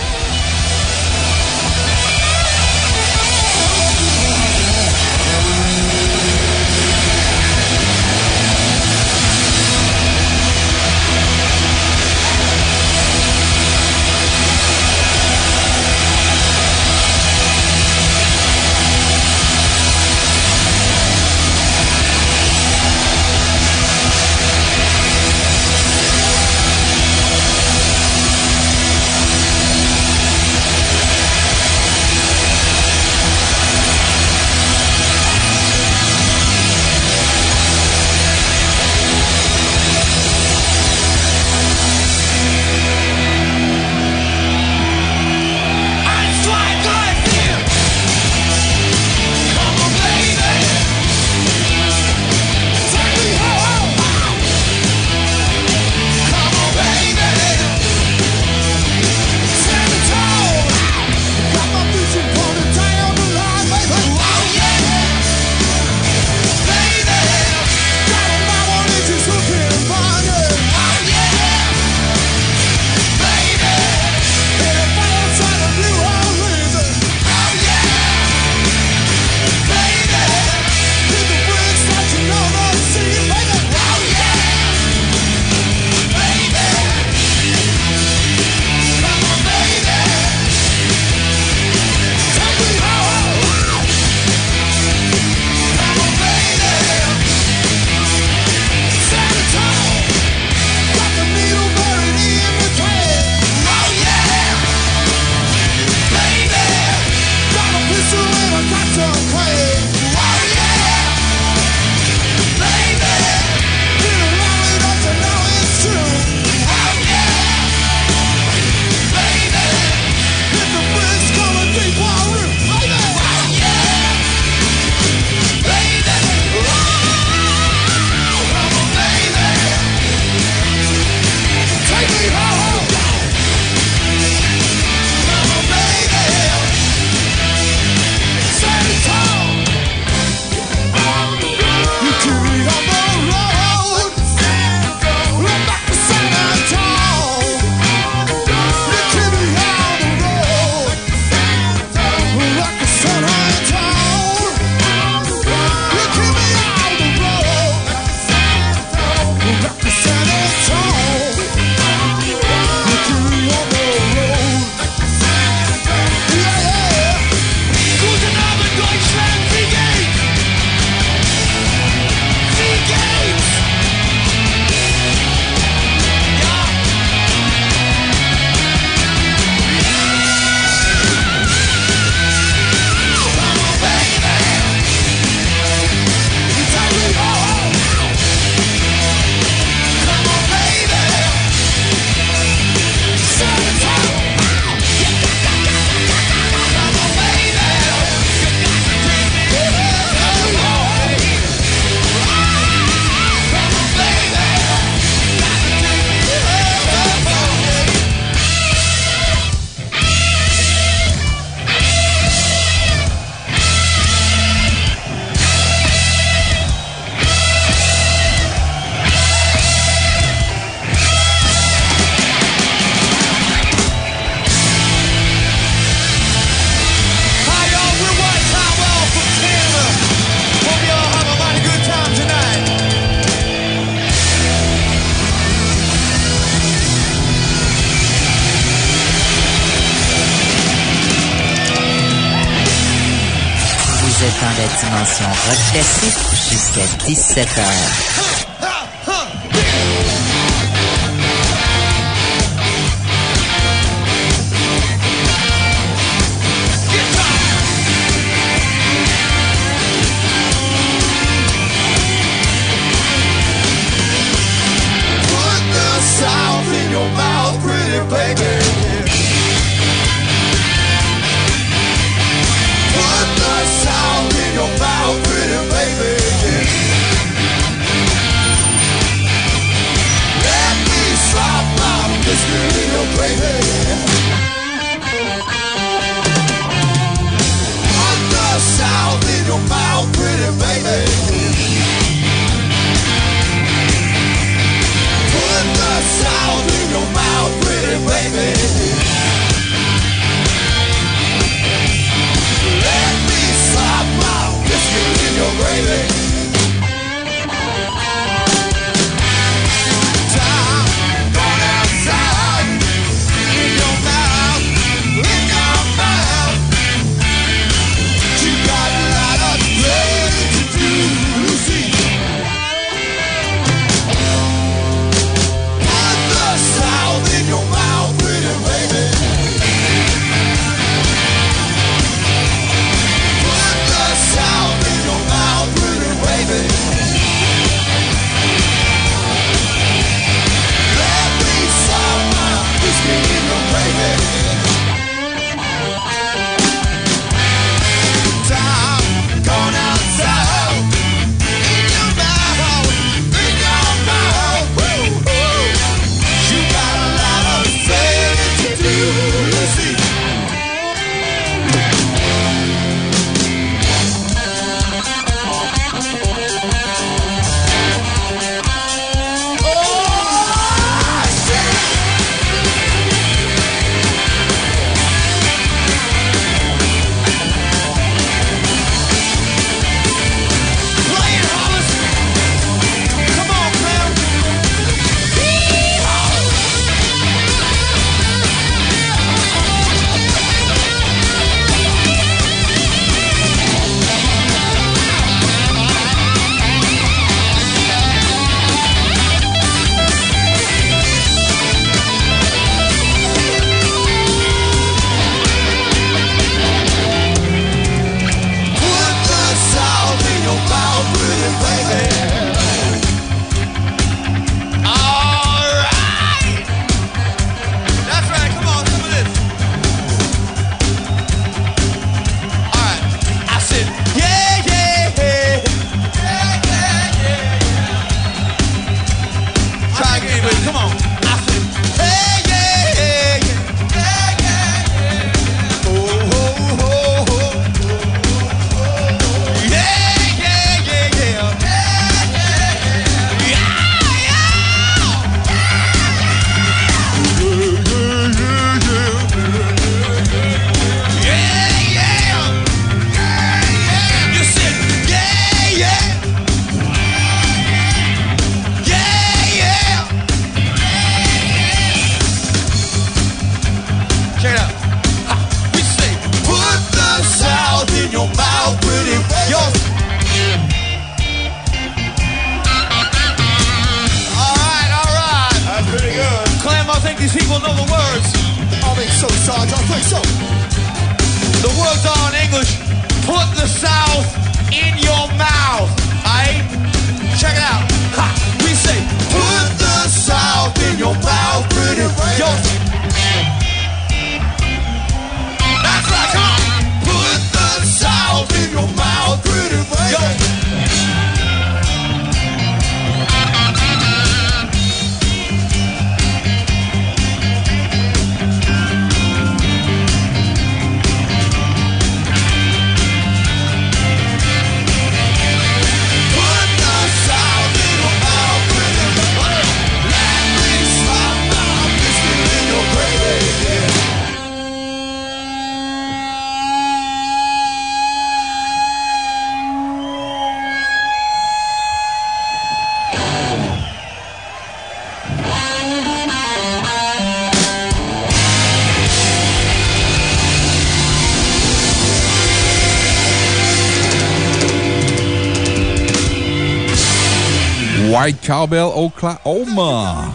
Cowbell, Oklahoma.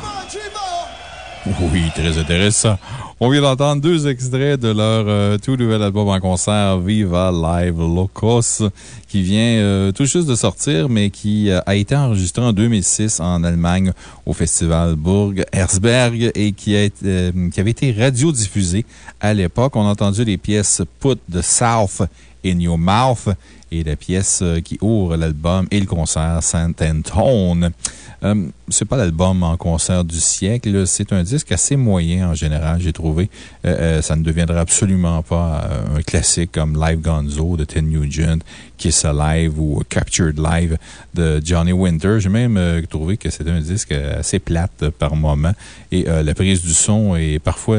Oui, très intéressant. On vient d'entendre deux extraits de leur euh, tout nouvel album en concert, Viva Live Locos, qui vient euh, tout juste de sortir, mais qui euh, a été enregistré en 2006 en Allemagne au festival Burg Herzberg et qui, a, qui avait été radiodiffusé à l'époque. On a entendu les pièces Put the South in Your Mouth et la pièce euh, qui ouvre l'album et le concert Saint Antone. Euh, c'est pas l'album en concert du siècle. C'est un disque assez moyen en général, j'ai trouvé. Euh, euh, ça ne deviendra absolument pas un classique comme Live Gonzo de Ted Nugent, Kiss Alive ou Captured Live de Johnny Winter. J'ai même trouvé que c'était un disque assez plate par moment et la prise du son est parfois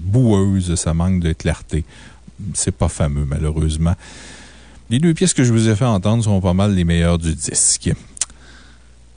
boueuse. Ça manque de clarté. C'est pas fameux, malheureusement. Les deux pièces que je vous ai fait entendre sont pas mal les meilleures du disque.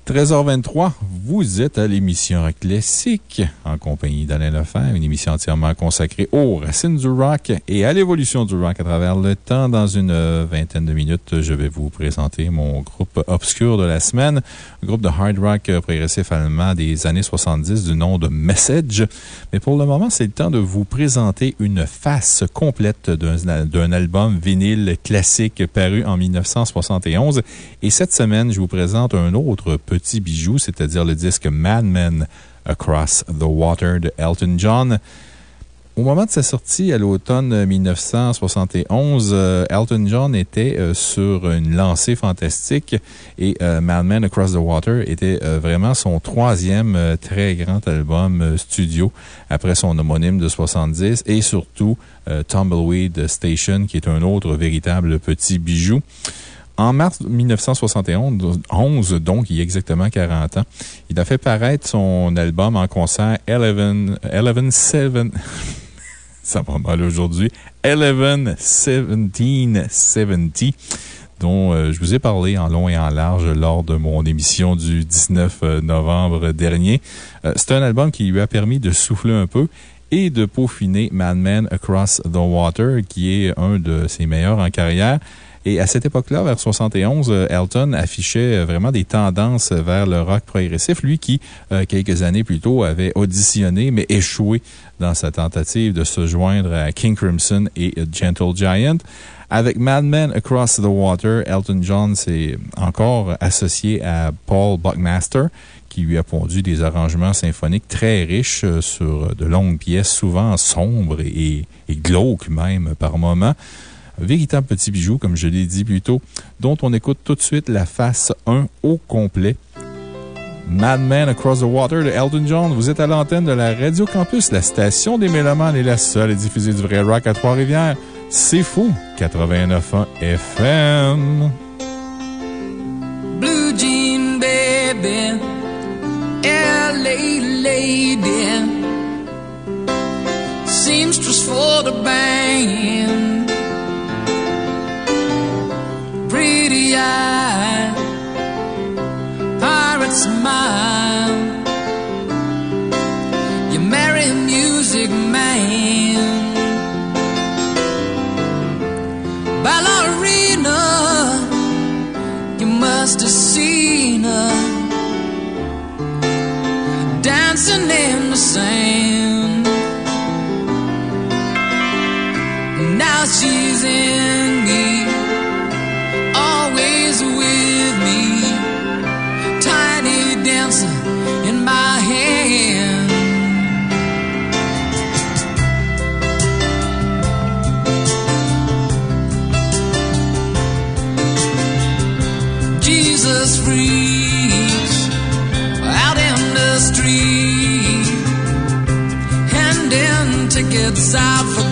13h23, vous êtes à l'émission Classique en compagnie d'Alain Lefebvre, une émission entièrement consacrée aux racines du rock et à l'évolution du rock à travers le temps. Dans une vingtaine de minutes, je vais vous présenter mon groupe obscur de la semaine, groupe de hard rock progressif allemand des années 70 du nom de Message. Mais pour le moment, c'est le temps de vous présenter une face complète d'un album vinyle classique paru en 1971. Et cette semaine, je vous présente un autre petit bijou, c'est-à-dire le disque Mad Men Across the Water de Elton John. Au moment de sa sortie à l'automne 1971, euh, Elton John était euh, sur une lancée fantastique et euh, Mad Men Across the Water était vraiment son troisième très grand album studio après son homonyme de 70 et surtout Tumbleweed Station qui est un autre véritable petit bijou. En mars 1971, 11, donc il y a exactement 40 ans, il a fait paraître son album en concert Eleven, Eleven Seven. [LAUGHS] Ça va mal aujourd'hui. 11 1770, dont euh, je vous ai parlé en long et en large lors de mon émission du 19 novembre dernier. Euh, C'est un album qui lui a permis de souffler un peu et de peaufiner Mad Men Across the Water, qui est un de ses meilleurs en carrière. Et à cette époque-là, vers 71, euh, Elton affichait euh, vraiment des tendances vers le rock progressif. Lui qui, euh, quelques années plus tôt, avait auditionné, mais échoué dans sa tentative de se joindre à King Crimson et Gentle Giant. Avec Mad Men Across the Water, Elton John s'est encore associé à Paul Buckmaster, qui lui a pondu des arrangements symphoniques très riches sur de longues pièces, souvent sombres et glauques même par moments. Véritable petit bijou, comme je l'ai dit plus tôt, dont on écoute tout de suite la face 1 au complet. Mad Men Across the Water de Elton John. Vous êtes à l'antenne de la Radio Campus, la station des Mélomanes et la seule à diffuser du vrai rock à Trois-Rivières. C'est fou! 89.1 FM. Blue jean baby, for the band, eye, pirate smile. You marry music man, ballerina. You must have seen her dancing in the sand. Now she's in freaks out in the street, handing tickets out for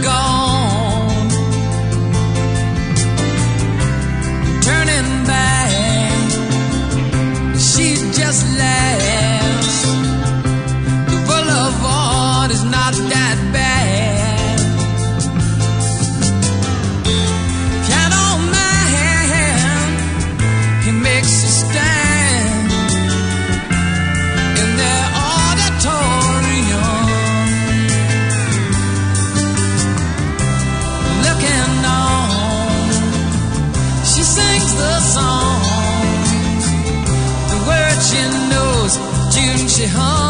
home.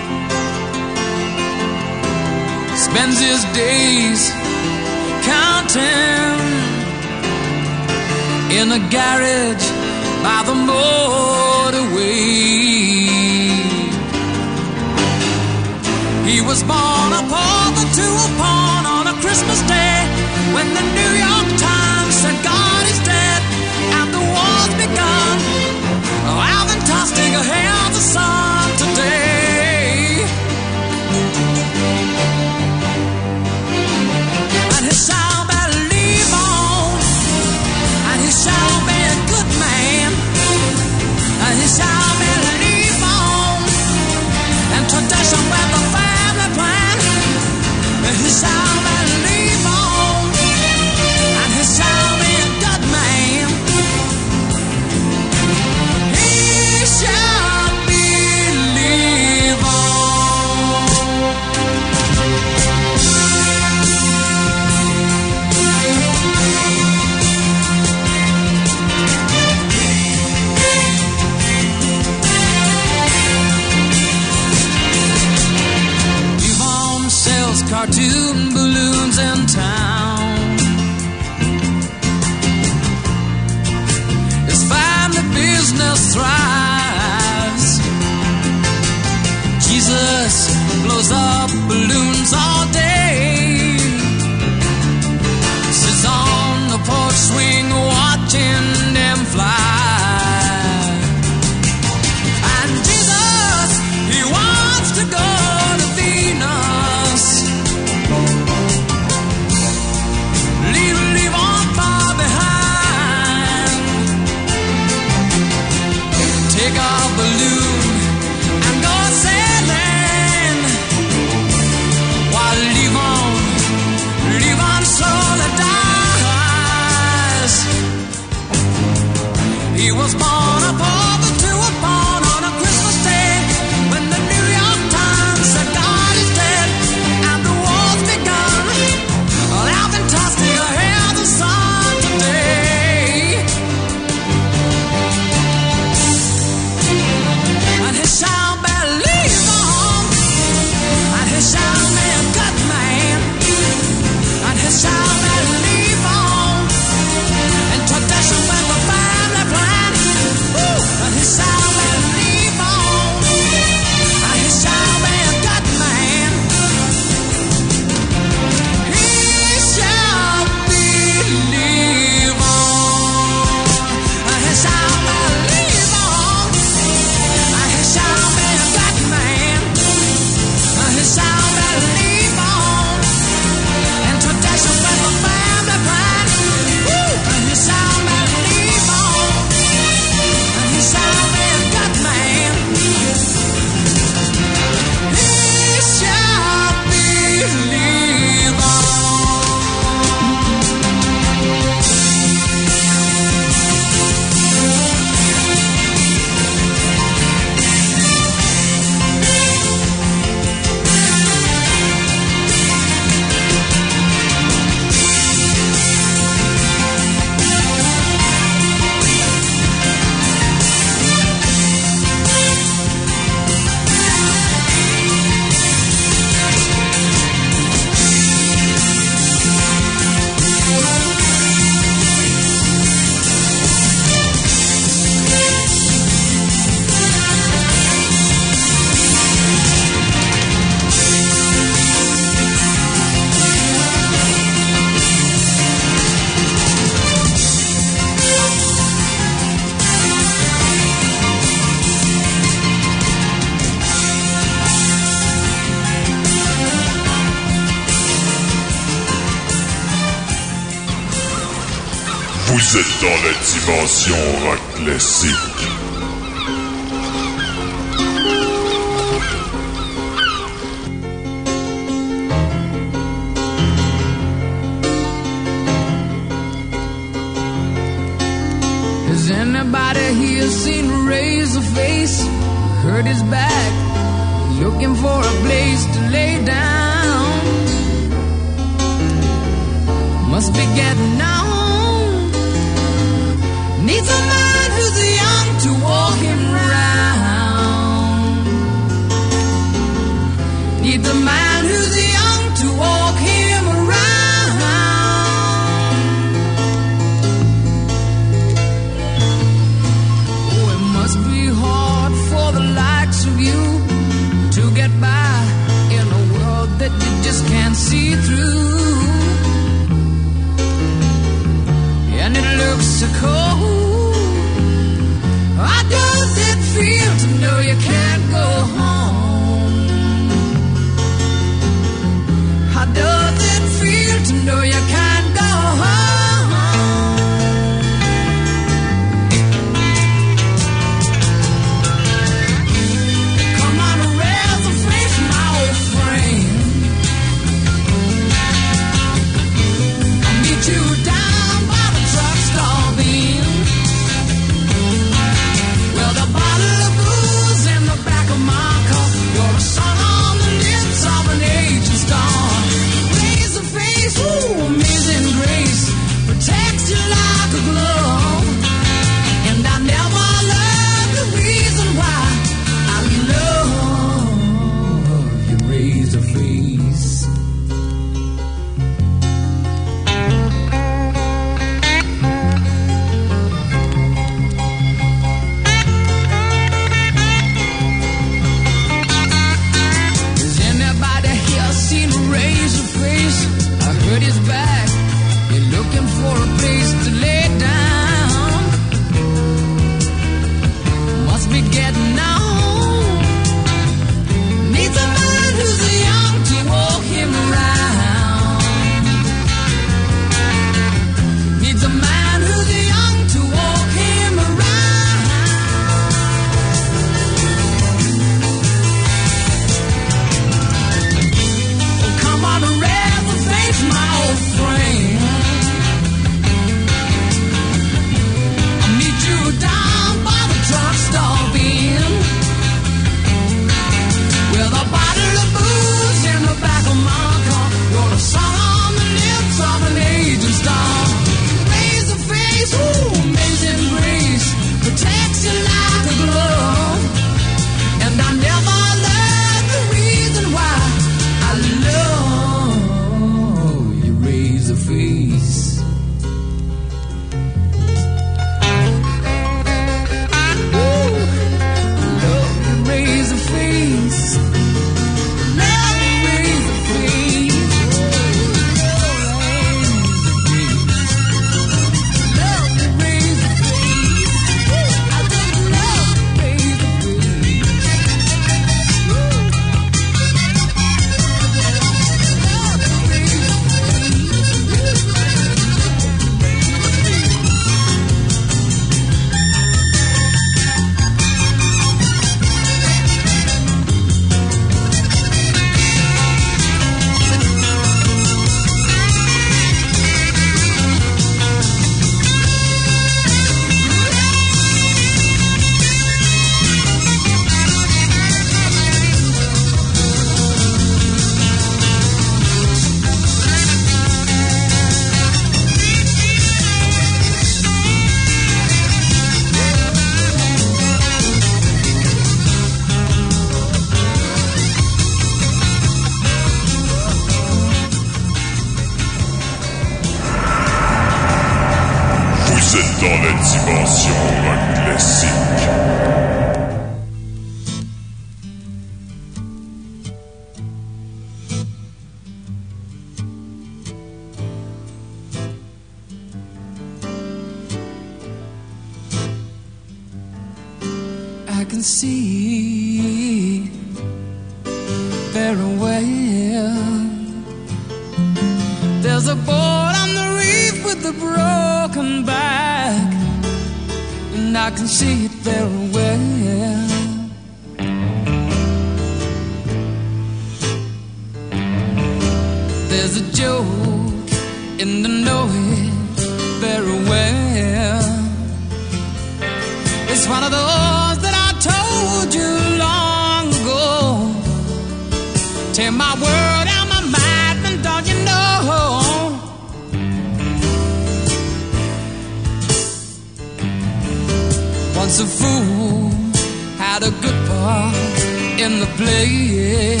playing.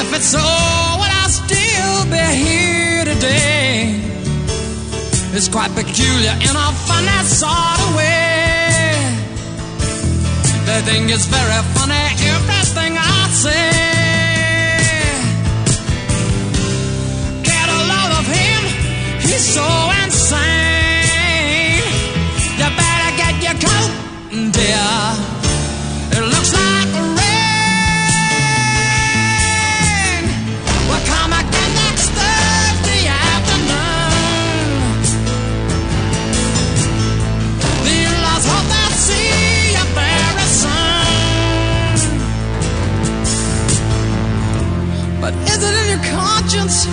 If it's so, would I still be here today? It's quite peculiar in a funny sort of way. They think it's very funny everything I say. Get a load of him, he's so insane. You better get your coat, dear. vengeance.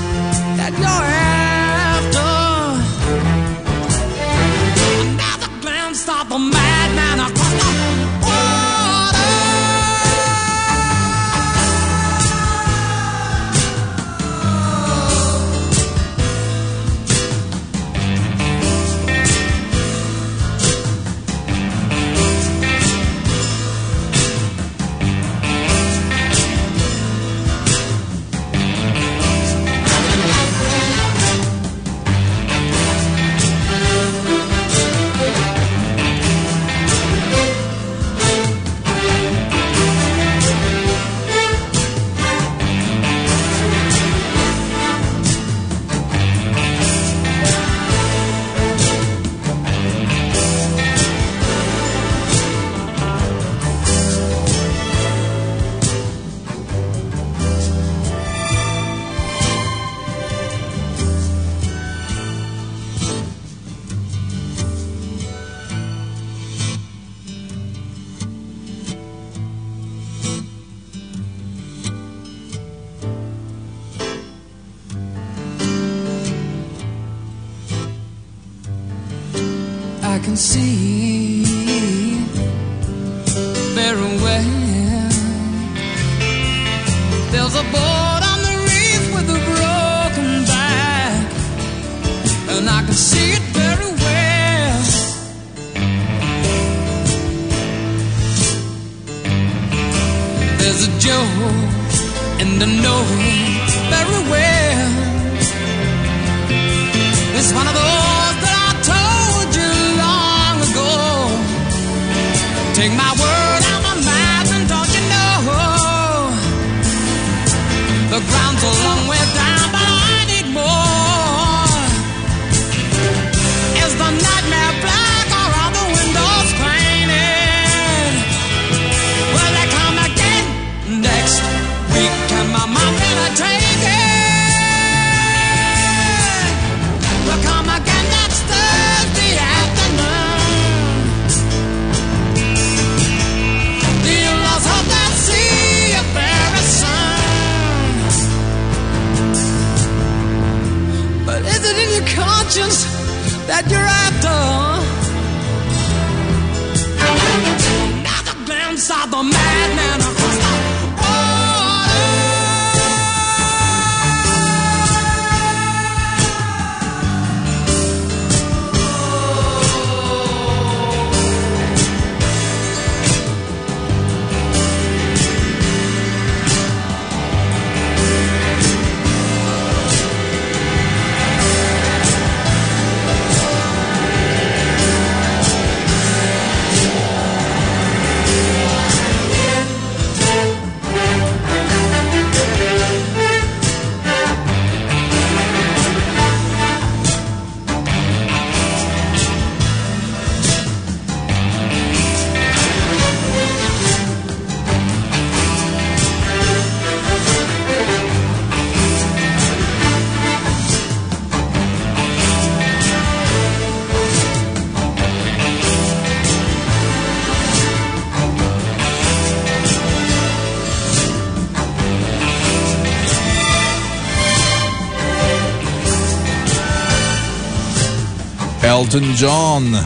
John.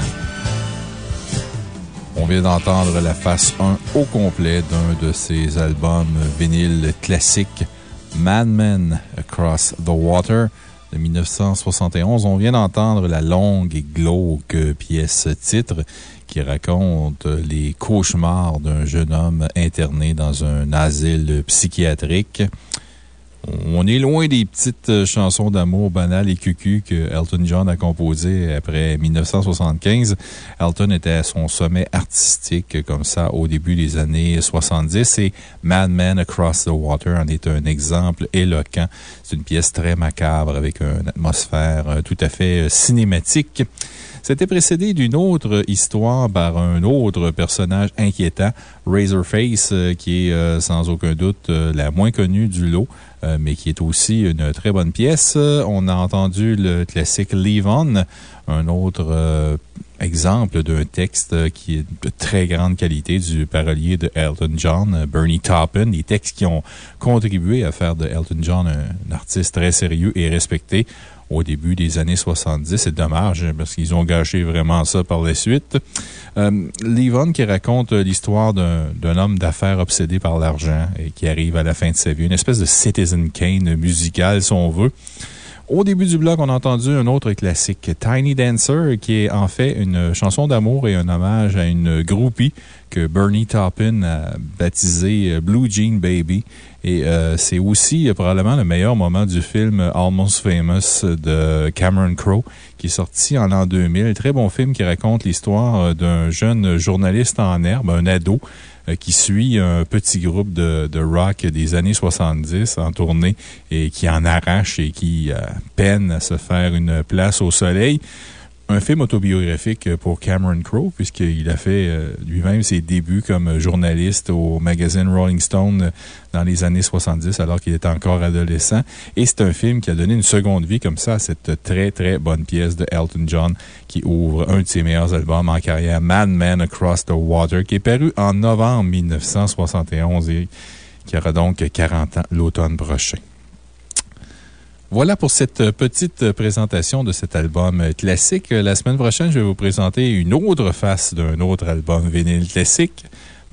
On vient d'entendre la face 1 au complet d'un de ses albums vinyles classiques, Mad Men Across the Water de 1971. On vient d'entendre la longue et glauque pièce titre qui raconte les cauchemars d'un jeune homme interné dans un asile psychiatrique. On est loin des petites euh, chansons d'amour banales et cucu que Elton John a composées après 1975. Elton était à son sommet artistique comme ça au début des années 70 et Mad Men Across the Water en est un exemple éloquent. C'est une pièce très macabre avec une atmosphère euh, tout à fait euh, cinématique. C'était précédé d'une autre histoire par un autre personnage inquiétant, Razorface, euh, qui est euh, sans aucun doute euh, la moins connue du lot. mais qui est aussi une très bonne pièce. On a entendu le classique Leave On, un autre exemple d'un texte qui est de très grande qualité du parolier de Elton John, Bernie Taupin, des textes qui ont contribué à faire de Elton John un artiste très sérieux et respecté au début des années 70. C'est dommage hein, parce qu'ils ont gâché vraiment ça par la suite. Euh, Levon qui raconte euh, l'histoire d'un homme d'affaires obsédé par l'argent et qui arrive à la fin de sa vie. Une espèce de Citizen Kane musical, si on veut. Au début du bloc, on a entendu un autre classique, Tiny Dancer, qui est en fait une chanson d'amour et un hommage à une groupie que Bernie Taupin a baptisée Blue Jean Baby. Et euh, c'est aussi euh, probablement le meilleur moment du film Almost Famous de Cameron Crowe, qui est sorti en l'an 2000. Très bon film qui raconte l'histoire euh, d'un jeune journaliste en herbe, un ado, qui suit un petit groupe de, de rock des années 70 en tournée et qui en arrache et qui peine à se faire une place au soleil. Un film autobiographique pour Cameron Crowe, puisqu'il a fait euh, lui-même ses débuts comme journaliste au magazine Rolling Stone euh, dans les années 70, alors qu'il était encore adolescent. Et c'est un film qui a donné une seconde vie comme ça à cette très, très bonne pièce de Elton John qui ouvre un de ses meilleurs albums en carrière, Mad Men Across the Water, qui est paru en novembre 1971 et qui aura donc 40 ans l'automne prochain. Voilà pour cette petite présentation de cet album classique. La semaine prochaine, je vais vous présenter une autre face d'un autre album vinyle classique,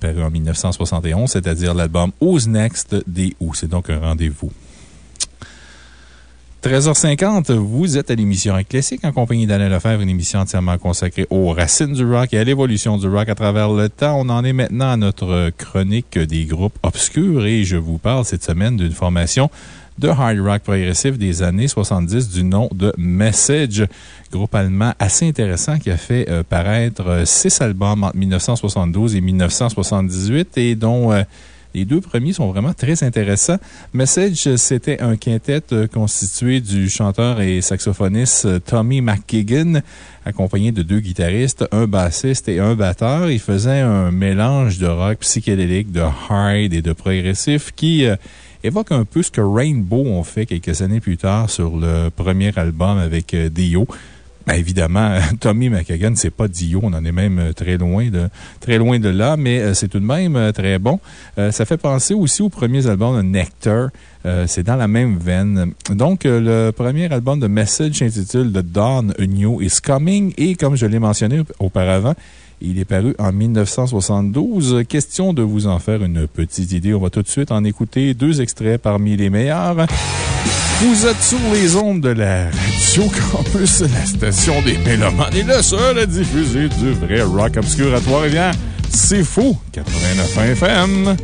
paru en 1971, c'est-à-dire l'album Who's Next des Who. C'est donc un rendez-vous. 13h50, vous êtes à l'émission Classique en compagnie d'Alain Lefebvre, une émission entièrement consacrée aux racines du rock et à l'évolution du rock à travers le temps. On en est maintenant à notre chronique des groupes obscurs et je vous parle cette semaine d'une formation de hard rock progressif des années 70 du nom de Message, groupe allemand assez intéressant qui a fait euh, paraître euh, six albums entre 1972 et 1978 et dont euh, les deux premiers sont vraiment très intéressants. Message, c'était un quintet constitué du chanteur et saxophoniste Tommy McKagan, accompagné de deux guitaristes, un bassiste et un batteur. Il faisait un mélange de rock psychédélique, de hard et de progressif qui évoque un peu ce que Rainbow ont fait quelques années plus tard sur le premier album avec euh, Dio. Ben, évidemment, [LAUGHS] Tommy McKagan, c'est pas Dio. On en est même euh, très loin de, très loin de là, mais euh, c'est tout de même très bon. Ça fait penser aussi aux premiers albums de Nectar. C'est dans la même veine. Donc, le premier album de Message s'intitule The Dawn A New Is Coming et comme je l'ai mentionné auparavant, il est paru en 1972. Question de vous en faire une petite idée. On va tout de suite en écouter deux extraits parmi les meilleurs. Vous êtes sur les ondes de la Radio Campus, la station des Mélomanes et le seul à diffuser du vrai rock obscur à Trois-Rivières. C'est fou! 89 FM.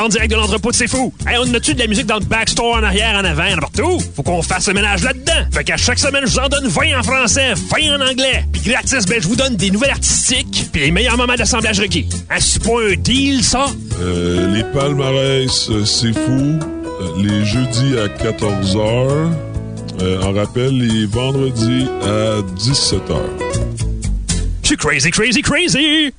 En direct de l'entrepôt de C'est Fou. Hey, on a-tu de la musique dans le backstore en arrière, en avant, n'importe où? Faut qu'on fasse le ménage là-dedans. Fait qu'à chaque semaine, je vous en donne 20 en français, 20 en anglais. Puis gratis, ben, je vous donne des nouvelles artistiques puis les meilleurs moments d'assemblage requis. Hein, c'est pas un deal, ça? Euh, les palmarès, euh, c'est fou. Euh, les jeudis à 14h. on rappelle les vendredis à 17h. Je suis crazy, crazy, crazy!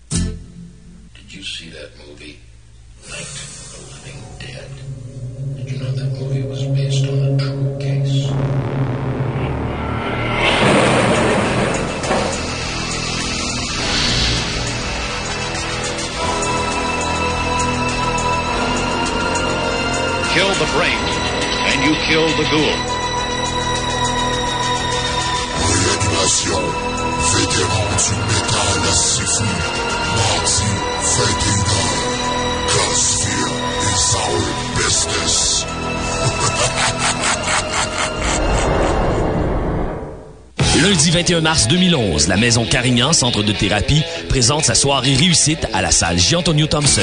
Lundi 21 mars 2011, la Maison Carignan, centre de thérapie, présente sa soirée réussite à la salle Jean-Antonio Thompson.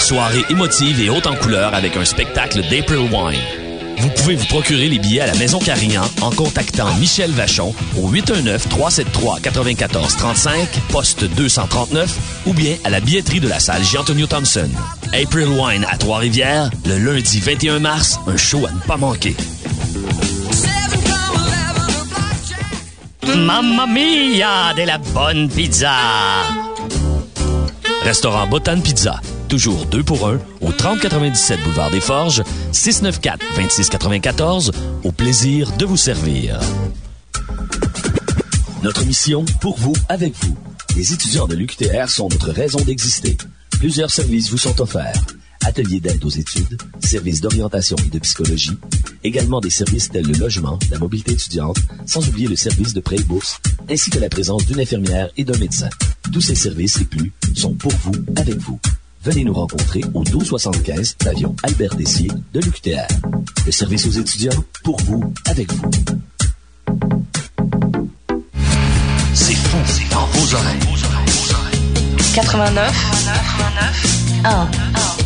Soirée émotive et haute en couleur avec un spectacle d'April Wine. Vous pouvez vous procurer les billets à la Maison Carignan en contactant Michel Vachon au 819-373-9435, poste 239, ou bien à la billetterie de la salle Jean-Antonio Thompson. April Wine à Trois-Rivières, le lundi 21 mars, un show à ne pas manquer. Mamma mia, de la bonne pizza! Restaurant Botan Pizza, toujours 2 pour 1 au 3097 boulevard des Forges, 694-2694, au plaisir de vous servir. Notre mission, pour vous, avec vous. Les étudiants de l'UQTR sont notre raison d'exister. Plusieurs services vous sont offerts. Atelier d'aide aux études, services d'orientation et de psychologie, également des services tels le logement, la mobilité étudiante, sans oublier le service de prêt et bourse, ainsi que la présence d'une infirmière et d'un médecin. Tous ces services et plus sont pour vous, avec vous. Venez nous rencontrer au 1275 Pavillon Albert Dessier de l'UQTR. Le service aux étudiants, pour vous, avec vous. C'est fou, c'est dans vos oreilles. 89, 89, 89 1. 1.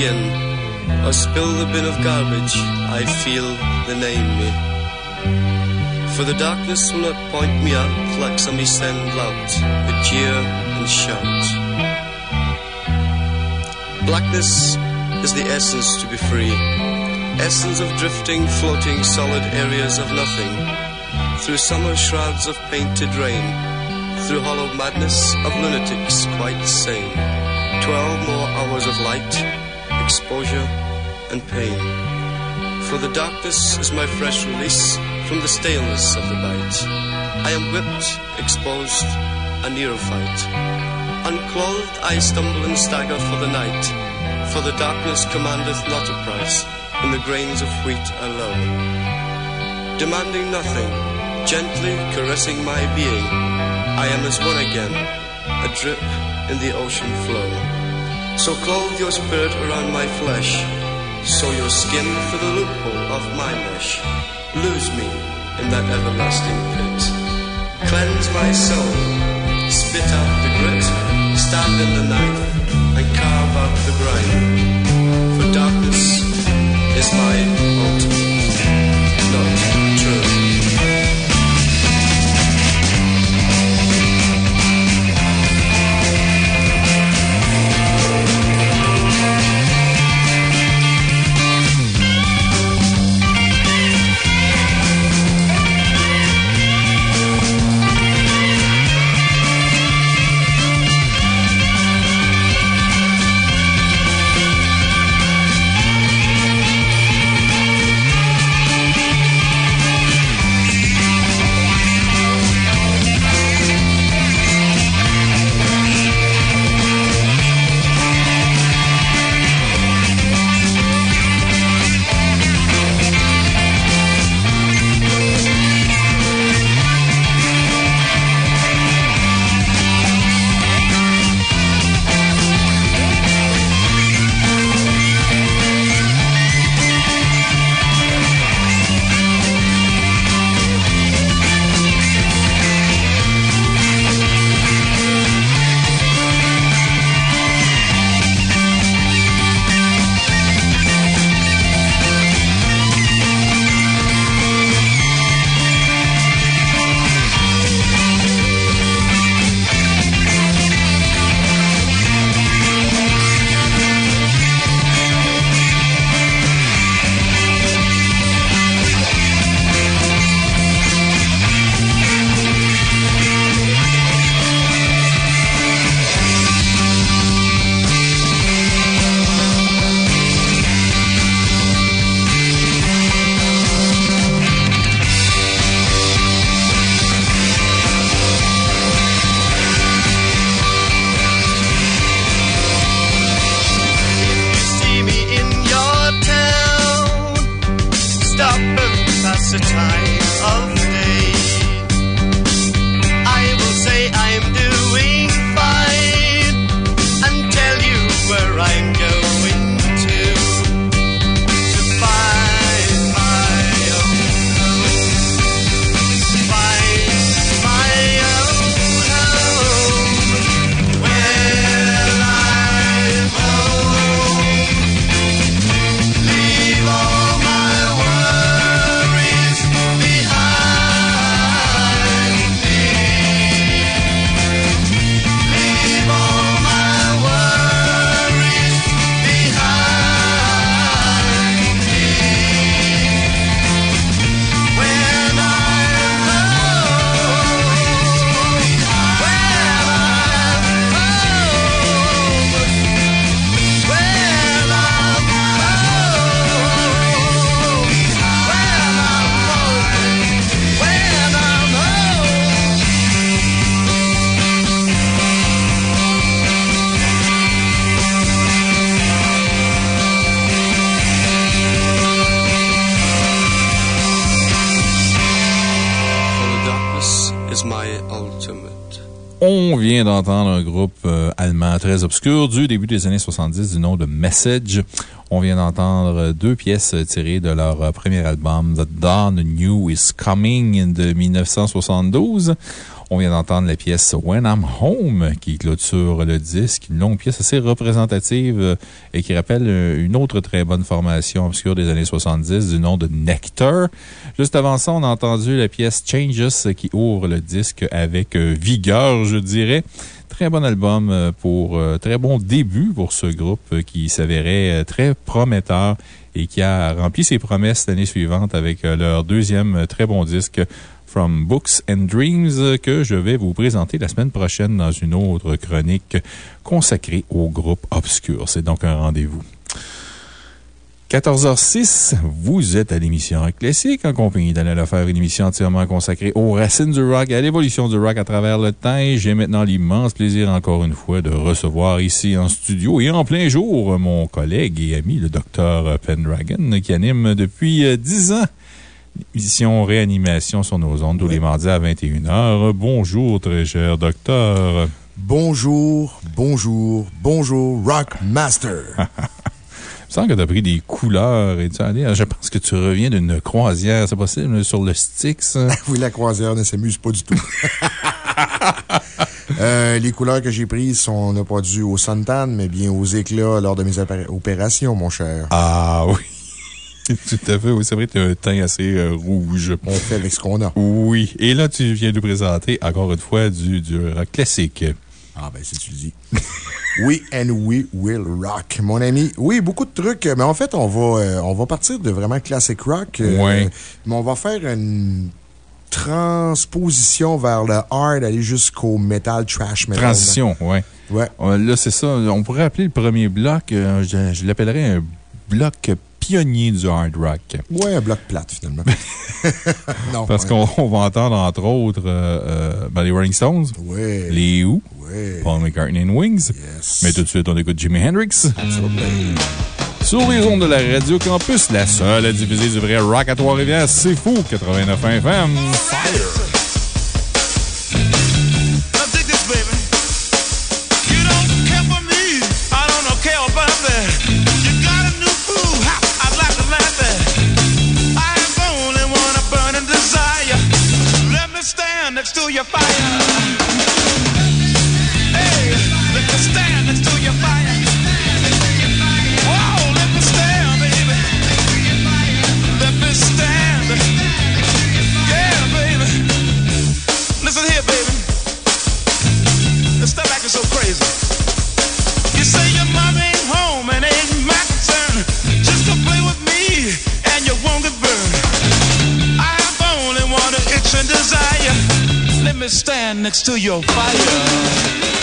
Skin, or spill the bin of garbage I feel they name me. For the darkness will not point me out like some send lout, but jeer and shout. Blackness is the essence to be free, essence of drifting, floating, solid areas of nothing, through summer shrouds of painted rain, through hollow madness of lunatics quite sane. Twelve more hours of light, exposure, and pain. For the darkness is my fresh release from the staleness of the bite. I am whipped, exposed, a neophyte. Unclothed, I stumble and stagger for the night. For the darkness commandeth not a price when the grains of wheat are low. Demanding nothing, gently caressing my being, I am as one again, a drip in the ocean flow. So clothe your spirit around my flesh, sew your skin through the loophole of my mesh. Lose me in that everlasting pit. Cleanse my soul, spit out the grit, stand in the knife, and carve out the grime. For darkness is my ultimate, On vient d'entendre un groupe euh, allemand très obscur du début des années 70 du nom de Message. On vient d'entendre deux pièces tirées de leur euh, premier album, The Dawn New Is Coming de 1972. On vient d'entendre la pièce When I'm Home qui clôture le disque, une longue pièce assez représentative euh, et qui rappelle euh, une autre très bonne formation obscure des années 70 du nom de Nectar. Juste avant ça, on a entendu la pièce Changes qui ouvre le disque avec euh, vigueur, je dirais. Très bon album pour, très bon début pour ce groupe qui s'avérait très prometteur et qui a rempli ses promesses l'année suivante avec leur deuxième très bon disque From Books and Dreams euh, que je vais vous présenter la semaine prochaine dans une autre chronique consacrée au groupe Obscur. C'est donc un rendez-vous. 14h06, vous êtes à l'émission Classique en compagnie d'Alain Lefebvre, une émission entièrement consacrée aux racines du rock et à l'évolution du rock à travers le temps. J'ai maintenant l'immense plaisir, encore une fois, de recevoir ici en studio et en plein jour mon collègue et ami, le docteur Pendragon, qui anime depuis euh, 10 ans l'émission Réanimation sur nos ondes tous les mardis à 21h. Bonjour, très cher docteur. Bonjour, bonjour, bonjour, Rock Master. [LAUGHS] Il me semble que tu as pris des couleurs et tu allé. Je pense que tu reviens d'une croisière, c'est possible, sur le Styx? [LAUGHS] oui, la croisière ne s'amuse pas du tout. [LAUGHS] Euh, les couleurs que j'ai prises sont non pas dues au suntan, mais bien aux éclats lors de mes opéra- opérations, mon cher. Ah oui. Tout à fait, oui, c'est vrai que tu as un teint assez euh, rouge. On fait avec ce qu'on a. Oui. Et là, tu viens nous présenter, encore une fois, du, du rock classique. Ah, ben, si tu le dis. [LAUGHS] Oui, and we will rock, mon ami. Oui, beaucoup de trucs, mais en fait, on va, euh, on va partir de vraiment classic rock. euh, Ouais. Mais on va faire une transposition vers le hard, aller jusqu'au metal, trash metal. Transition, ouais. Ouais. Là, c'est ça. On pourrait appeler le premier bloc, euh, je, je l'appellerais un bloc pionnier du hard rock. Ouais, un bloc plate, finalement. [LAUGHS] non. Parce ouais. qu'on on va entendre, entre autres, euh, euh, ben, les Rolling Stones, Ouais. les Who, Ouais. Paul McCartney and Wings. Mais tout de suite, on écoute Jimi Hendrix. Sur les ondes de la Radio Campus, la seule à diffuser du vrai rock à Trois-Rivières, c'est fou, 89 FM. Now your fire. Let me stand your fire. Let me stand, baby. Let me stand. Yeah, baby. Listen here, baby. So crazy. Me stand next to your fire.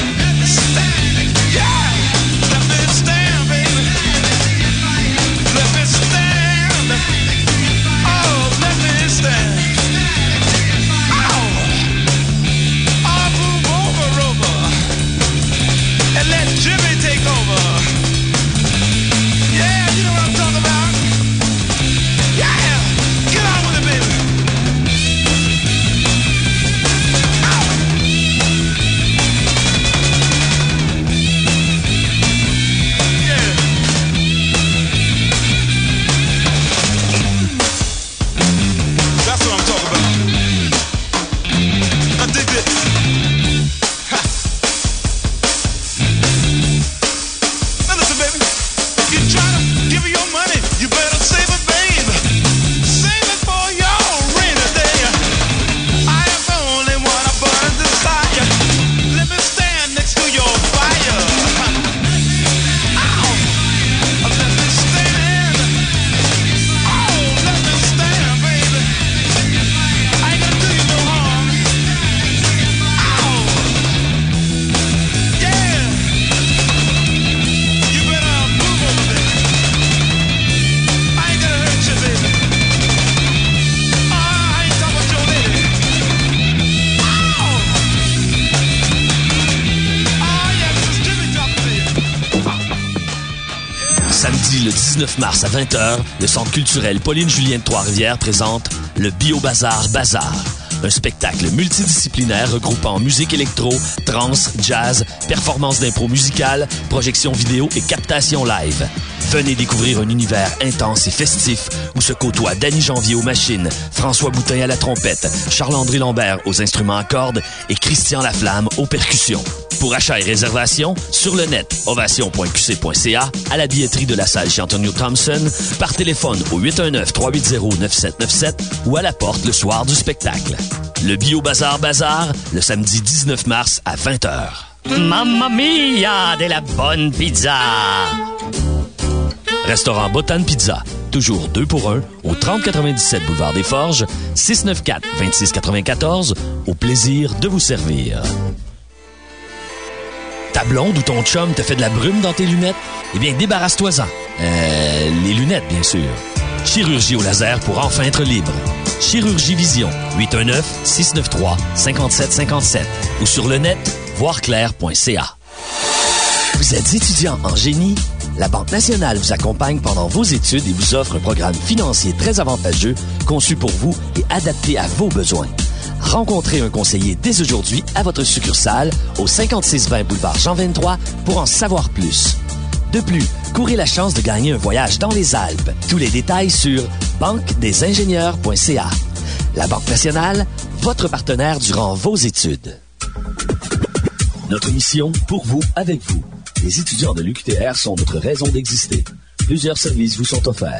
19 mars à 20h, le Centre culturel Pauline-Julien de Trois-Rivières présente le Bio Bazar Bazar. Un spectacle multidisciplinaire regroupant musique électro, trance, jazz, performances d'impro musicale, projection vidéo et captation live. Venez découvrir un univers intense et festif où se côtoient Danny Janvier aux machines, François Boutin à la trompette, Charles-André Lambert aux instruments à cordes et Christian Laflamme aux percussions. Pour achat et réservation, sur le net, ovation.qc.ca, à la billetterie de la salle chez Antonio Thompson, par téléphone au 819-380-9797 ou à la porte le soir du spectacle. Le Bio Bazar Bazar, le samedi 19 mars à 20h. Mamma mia de la bonne pizza! Restaurant Botan Pizza, toujours 2 pour 1 au 3097 boulevard des Forges, 694 2694, au plaisir de vous servir. Ta blonde ou ton chum te fait de la brume dans tes lunettes? Eh bien, débarrasse-toi-en. Euh, les lunettes, bien sûr. Chirurgie au laser pour enfin être libre. Chirurgie Vision, 819-693-5757 ou sur le net, voirclair.ca. Vous êtes étudiant en génie? La Banque nationale vous accompagne pendant vos études et vous offre un programme financier très avantageux conçu pour vous et adapté à vos besoins. Rencontrez un conseiller dès aujourd'hui à votre succursale au 5620 boulevard Jean 23 pour en savoir plus. De plus, courez la chance de gagner un voyage dans les Alpes. Tous les détails sur banquedesingénieurs.ca. La Banque nationale, votre partenaire durant vos études. Notre mission, pour vous, avec vous. Les étudiants de l'UQTR sont notre raison d'exister. Plusieurs services vous sont offerts.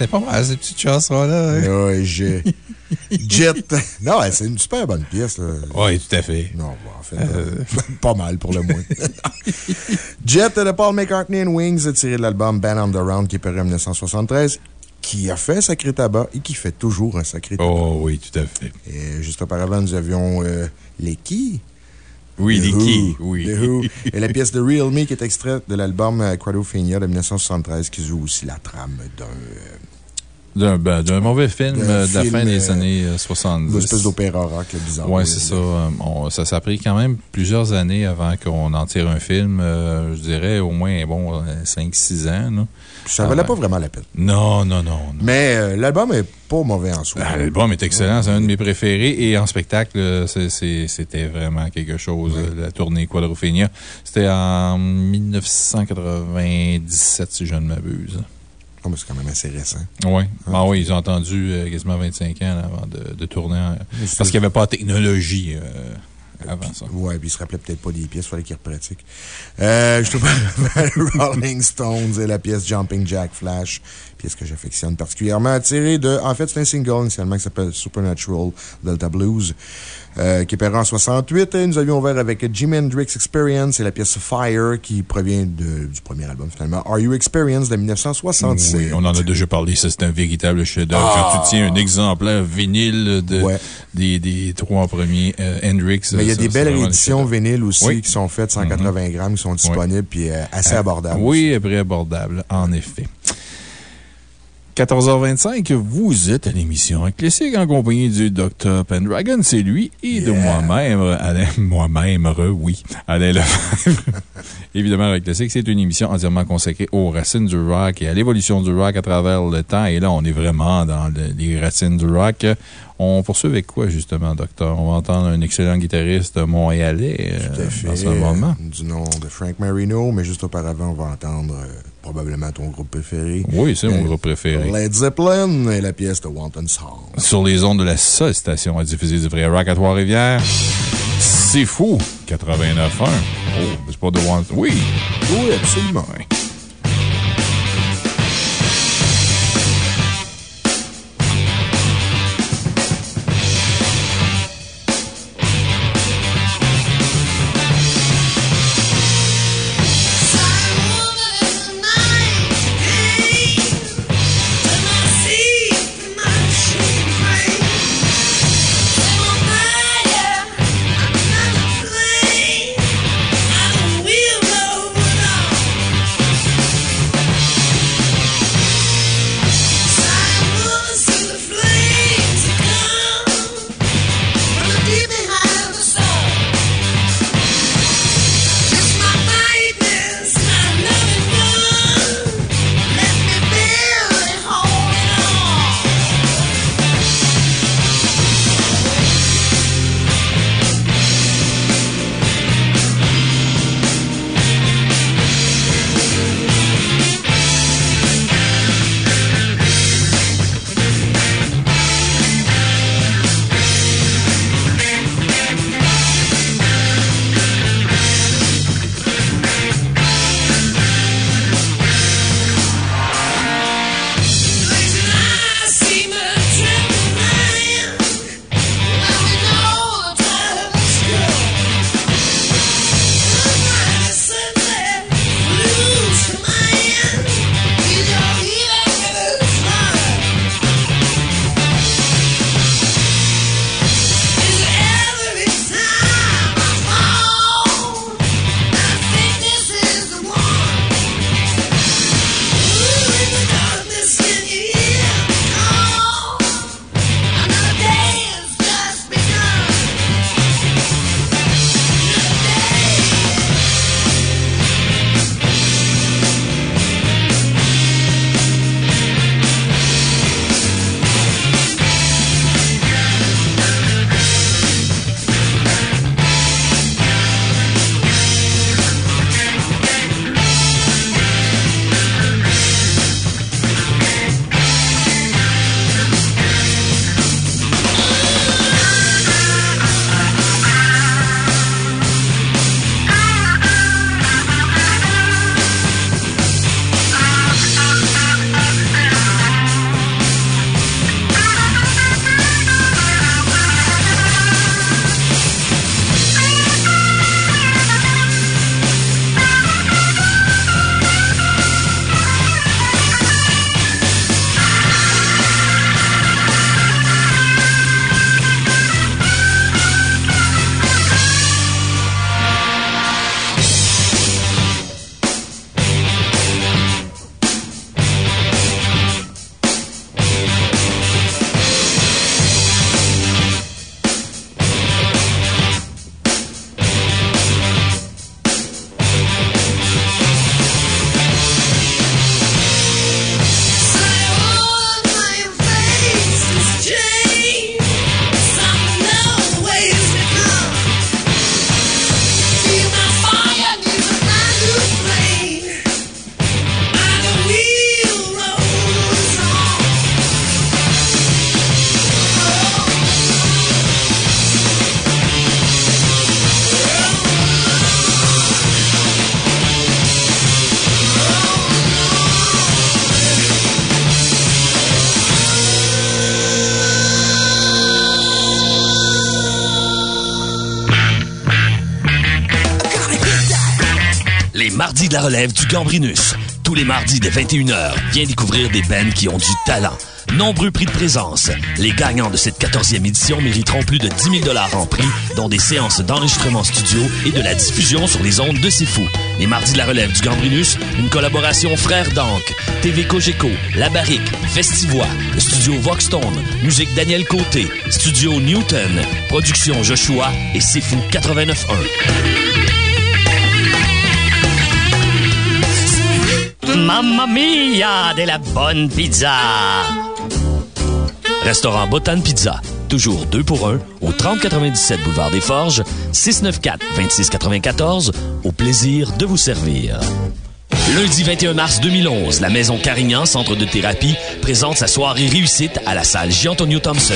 C'était pas mal, ces petites chansons-là. hein. Ouais, j'ai. Jet. [LAUGHS] Non, c'est une super bonne pièce. Oui, tout à fait. Non, bon, en fait, euh, [LAUGHS] pas mal pour le moins. [LAUGHS] Jet de Paul McCartney and Wings, tiré de l'album Band on the Round qui est paru en 1973, qui a fait un sacré tabac et qui fait toujours un sacré tabac. Oh oui, tout à fait. Et juste auparavant, nous avions euh, les Keys. Oui, The les Who. Keys, oui. The Who. Et la pièce de Real Me qui est extraite de l'album euh, Quadrophenia de 1973 qui joue aussi la trame d'un. Euh, D'un ben, d'un mauvais film euh, de la film, fin des euh, années euh, 70. Une espèce d'opéra rock bizarre. Oui, c'est ça. Euh, on- ça. Ça a pris quand même plusieurs années avant qu'on en tire un film. euh, je dirais au moins bon, 5-6 ans. là. Ça valait pas vraiment la peine. Non, non, non. non. Mais euh, l'album est pas mauvais en soi. L'album est excellent, c'est un de mes préférés. Et en spectacle, euh, c'était vraiment quelque chose. euh, La tournée Quadrophenia. C'était en 1997, si je ne m'abuse. Oh, mais c'est quand même assez récent. Oui. Ah, oui, ils ont attendu euh, quasiment 25 ans là, avant de, de tourner. en- parce qu'il n'y avait pas de technologie euh, avant ça. Ouais, puis il se rappelait peut-être pas des pièces, il fallait qu'il repratique. Euh, je te parle [LAUGHS] Rolling Stones et la pièce Jumping Jack Flash, pièce que j'affectionne particulièrement, tirée de, en fait, c'est un single initialement qui s'appelle Supernatural Delta Blues, euh, qui est paru en 68. Et nous avions ouvert avec Jimi Hendrix Experience et la pièce Fire, qui provient de- du premier album, finalement, Are You Experience de 1967. Oui, on en a déjà parlé. Ça, c'est un véritable chef-d'œuvre. Ah! Quand tu tiens un exemplaire vinyle de, des, des trois premiers euh, Hendrix. Mais il y a ça, des belles rééditions des vinyles aussi Oui. qui sont faites 180 grammes, qui sont disponibles, puis euh, assez abordables. Oui, très abordable, en effet. 14h25, vous êtes à l'émission Classique en compagnie du Dr. Pendragon. C'est lui et de moi-même, Alain, moi-même, oui, Alain Lefebvre. [LAUGHS] Évidemment, Rock Classique, c'est une émission entièrement consacrée aux racines du rock et à l'évolution du rock à travers le temps. Et là, on est vraiment dans le- les racines du rock. On poursuit avec quoi, justement, docteur? On va entendre un excellent guitariste montréalais euh, Tout à fait. dans ce moment. euh, Du nom de Frank Marino, mais juste auparavant, on va entendre euh, probablement ton groupe préféré. Oui, c'est mon Euh, groupe préféré. Led Zeppelin et la pièce de Wanton Song. sur les ondes de la seule station à diffuser du vrai rock à Trois-Rivières. C'est fou! 89.1. Oh, c'est pas de One. Oui! Oui, absolument. Gambrinus. Tous les mardis dès 21h, viens découvrir des bands qui ont du talent. Nombreux prix de présence. Les gagnants de cette 14e édition mériteront plus de 10 000 en prix, dont des séances d'enregistrement studio et de la diffusion sur les ondes de C'est Fou. Les mardis de la relève du Gambrinus, une collaboration Frères d'Anc, TV Cogeco, La Barrique, Festivois, le studio Voxstone, musique Daniel Côté, studio Newton, production Joshua et C'est Fou 89.1. Mamma mia de la bonne pizza! Restaurant Botan Pizza. Toujours 2 pour 1 au 3097 Boulevard des Forges, 694-2694. Au plaisir de vous servir. Lundi 21 mars 2011, la Maison Carignan, centre de thérapie, présente sa soirée réussite à la salle Jean-Antonio Thompson.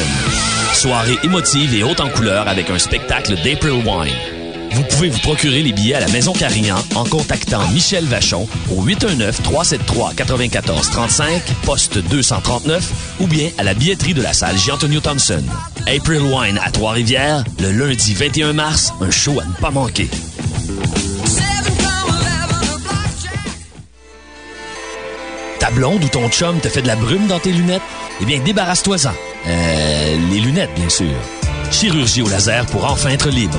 Soirée émotive et haute en couleur avec un spectacle d'April Wine. Vous pouvez vous procurer les billets à la Maison Carignan en contactant Michel Vachon au 819-373-9435, poste 239, ou bien à la billetterie de la salle Jean-Antonio Thompson. April Wine à Trois-Rivières, le lundi 21 mars, un show à ne pas manquer. Ta blonde ou ton chum te fait de la brume dans tes lunettes? Eh bien, débarrasse-toi-en. Euh, les lunettes, bien sûr. Chirurgie au laser pour enfin être libre.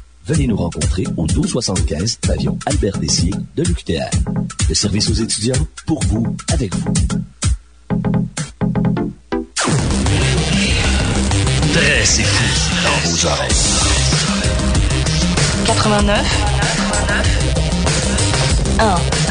Venez nous rencontrer au 1275 pavillon Albert Dessier de l'UQTR. Le service aux étudiants, pour vous, avec vous. Très c'est fou dans vos oreilles. 89 1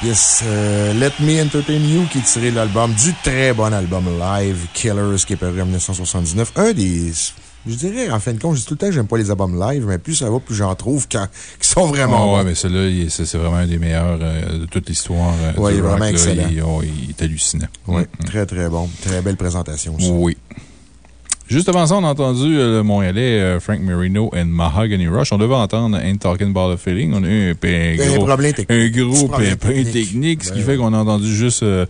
pièce euh, Let Me Entertain You qui est tirée de l'album, du très bon album live Killers qui est paru en 1979. Un des. Je dirais, en fin de compte, je dis tout le temps que j'aime pas les albums live, mais plus ça va, plus j'en trouve quand, qui sont vraiment Ah ouais, mais celui-là, il- c'est vraiment un des meilleurs euh, de toute l'histoire. euh, Ouais, il est vraiment là. excellent. Il, oh, il est hallucinant. Oui, Mm. très très bon. Très belle présentation aussi. Oui. Juste avant ça, on a entendu euh, le Montréalais euh, Frank Marino et Mahogany Rush. On devait entendre Ain't Talking About a Feeling. On a eu un, un gros, un gros pépin technique. ce qui Ben fait qu'on a entendu juste euh,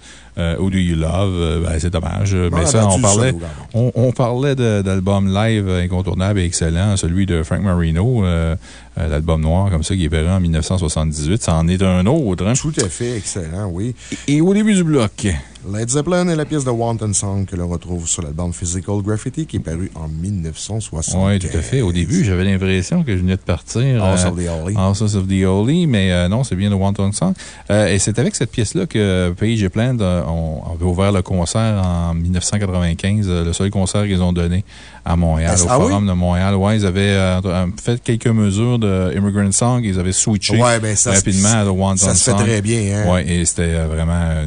Who Do You Love? Euh, ben, c'est dommage. On Mais a ça, on entendu parlait, on, on parlait de- d'album live incontournable et excellent, celui de Frank Marino, euh, euh, l'album noir, comme ça, qui est paru en 1978. Ça en est un autre. Hein? Tout à fait, excellent, oui. Et au début du bloc. Led Zeppelin est la pièce de Wanton Song que l'on retrouve sur l'album Physical Graffiti qui est paru en 1960. Oui, tout à fait. Au début, j'avais l'impression que je venais de partir. House euh, of the Holy. House of the Holy, mais euh, non, c'est bien The Wanton Song. Euh, et c'est avec cette pièce-là que Page et Plant ont, avaient ouvert le concert en 1995, euh, le seul concert qu'ils ont donné à Montréal, Ah, au ah Forum de Montréal. Ouais, ils avaient euh, fait quelques mesures de Immigrant Song, ils avaient switché Ouais, ben, ça rapidement à The Wanton ça se fait Song. très bien, hein. Ouais, et c'était euh, vraiment un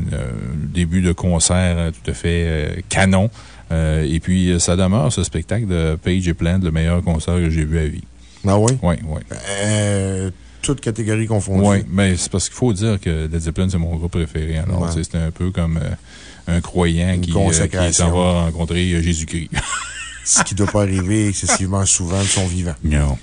début de concert tout à fait canon. Euh, et puis, ça demeure ce spectacle de Page et Plant, le meilleur concert que j'ai vu à vie. Ah oui? Oui, oui. Euh, toutes catégories confondues. Oui, mais c'est parce qu'il faut dire que Led Zeppelin, c'est mon groupe préféré. Alors, Ouais. c'était un peu comme euh, un croyant qui, euh, qui s'en va rencontrer euh, Jésus-Christ. [LAUGHS] Ce qui ne doit pas arriver excessivement souvent de son vivant. Non.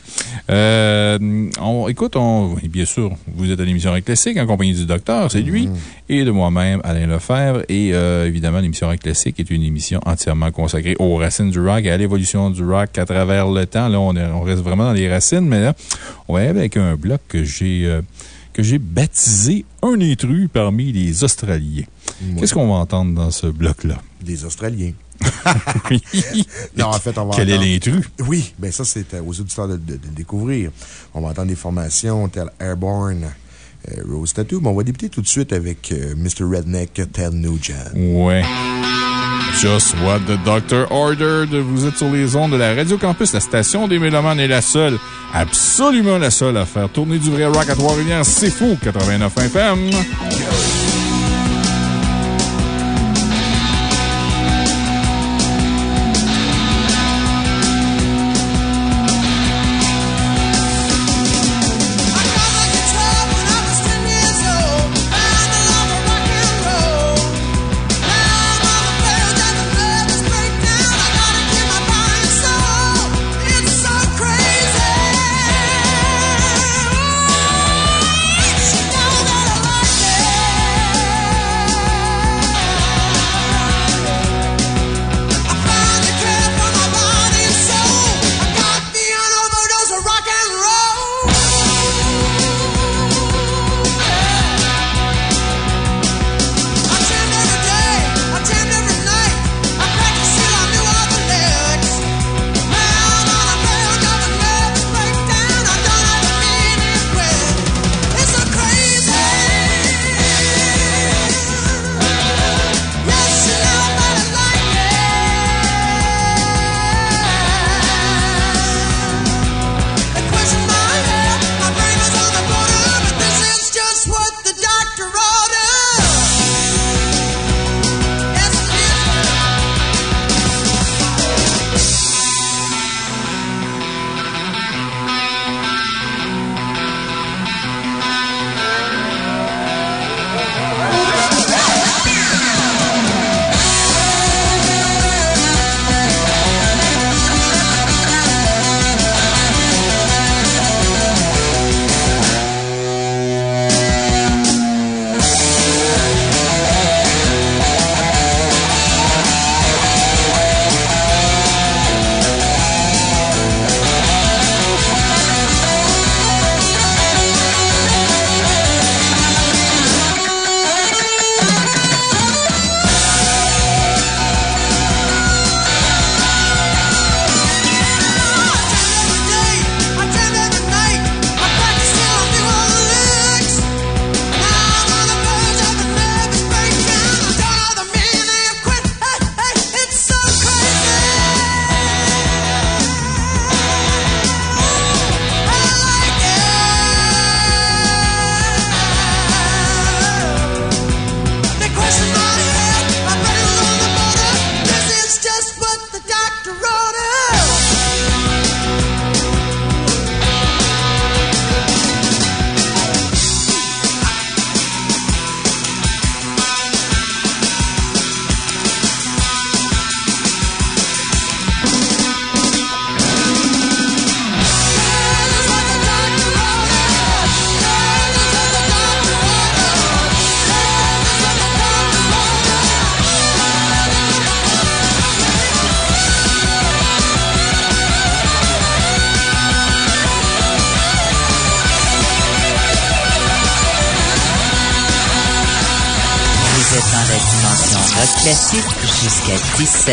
Euh, on, écoute, on, bien sûr, vous êtes à l'émission Rock Classique en compagnie du docteur, c'est lui, et de moi-même, Alain Lefebvre. Et euh, évidemment, l'émission Rock Classique est une émission entièrement consacrée aux racines du rock et à l'évolution du rock à travers le temps. Là, on, est- on reste vraiment dans les racines, mais là, on va y aller avec un bloc que j'ai euh, que j'ai baptisé Un intrus parmi les Australiens. Ouais. Qu'est-ce qu'on va entendre dans ce bloc-là? Des Australiens. [LAUGHS] Non, en fait, on va Quel est l'intrus? Oui, ben ça, c'est euh, aux auditeurs de, de- découvrir. On va entendre des formations telles Airborne, euh, Rose Tattoo, mais on va débuter tout de suite avec euh, Mr. Redneck Ted Nugent. Ouais. Just what the doctor ordered. Vous êtes sur les ondes de la Radio Campus. La station des Mélomanes est la seule, absolument la seule à faire tourner du vrai rock à Trois-Rivières. C'est fou, 89 FM.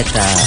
Jusqu'à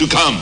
to come.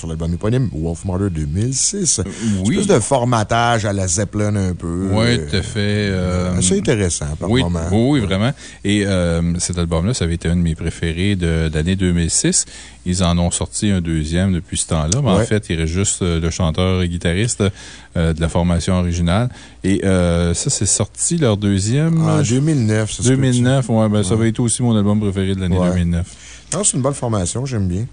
Sur l'album éponyme Wolf Mother 2006. oui. Plus de formatage à la Zeppelin un peu. Oui, tout à fait. euh, assez intéressant par oui, moment. Oui, vraiment. Et euh, cet album-là, ça avait été un de mes préférés de l'année 2006. Ils en ont sorti un deuxième depuis ce temps-là. Mais en fait, il reste juste euh, le chanteur et guitariste euh, de la formation originale. Et euh, ça, c'est sorti leur deuxième. En euh, je- 2009, ça se peut, 2009, ouais, ben, ça va être aussi mon album préféré de l'année Ouais. 2009. Non, c'est une bonne formation, j'aime bien.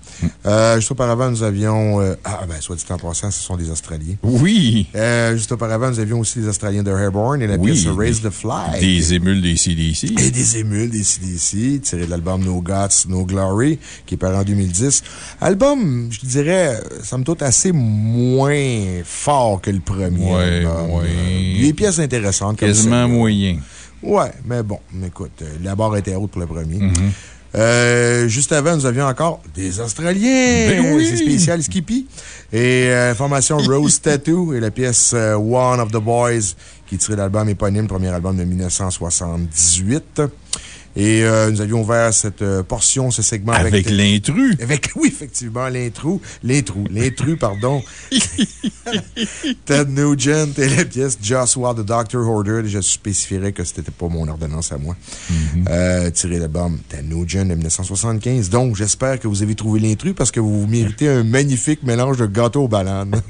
Euh, juste auparavant, nous avions. euh, ah, ben, soit dit en passant, ce sont des Australiens. Oui! Euh, juste auparavant, nous avions aussi les Australiens de Airborne et la Oui, pièce des- Raise the Flag. Des émules des CDC. Et des émules des CDC, tiré de l'album No Guts, No Glory, qui est paru en 2010. Album, je dirais, somme toute, assez moins fort que le premier. Ouais, album. ouais. Des pièces intéressantes comme Quasiment moyen. Ouais, mais bon, écoute, la barre était haute pour le premier. Mhm. Euh, juste avant, nous avions encore des Australiens. Ben oui! C'est spécial Skippy. Et euh, formation [LAUGHS] Rose Tattoo et la pièce euh, One of the Boys qui est tirée de l'album éponyme, premier album de 1978. Et euh, nous avions ouvert cette euh, portion, ce segment avec. Avec l'intrus. Avec, [LAUGHS] oui, effectivement, l'intrus. L'intrus. L'intrus, pardon. [LAUGHS] Ted Nugent et la pièce Joshua the Doctor Order. Je spécifierais que c'était pas mon ordonnance à moi. Euh, tiré l'album Ted Nugent de 1975. Donc, j'espère que vous avez trouvé l'intrus parce que vous méritez un magnifique mélange de gâteau aux bananes.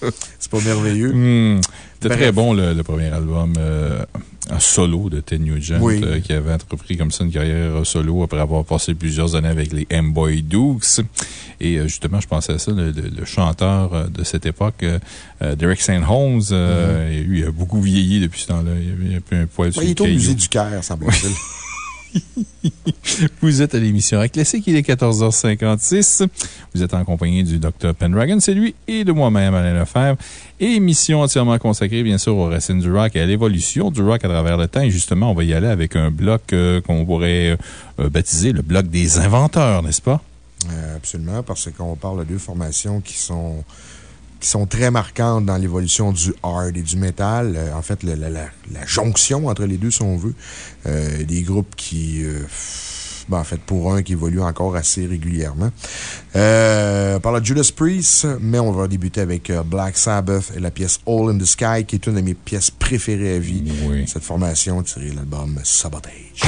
[LAUGHS] C'est pas merveilleux? Hmm. C'était très bon, le, le premier album euh, en solo de Ted Nugent, Oui. euh, qui avait entrepris comme ça une carrière euh, solo après avoir passé plusieurs années avec les M-Boy Dukes. Et euh, justement, je pensais à ça, le, le- le chanteur de cette époque, Derek St. Holmes, euh, Mm-hmm. il a beaucoup vieilli depuis ce temps-là. Il un peu un poil sur Ben, il le est au musée du Caire, semble-t-il. [LAUGHS] [LAUGHS] Vous êtes à l'émission Classique, il est 14h56. Vous êtes en compagnie du Dr. Pendragon, c'est lui, et de moi-même, Alain Lefebvre. Émission entièrement consacrée, bien sûr, aux racines du rock et à l'évolution du rock à travers le temps. Et justement, on va y aller avec un bloc euh, qu'on pourrait euh, baptiser le bloc des inventeurs, n'est-ce pas? Euh, absolument, parce qu'on parle de deux formations qui sont, qui sont très marquantes dans l'évolution du hard et du metal. Euh, en fait, la, la- la jonction entre les deux, si on veut. Euh, des groupes qui. euh, ben, en fait, pour un qui évolue encore assez régulièrement. Euh, on parle de Judas Priest, mais on va débuter avec euh, Black Sabbath et la pièce All in the Sky, qui est une de mes pièces préférées à vie. Cette formation tirée de l'album Sabotage.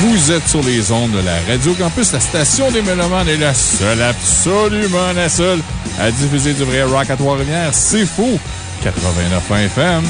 Vous êtes sur les ondes de la Radio Campus, la station des Mélomanes est la seule, absolument la seule, à diffuser du vrai rock à Trois-Rivières. C'est fou! 89 FM.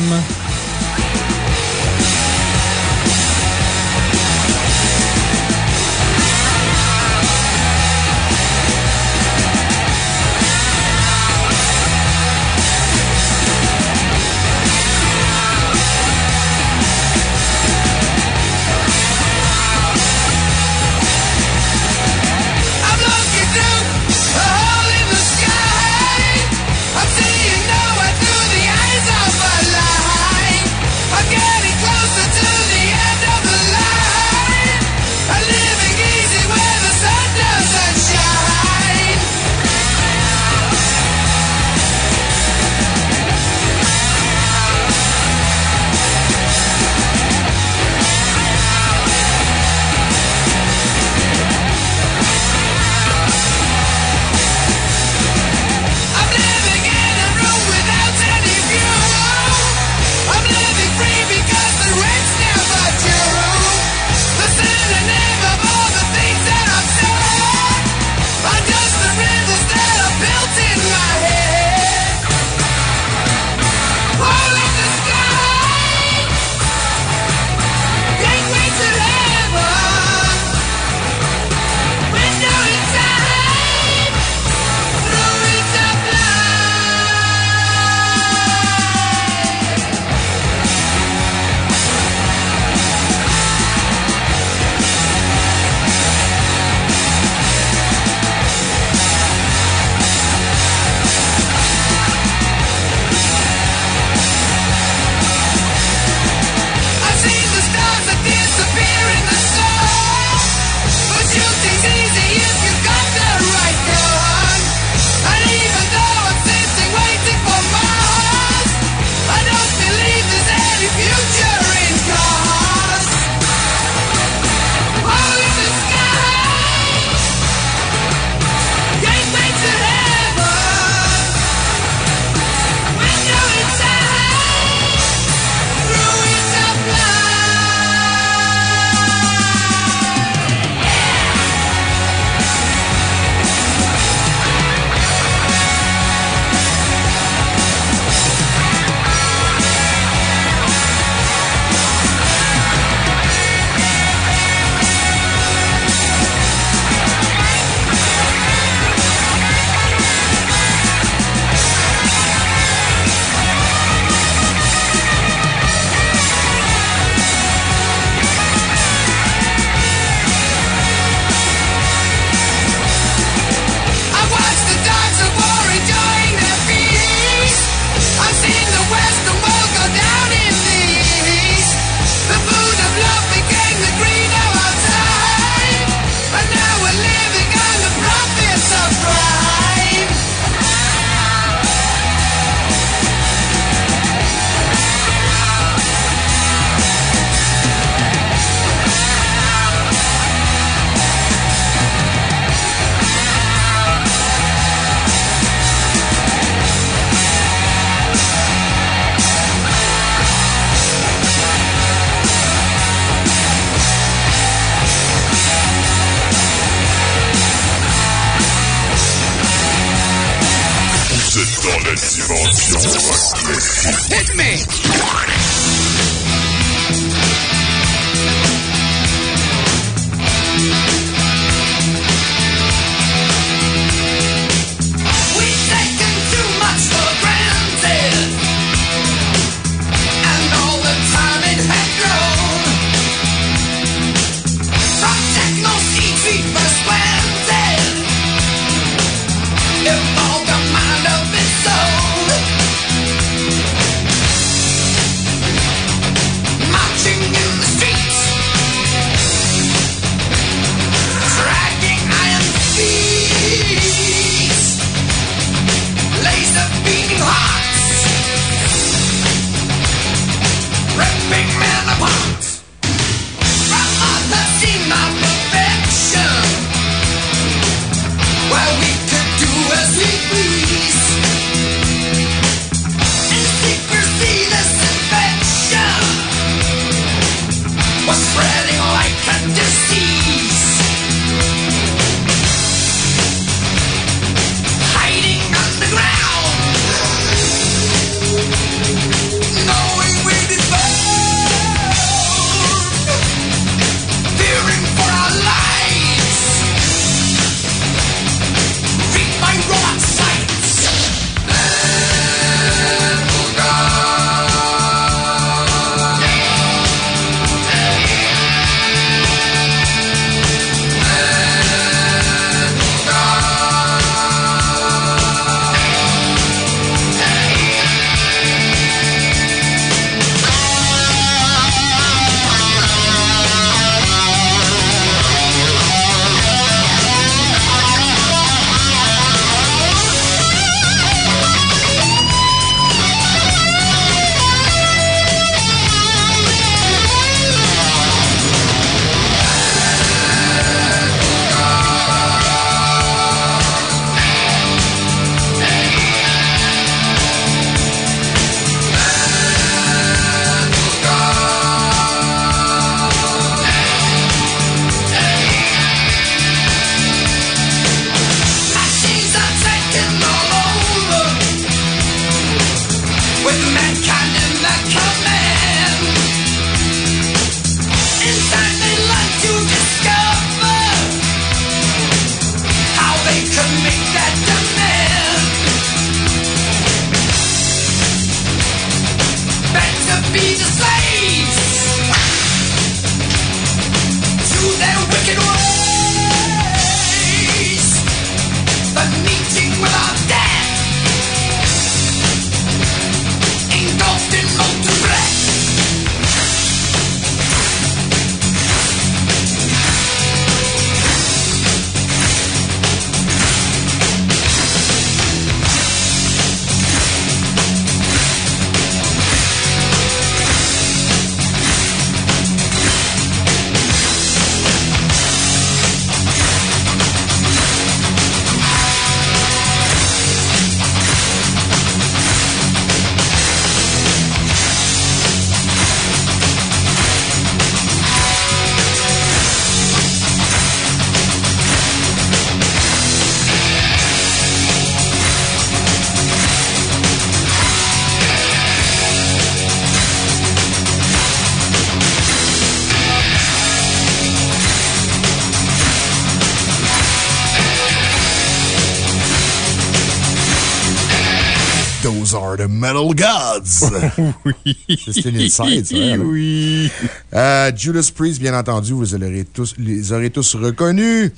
[LAUGHS] oui. C'est une inside, ça. hein? Oui. Euh, Judas Priest, bien entendu, vous les aurez tous, les aurez tous reconnus.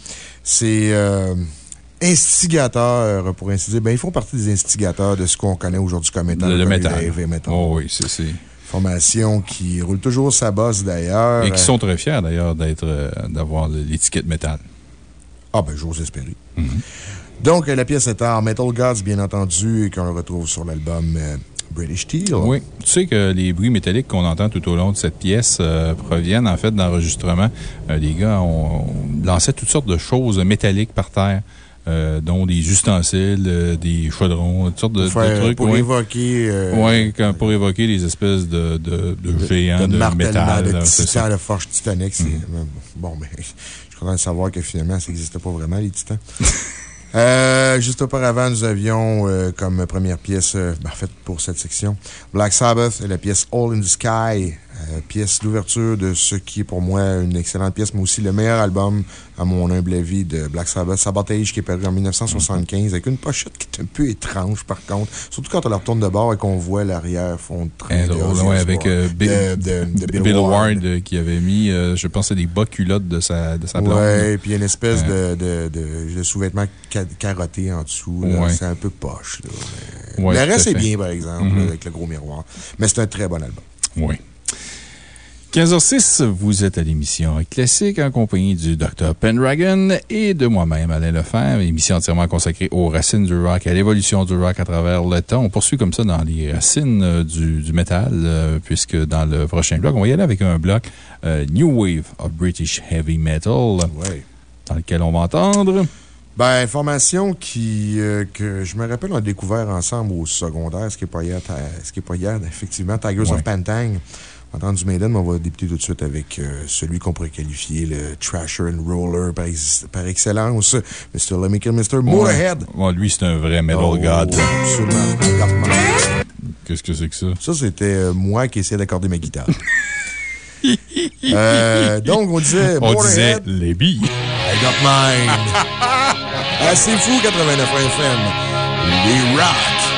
C'est euh, instigateurs, pour ainsi dire. Ben, ils font partie des instigateurs de ce qu'on connaît aujourd'hui comme étant Le, le métal. Oh oui, c'est. Formation qui roule toujours sa bosse, d'ailleurs. Et qui sont très fiers, d'ailleurs, euh, d'avoir l'étiquette métal. Ah, ben, j'ose espérer. Donc, euh, la pièce est en Metal Gods, bien entendu, et qu'on retrouve sur l'album British Steel. Oui. Tu sais que les bruits métalliques qu'on entend tout au long de cette pièce euh, proviennent, en fait, d'enregistrements. Euh, les gars ont, lancé toutes sortes de choses métalliques par terre. euh, dont des ustensiles, euh, des chaudrons, toutes sortes de, trucs. pour évoquer, euh, Oui, pour évoquer les espèces de, de, de géants de, métal. de là, titans, ça. de forge titanique. Mhm. Bon, mais [LAUGHS] je suis content de savoir que finalement, ça n'existait pas vraiment, les titans. [LAUGHS] Euh, juste auparavant, nous avions euh, comme première pièce, euh, ben, pour cette section, Black Sabbath et la pièce All in the Sky, pièce d'ouverture de ce qui est pour moi une excellente pièce, mais aussi le meilleur album, à mon humble avis, de Black Sabbath, Sabotage, qui est paru en 1975, avec une pochette qui est un peu étrange, par contre. Surtout quand on la retourne de bord et qu'on voit l'arrière-fond de train. Eh, ouais, avec euh, Bill, De- de- de Bill Bill Ward. Ward euh, qui avait mis, euh, je pense, des bas culottes de sa, de sa blonde. Ouais, puis une espèce de, sous-vêtement ca- carotté en dessous. Ouais. C'est un peu poche. Là, mais- Ouais, le reste est bien, par exemple, Mhm. là, avec le gros miroir. Mais c'est un très bon album. Oui. 15h06, vous êtes à l'émission Classique en compagnie du Dr. Pendragon et de moi-même, Alain Lefebvre, émission entièrement consacrée aux racines du rock, à l'évolution du rock à travers le temps. On poursuit comme ça dans les racines euh, du, du métal, euh, puisque dans le prochain bloc, on va y aller avec un bloc euh, New Wave of British Heavy Metal, dans lequel on va entendre. Ben, formation qui, euh, que je me rappelle, on a découvert ensemble au secondaire, ce qui n'est pas hier, ce qui est pas hier, effectivement, Tigers Ouais. of Pantang. On a entendu Maiden, mais on va débuter tout de suite avec euh, celui qu'on pourrait qualifier le Trasher and Roller par, ex- par excellence, Mr. Lemmy Mr. Ouais. Ouais, lui, c'est un vrai metal Oh, god. Absolument. Qu'est-ce que c'est que ça? Ça, c'était euh, moi qui essayais d'accorder ma guitare. [LAUGHS] Euh, donc, on disait. On disait les billes. I got mine. [LAUGHS] ah, c'est fou, 89 FM. Les rock.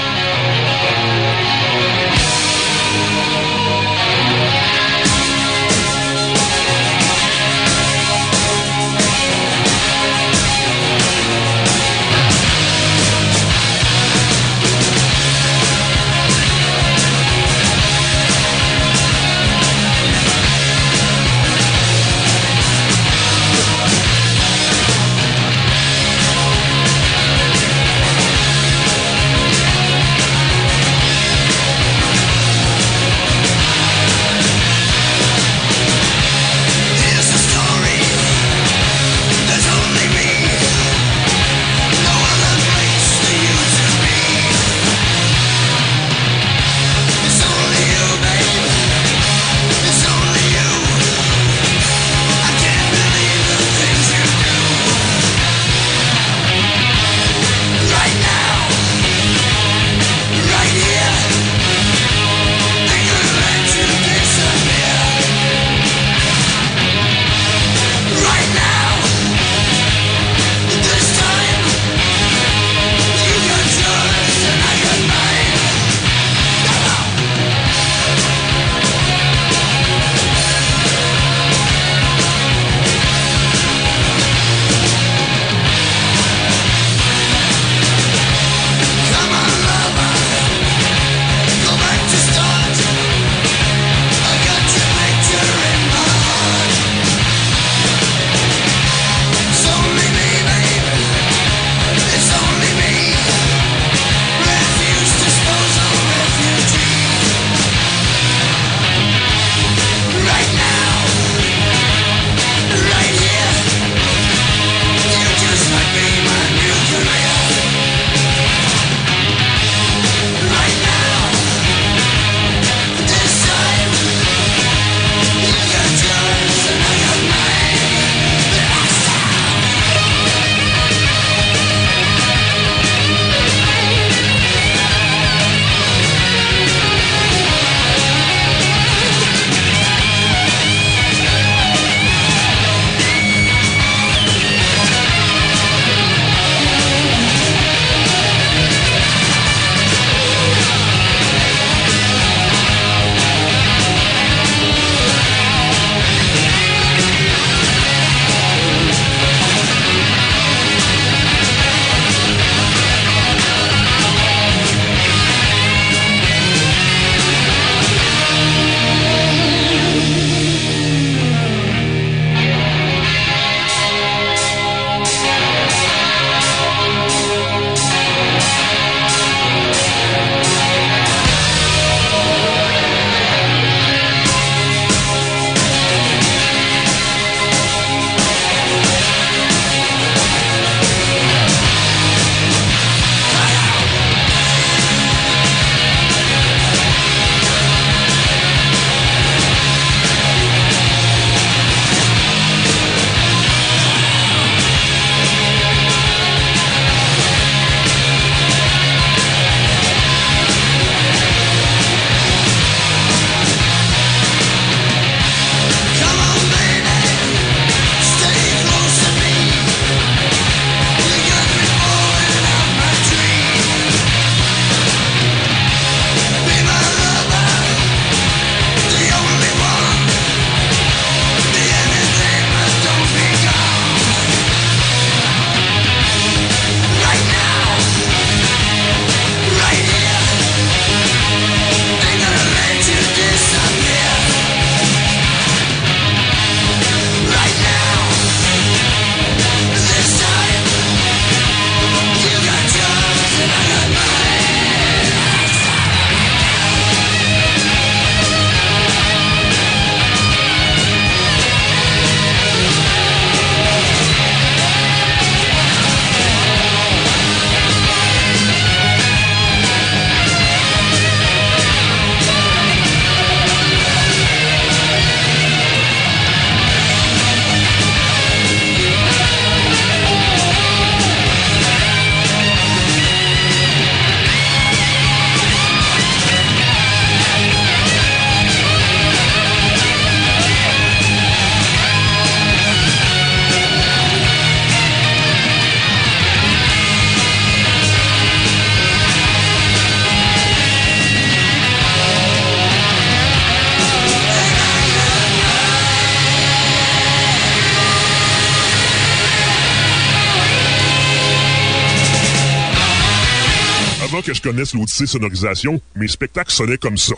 Connaisse l'Odyssée Sonorisation, mes spectacles sonnaient comme ça.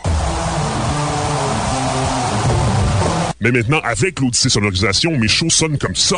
Mais maintenant, avec l'Odyssée Sonorisation, mes shows sonnent comme ça.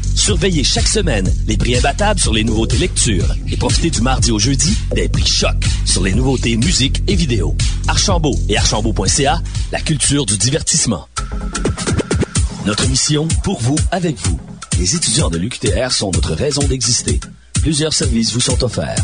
Surveillez chaque semaine les prix imbattables sur les nouveautés lecture et profitez du mardi au jeudi des prix choc sur les nouveautés musique et vidéo. Archambault et archambault.ca, la culture du divertissement. Notre mission, pour vous, avec vous. Les étudiants de l'UQTR sont notre raison d'exister. Plusieurs services vous sont offerts.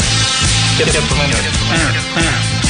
キャットマンキャットマン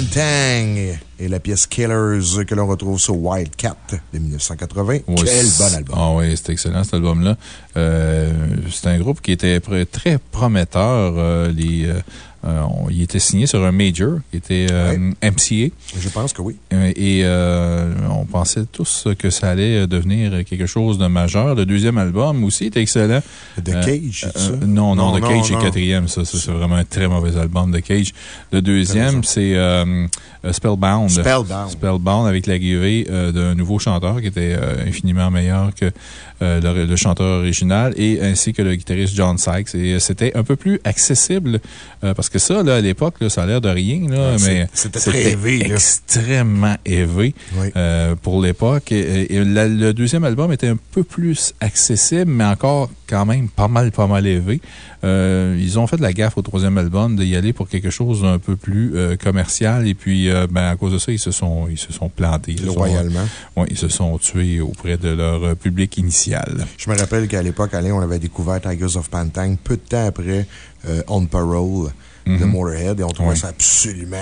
Pantang et la pièce Killers que l'on retrouve sur Wildcat de 1980. Ouais, Quel c'est- bon album. Ah oui, c'était excellent cet album-là. Euh, c'est un groupe qui était très prometteur. euh, les, euh, euh, on- il était signé sur un major qui était euh, MCA. Je pense que oui. Euh, Et euh, on pensait tous que ça allait devenir quelque chose de majeur. Le deuxième album aussi était excellent. The Cage, ça? Non, non, Non, The non, Cage est quatrième. Ça, ça, c'est vraiment un très mauvais album, The Cage. Le deuxième, c'est Spellbound. Spellbound. Spellbound avec l'arrivée d'un nouveau chanteur qui était infiniment meilleur que euh, le, le chanteur original et ainsi que le guitariste John Sykes. Et euh, c'était un peu plus accessible euh, parce que ça, là, à l'époque, ça a l'air de rien, là, mais c'était élevé, extrêmement élevé euh, pour l'époque. Et, et la- le deuxième album était un peu plus accessible, mais encore quand même pas mal, pas mal élevé. Euh, ils ont fait de la gaffe au troisième album d'y aller pour quelque chose d'un peu plus euh, commercial. Et puis, euh, ben, à cause de ça, ils se sont, ils se sont plantés. Royalement. ouais, ils se sont tués auprès de leur public initial. Je me rappelle qu'à l'époque, Alain, on avait découvert Tigers of Pantang peu de temps après On Parole de Mhm. Motorhead et on trouvait ça absolument,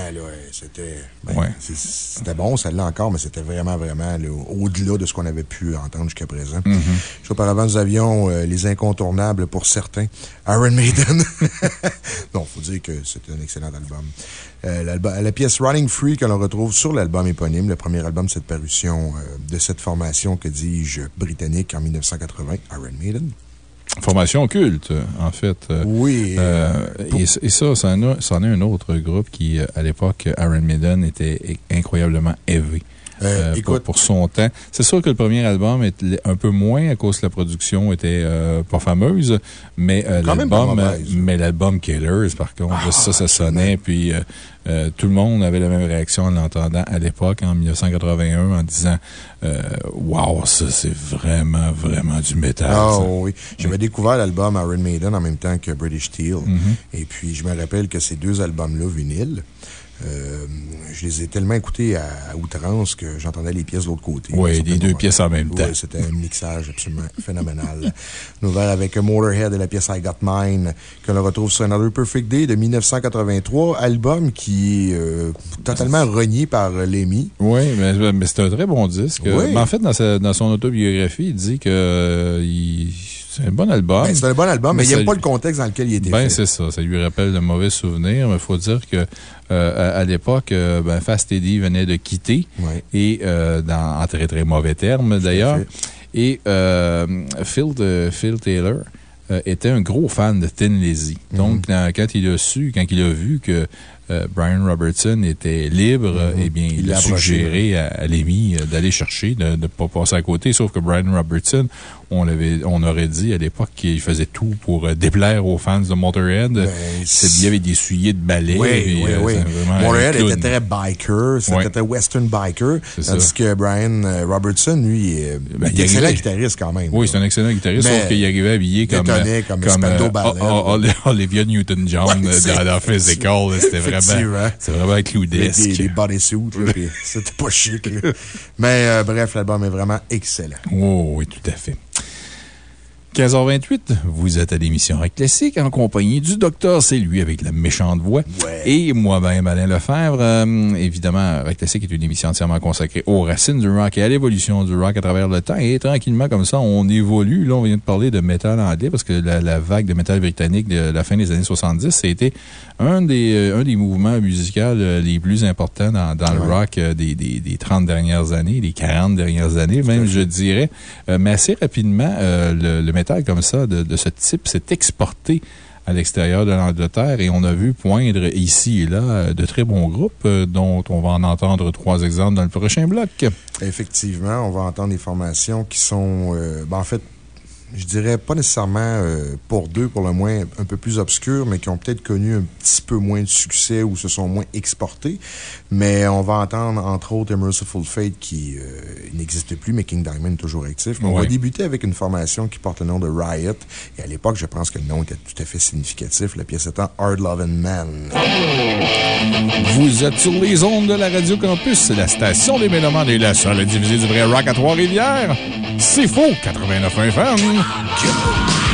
c'était ben, c'était bon, l'est encore, mais c'était vraiment, vraiment là, au-delà de ce qu'on avait pu entendre jusqu'à présent. Mhm. Auparavant, nous avions euh, les incontournables pour certains, Iron Maiden. [LAUGHS] non, faut dire que c'était un excellent album. Euh, la pièce Running Free que l'on retrouve sur l'album éponyme, le premier album de cette parution euh, de cette formation, que dis-je, britannique en 1980, Iron Maiden. Formation culte, en fait. Euh, Oui. euh, et, et ça, c'en a- c'en est un autre groupe qui, euh, à l'époque, Iron Maiden, était incroyablement élevé. Euh, pour, écoute- pour son temps. C'est sûr que le premier album était un peu moins à cause que la production était euh, pas fameuse, mais euh, l'album, euh, mais l'album Killers, par contre, ça, ça sonnait, puis euh, euh, tout le monde avait la même réaction en l'entendant à l'époque, en 1981, en disant euh, Wow, ça, c'est vraiment, vraiment du métal. Ah ça. oui. J'avais découvert l'album Iron Maiden en même temps que British Steel. Mhm. Et puis, je me rappelle que ces deux albums-là, vinyles, euh, je les ai tellement écoutés à, à outrance que j'entendais les pièces de l'autre côté. Oui, les deux pièces en même temps. Oui, c'était un mixage absolument [LAUGHS] phénoménal. Nous ouvert avec Motorhead et la pièce I Got Mine, que l'on retrouve sur Another Perfect Day de 1983, album qui est euh, totalement renié par Lemmy. Oui, mais, mais c'est un très bon disque. Oui. Mais en fait, dans, sa- dans son autobiographie, il dit que euh, il- c'est un bon album. Ben, c'est un bon album, mais, il ça n'aime pas le contexte dans lequel il était Ben, c'est ça. Ça lui rappelle de mauvais souvenirs. Mais il faut dire que, euh, à, à l'époque, euh, ben, Fast Eddie venait de quitter. Et, euh, dans, en très, très mauvais termes, d'ailleurs. Et, euh, Phil, de- Phil Taylor était un gros fan de Tin Lizzy. Mhm. Donc, dans- quand il a su, quand il a vu que Brian Robertson était libre, euh, eh bien, il, Il a suggéré à, à euh, d'aller chercher, de ne pas passer à côté. Sauf que Brian Robertson, on, l'avait, on aurait dit à l'époque qu'il faisait tout pour euh, déplaire aux fans de Motorhead. C'est- il y avait des souliers de balai. Ben, Oui, oui, euh, oui. clown. était très biker, c'était très western biker. Tandis ça. que Brian euh, Robertson, lui, est Ben, est il excellent arrivait- guitariste quand même. Oui, c'est un excellent guitariste, Mais sauf qu'il arrivait habillé comme, comme Spandau euh, Ballet. O- O- O- Olivia Newton-John Ouais, c'est- dans, dans [LAUGHS] Physical. C'était vraiment, vraiment cloudesque. des, des bodysuits, [LAUGHS] c'était pas chic. là. Mais euh, bref, l'album est vraiment excellent. Oh, oui, tout à fait. 15h28, vous êtes à l'émission Rock Classique en compagnie du docteur C'est lui avec la méchante voix. Et moi-même, Alain Lefebvre. Euh, évidemment, Rock Classique est une émission entièrement consacrée aux racines du rock et à l'évolution du rock à travers le temps. Et tranquillement, comme ça, on évolue. Là, on vient de parler de métal anglais parce que la, la vague de métal britannique de la fin des années 70, c'était un des, euh, un des mouvements musicaux euh, les plus importants dans, dans le rock euh, des, des, des 30 dernières années, des 40 dernières années, même, je dirais. Mais assez rapidement, le, le métal comme ça, de, de ce type, s'est exporté à l'extérieur de l'Angleterre et on a vu poindre ici et là de très bons groupes dont on va en entendre trois exemples dans le prochain bloc. Effectivement, on va entendre des formations qui sont, euh, ben, en fait, je dirais pas nécessairement euh, pour deux, pour le moins, un peu plus obscures, mais qui ont peut-être connu un petit peu moins de succès ou se sont moins exportés. Mais on va entendre, entre autres, Merciful Fate qui euh, n'existe plus, mais King Diamond est toujours actif. Mais On va débuter avec une formation qui porte le nom de Riot. Et à l'époque, je pense que le nom était tout à fait significatif, la pièce étant Hard Lovin' Man. Vous êtes sur les ondes de la Radio Campus, la station des Mélomanes et la seule à diffuser du vrai rock à Trois-Rivières. C'est faux, 89 FM. Monsieur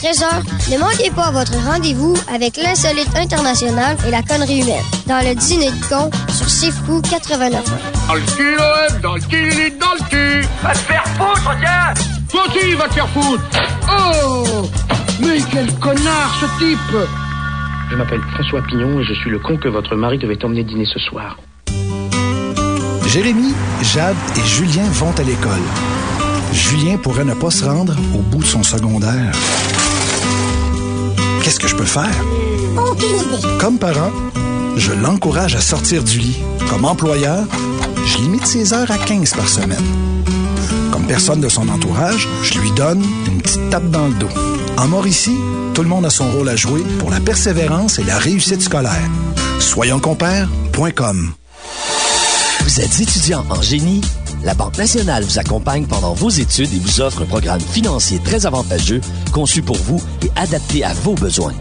13h, ne manquez pas votre rendez-vous avec l'insolite international et la connerie humaine dans le dîner de con sur Fou 89. Dans le cul, Noël, dans le cul, dans le cul. Va te faire foutre, tiens Toi aussi, va te faire foutre Oh Mais quel connard, ce type Je m'appelle François Pignon et je suis le con que votre mari devait emmener dîner ce soir. Jérémy, Jade et Julien vont à l'école. Julien pourrait ne pas se rendre au bout de son secondaire. Qu'est-ce que je peux faire? Comme parent, je l'encourage à sortir du lit. Comme employeur, je limite ses heures à 15 par semaine. Comme personne de son entourage, je lui donne une petite tape dans le dos. En Mauricie, tout le monde a son rôle à jouer pour la persévérance et la réussite scolaire. Soyonscompères.com Vous êtes étudiant en génie? La Banque nationale vous accompagne pendant vos études et vous offre un programme financier très avantageux conçu pour vous et adapté à vos besoins.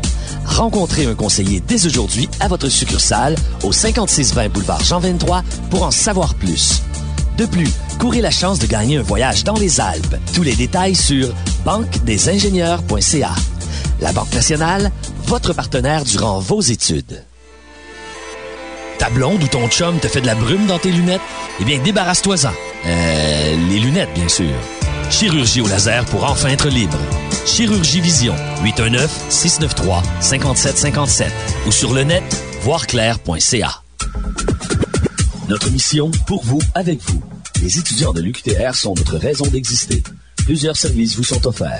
Rencontrez un conseiller dès aujourd'hui à votre succursale au 5620 boulevard Jean 23 pour en savoir plus. De plus, courez la chance de gagner un voyage dans les Alpes. Tous les détails sur banquedesingénieurs.ca. La Banque nationale, votre partenaire durant vos études. Ta blonde ou ton chum te fait de la brume dans tes lunettes? Eh bien, débarrasse-toi-en. Euh, les lunettes, bien sûr. Chirurgie au laser pour enfin être libre. Chirurgie Vision, 819-693-5757 ou sur le net, voirclair.ca. Notre mission, pour vous, avec vous. Les étudiants de l'UQTR sont notre raison d'exister. Plusieurs services vous sont offerts.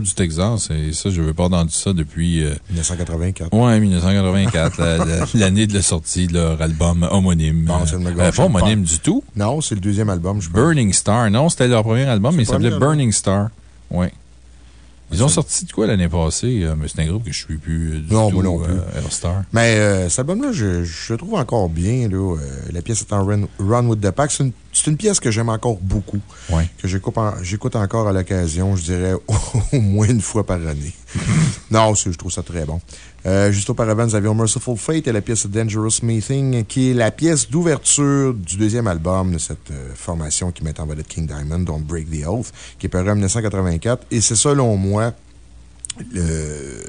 Du Texas, et ça, je veux pas entendu ça depuis. 1984. Ouais, 1984, la- la- [LAUGHS] l'année de la sortie de leur album homonyme. C'est Euh, pas homonyme du tout. Non, c'est le deuxième album, je. Burning Star. Non, c'était leur premier album, mais il s'appelait Burning Star. Ouais. Ils ont sorti de quoi l'année passée? euh, Mais c'est un groupe que je suis plus du Non, tout. moi non plus. euh, Hellstar. Mais euh, cet album-là, je, je le trouve encore bien. Là. Euh, la pièce est en Run, Run with the Pack. C'est une, une pièce que j'aime encore beaucoup. Ouais. Que j'écoute en- j'écoute encore à l'occasion, je dirais [LAUGHS] au moins une fois par année. non, je trouve ça très bon. Euh, juste auparavant, nous avions Merciful Fate et la pièce Dangerous Meeting, qui est la pièce d'ouverture du deuxième album de cette euh, formation qui met en vedette King Diamond, Don't Break the Oath, qui est paru en 1984. Et c'est selon moi le,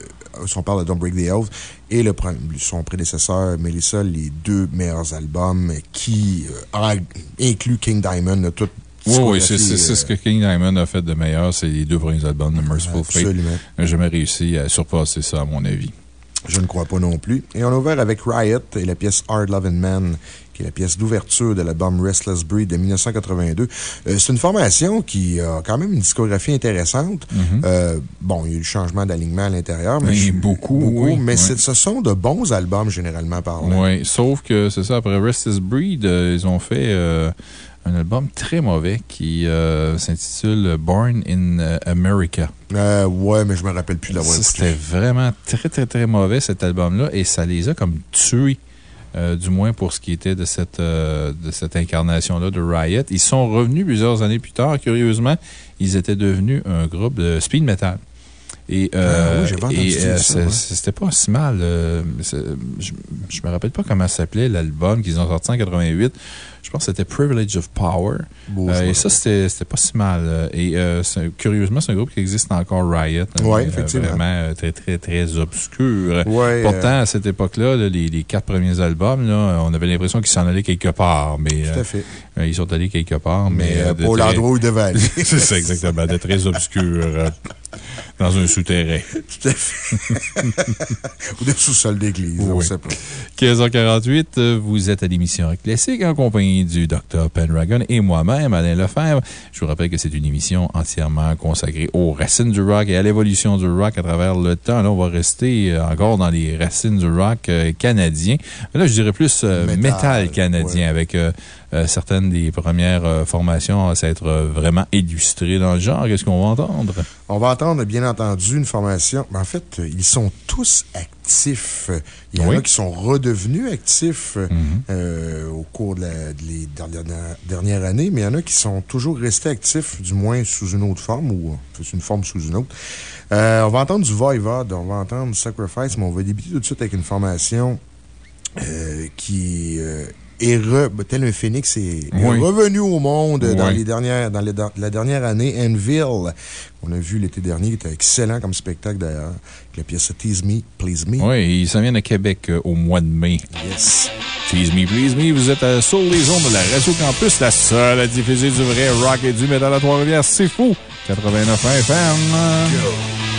si on parle de Don't Break the Oath et le, son prédécesseur, Melissa, les deux meilleurs albums qui euh, a inclus King Diamond, là, toute Oui, oui, c'est ce que King Diamond a fait de meilleur. C'est les deux premiers albums de Merciful Fate. Absolument. jamais réussi à surpasser ça, à mon avis. Je ne crois pas non plus. Et on a ouvert avec Riot et la pièce Hard Loving Man, qui est la pièce d'ouverture de l'album Restless Breed de 1982. Euh, c'est une formation qui a quand même une discographie intéressante. Euh, bon, il y a eu le changement d'alignement à l'intérieur, mais beaucoup, beaucoup, oui, mais oui. ce sont de bons albums, généralement parlant. Oui, sauf que c'est ça, après Restless Breed, euh, ils ont fait un album très mauvais qui euh, s'intitule Born in euh, America. Euh, ouais, mais je me rappelle plus écouté. C'était vraiment très, très, très mauvais cet album-là et ça les a comme tués. euh, du moins pour ce qui était de cette, euh, de cette incarnation-là de Riot. Ils sont revenus plusieurs années plus tard. Curieusement, ils étaient devenus un groupe de speed metal. Et, euh, Ah oui, euh, ouais. c'était pas si mal. euh, je, je me rappelle pas comment s'appelait l'album qu'ils ont sorti en 88. Je pense que c'était Privilege of Power. Beau Euh, et ça, c'était pas si mal. euh, Et euh, curieusement, c'est un groupe qui existe encore, Riot. hein, euh, effectivement. Vraiment euh, très, très, très obscur. Ouais, Pourtant, euh, à cette époque-là, là, les, les quatre premiers albums, là, on avait l'impression qu'ils s'en allaient quelque part. Mais, Tout à euh, fait. euh, ils sont allés quelque part. Mais, Mais, euh, très- l'endroit où ils devaient aller. [LAUGHS] C'est ça, exactement. De très obscur. Dans un souterrain. [LAUGHS] Tout à fait. Ou des sous-sols d'église, on Oui. sait pas. 15h48, euh, vous êtes à l'émission Rock Classique en compagnie du Dr. Pendragon et moi-même, Alain Lefebvre. Je vous rappelle que c'est une émission entièrement consacrée aux racines du rock et à l'évolution du rock à travers le temps. Là, on va rester euh, encore dans les racines du rock euh, canadien. Mais là, je dirais plus Métal, métal, canadien avec euh, euh, certaines des premières euh, formations à s'être euh, vraiment illustrées dans le genre. Qu'est-ce qu'on va entendre? On va entendre, bien entendu, une formation. En fait, ils sont tous actifs. Il y en Oui. a qui sont redevenus actifs euh, au cours de la de les dernières, dernières années, mais il y en a qui sont toujours restés actifs, du moins sous une autre forme, ou une forme sous une autre. Euh, on va entendre du Voivod, on va entendre du Sacrifice, mais on va débuter tout de suite avec une formation euh, qui est re- ben, tel un phénix est, Oui. revenu au monde dans, les dernières, dans les- dans la dernière année. Anvil, qu'on a vu l'été dernier, qui était excellent comme spectacle d'ailleurs, avec la pièce Tease Me, Please Me. Oui, il s'en vient de Québec euh, au mois de mai. Yes. Tease me, please me. Vous êtes euh, sur les ondes de la Radio Campus, la seule à diffuser du vrai rock et du métal à Trois-Rivières. C'est fou! 89 FM. Late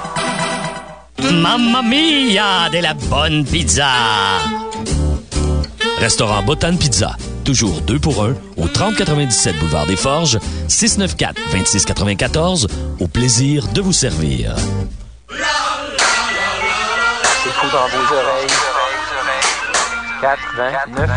Mamma mia de la bonne pizza! Restaurant Botan Pizza. Toujours deux pour un au 3097 Boulevard des Forges, 694-2694. Au plaisir de vous servir. Fou dans vos oreilles. 89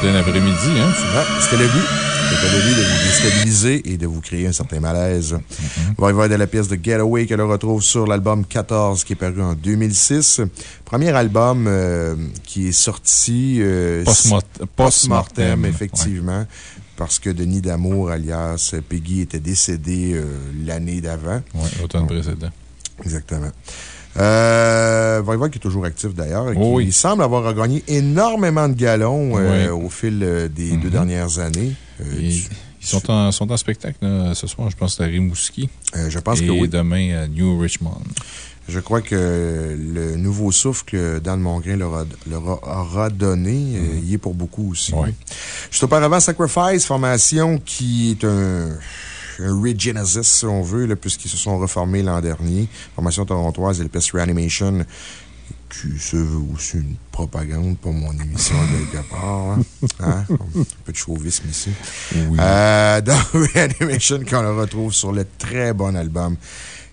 plein après-midi, hein? Ouais, c'était le but. C'était le but de vous déstabiliser et de vous créer un certain malaise. Voivod est la pièce de Getaway que l'on retrouve sur l'album 14 qui est paru en 2006. Premier album euh, qui est sorti. euh, Post-mort- Post-mortem, effectivement. parce que Denis Damour, alias Peggy, était décédé euh, l'année d'avant. Oui, l'automne précédent. Exactement. Euh, Voivod qui est toujours actif d'ailleurs. qui oui. semble avoir regagné énormément de galons euh, au fil euh, des deux Mhm. dernières années. Euh, Ils, sont, en, sont en spectacle là, ce soir, je pense, à Rimouski. Euh, je pense Et que oui. demain à New Richmond. Je crois que le nouveau souffle que Dan Mongrain leur, a, leur aura donné, euh, Mhm. y est pour beaucoup aussi. Juste auparavant, Sacrifice, formation qui est un, un Regenesis, si on veut, puisqu'ils se sont reformés l'an dernier. Formation torontoise et le PS Reanimation, qui se veut aussi une propagande pour mon émission quelque part. hein. [LAUGHS] Hein? Un peu de chauvisme ici. Euh, [LAUGHS] dans Reanimation, qu'on le retrouve sur le très bon album.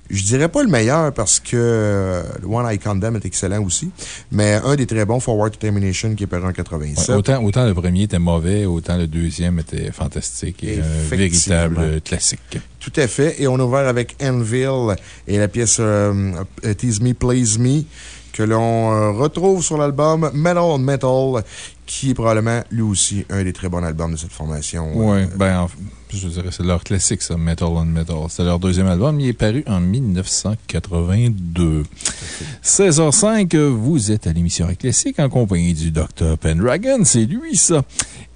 Je dirais pas le meilleur parce que euh, le One I Condemn est excellent aussi, mais un des très bons, Forward to Termination, qui est paru en 87. Ouais, autant, autant le premier était mauvais, autant le deuxième était fantastique et un véritable classique. Tout à fait. Et on a ouvert avec Anvil et la pièce euh, Tease Me, Please Me, que l'on euh, retrouve sur l'album Metal on Metal, qui est probablement lui aussi un des très bons albums de cette formation. Oui, ben, en- je dirais, c'est leur classique, ça, Metal on Metal. C'est leur deuxième album. Il est paru en 1982. 16h05, vous êtes à l'émission Classique en compagnie du Dr. Pendragon. C'est lui, ça.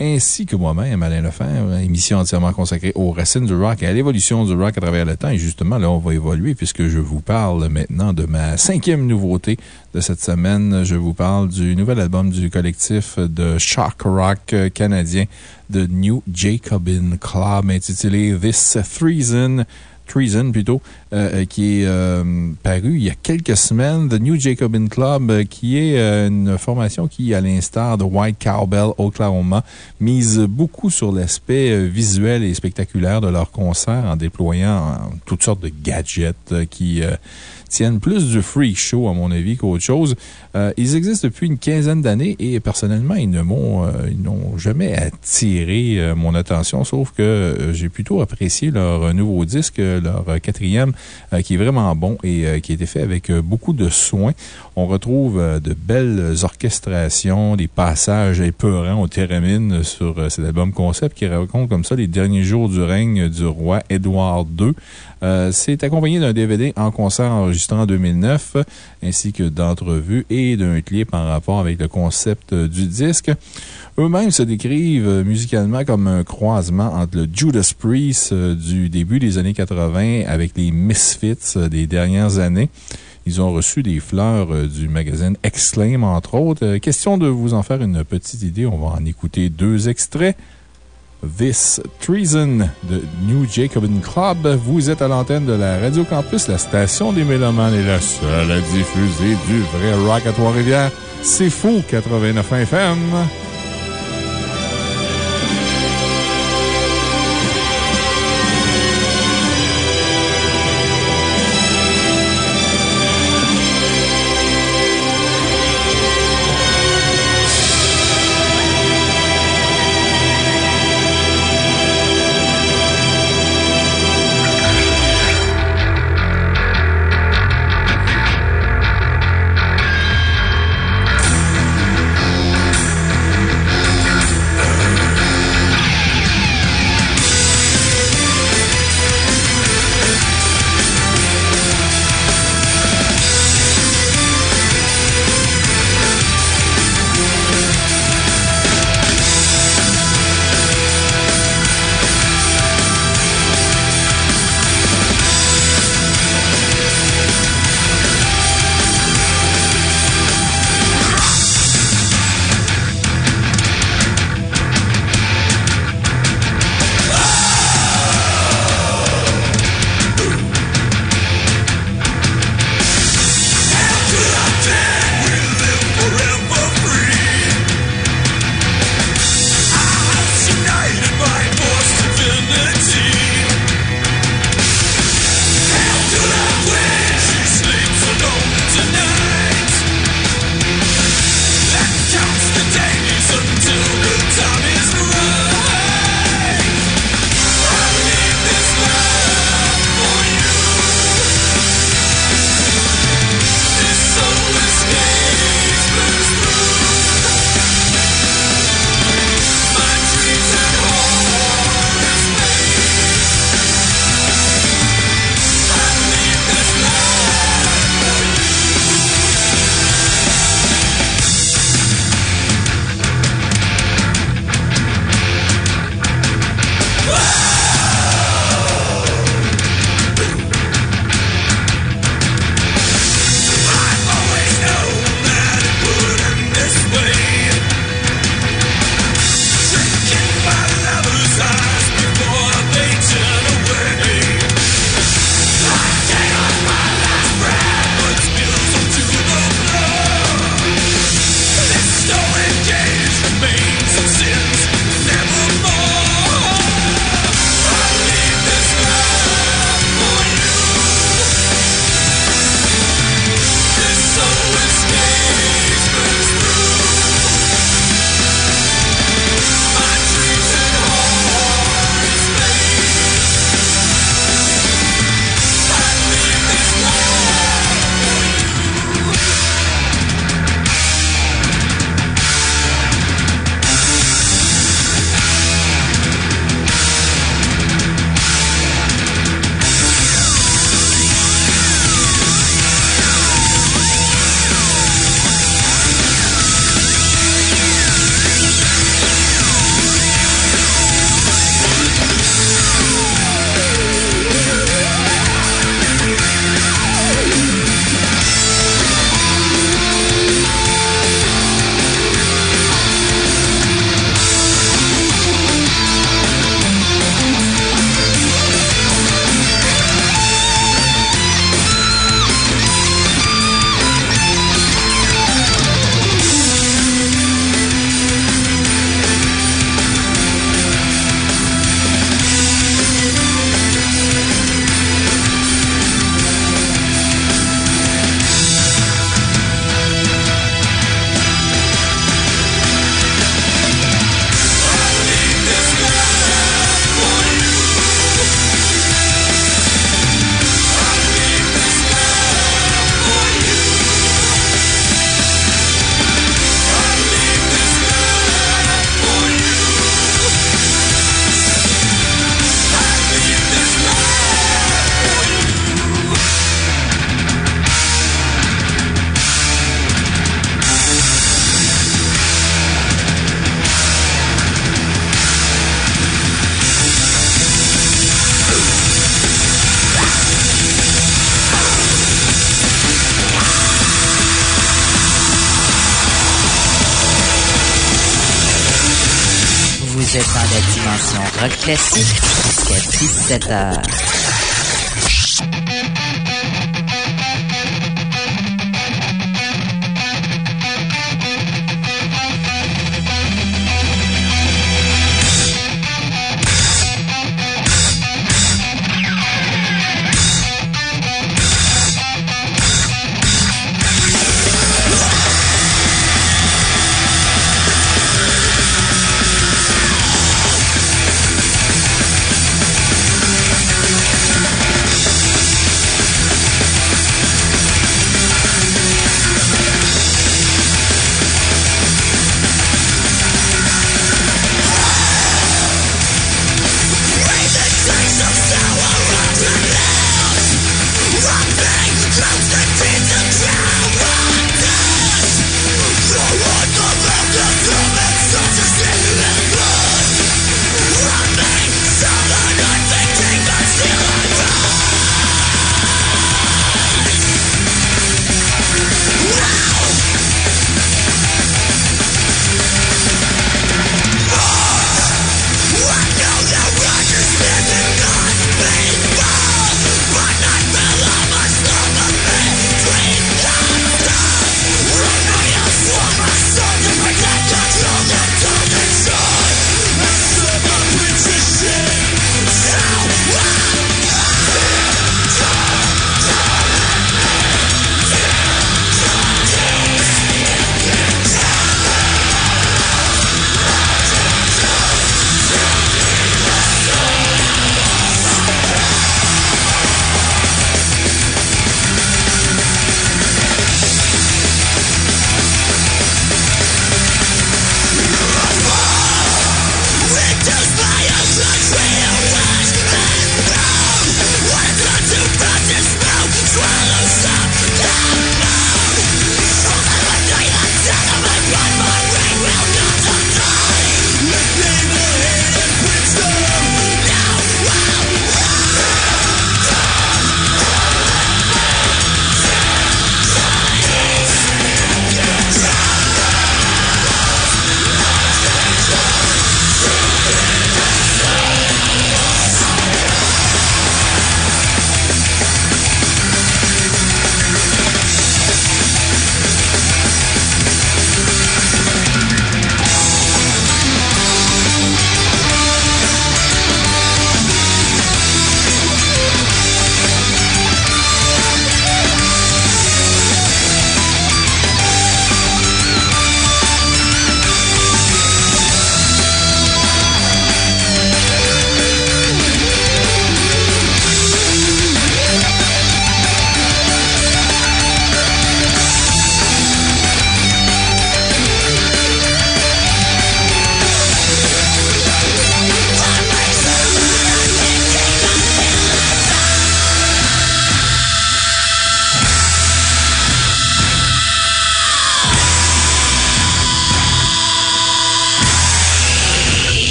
Ainsi que moi-même, Alain Lefebvre, émission entièrement consacrée aux racines du rock et à l'évolution du rock à travers le temps. Et justement, là, on va évoluer puisque je vous parle maintenant de ma cinquième nouveauté de cette semaine. Je vous parle du nouvel album du collectif de shock rock canadien de New Jacobin Club intitulé This Treason. Treason plutôt, euh, euh, qui est euh, paru il y a quelques semaines. The New Jacobin Club, euh, qui est euh, une formation qui, à l'instar de White Cowbell Oklahoma, mise beaucoup sur l'aspect visuel et spectaculaire de leurs concerts en déployant toutes sortes de gadgets qui tiennent plus du freak show, à mon avis, qu'autre chose. Euh, ils existent depuis une quinzaine d'années et personnellement, ils ne euh, jamais attiré euh, mon attention, sauf que j'ai plutôt apprécié leur nouveau disque, leur quatrième, qui est vraiment bon et qui a été fait avec beaucoup de soin. On retrouve de belles orchestrations, des passages épeurants au théramine sur cet album concept qui raconte comme ça les derniers jours du règne du roi Édouard II. Euh, C'est accompagné d'un DVD en concert enregistré en 2009, ainsi que d'entrevues et d'un clip en rapport avec le concept euh, du disque. Eux-mêmes se décrivent euh, musicalement comme un croisement entre le Judas Priest du début des années 80 avec les Misfits des dernières années. Ils ont reçu des fleurs du magazine Exclaim, entre autres. Question de vous en faire une petite idée, on va en écouter deux extraits. This Treason de New Jacobin Club. Vous êtes à l'antenne de la Radio Campus, la station des Mélomanes et la seule à diffuser du vrai rock à Trois-Rivières. C'est fou, 89 FM. 17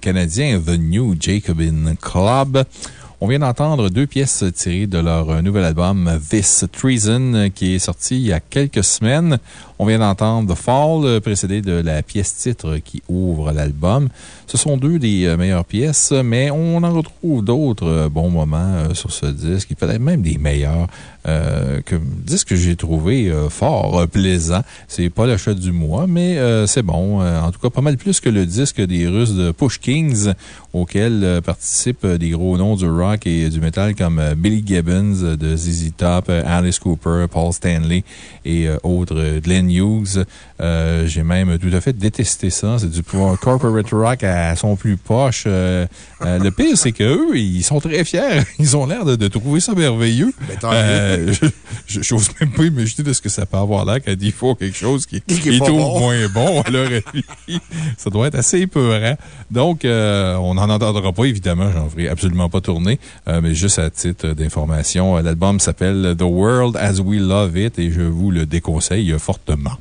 canadien, The New Jacobin Club. On vient d'entendre deux pièces tirées de leur nouvel album This Treason, qui est sorti il y a quelques semaines. On vient d'entendre The Fall, précédé de la pièce titre qui ouvre l'album. Ce sont deux des euh, meilleures pièces, mais on en retrouve d'autres euh, bons moments euh, sur ce disque, et peut-être même des meilleurs. Euh, que, disque que j'ai trouvé euh, fort euh, plaisant. C'est pas l'achat du mois, mais c'est bon. En tout cas, pas mal plus que le disque des Russes de Push Kings, auquel participent des gros noms du rock et du metal comme Billy Gibbons de ZZ Top, Alice Cooper, Paul Stanley et autres, Glenn Hughes. J'ai même tout à fait détesté ça. C'est du pouvoir corporate rock à son plus poche. Euh, le pire, c'est qu'eux, ils sont très fiers. [LAUGHS] Ils ont l'air de, de trouver ça merveilleux. tant mieux. Euh, je J'ose même pas imaginer de ce que ça peut avoir l'air quand il faut quelque chose qui, Qui est est bon. moins bon à leur [LAUGHS] avis. Ça doit être assez épeurant. Donc, euh, on n'en entendra pas, évidemment. J'en ferai absolument pas tourner. Mais juste à titre d'information, l'album s'appelle The World as We Love It et je vous le déconseille fortement.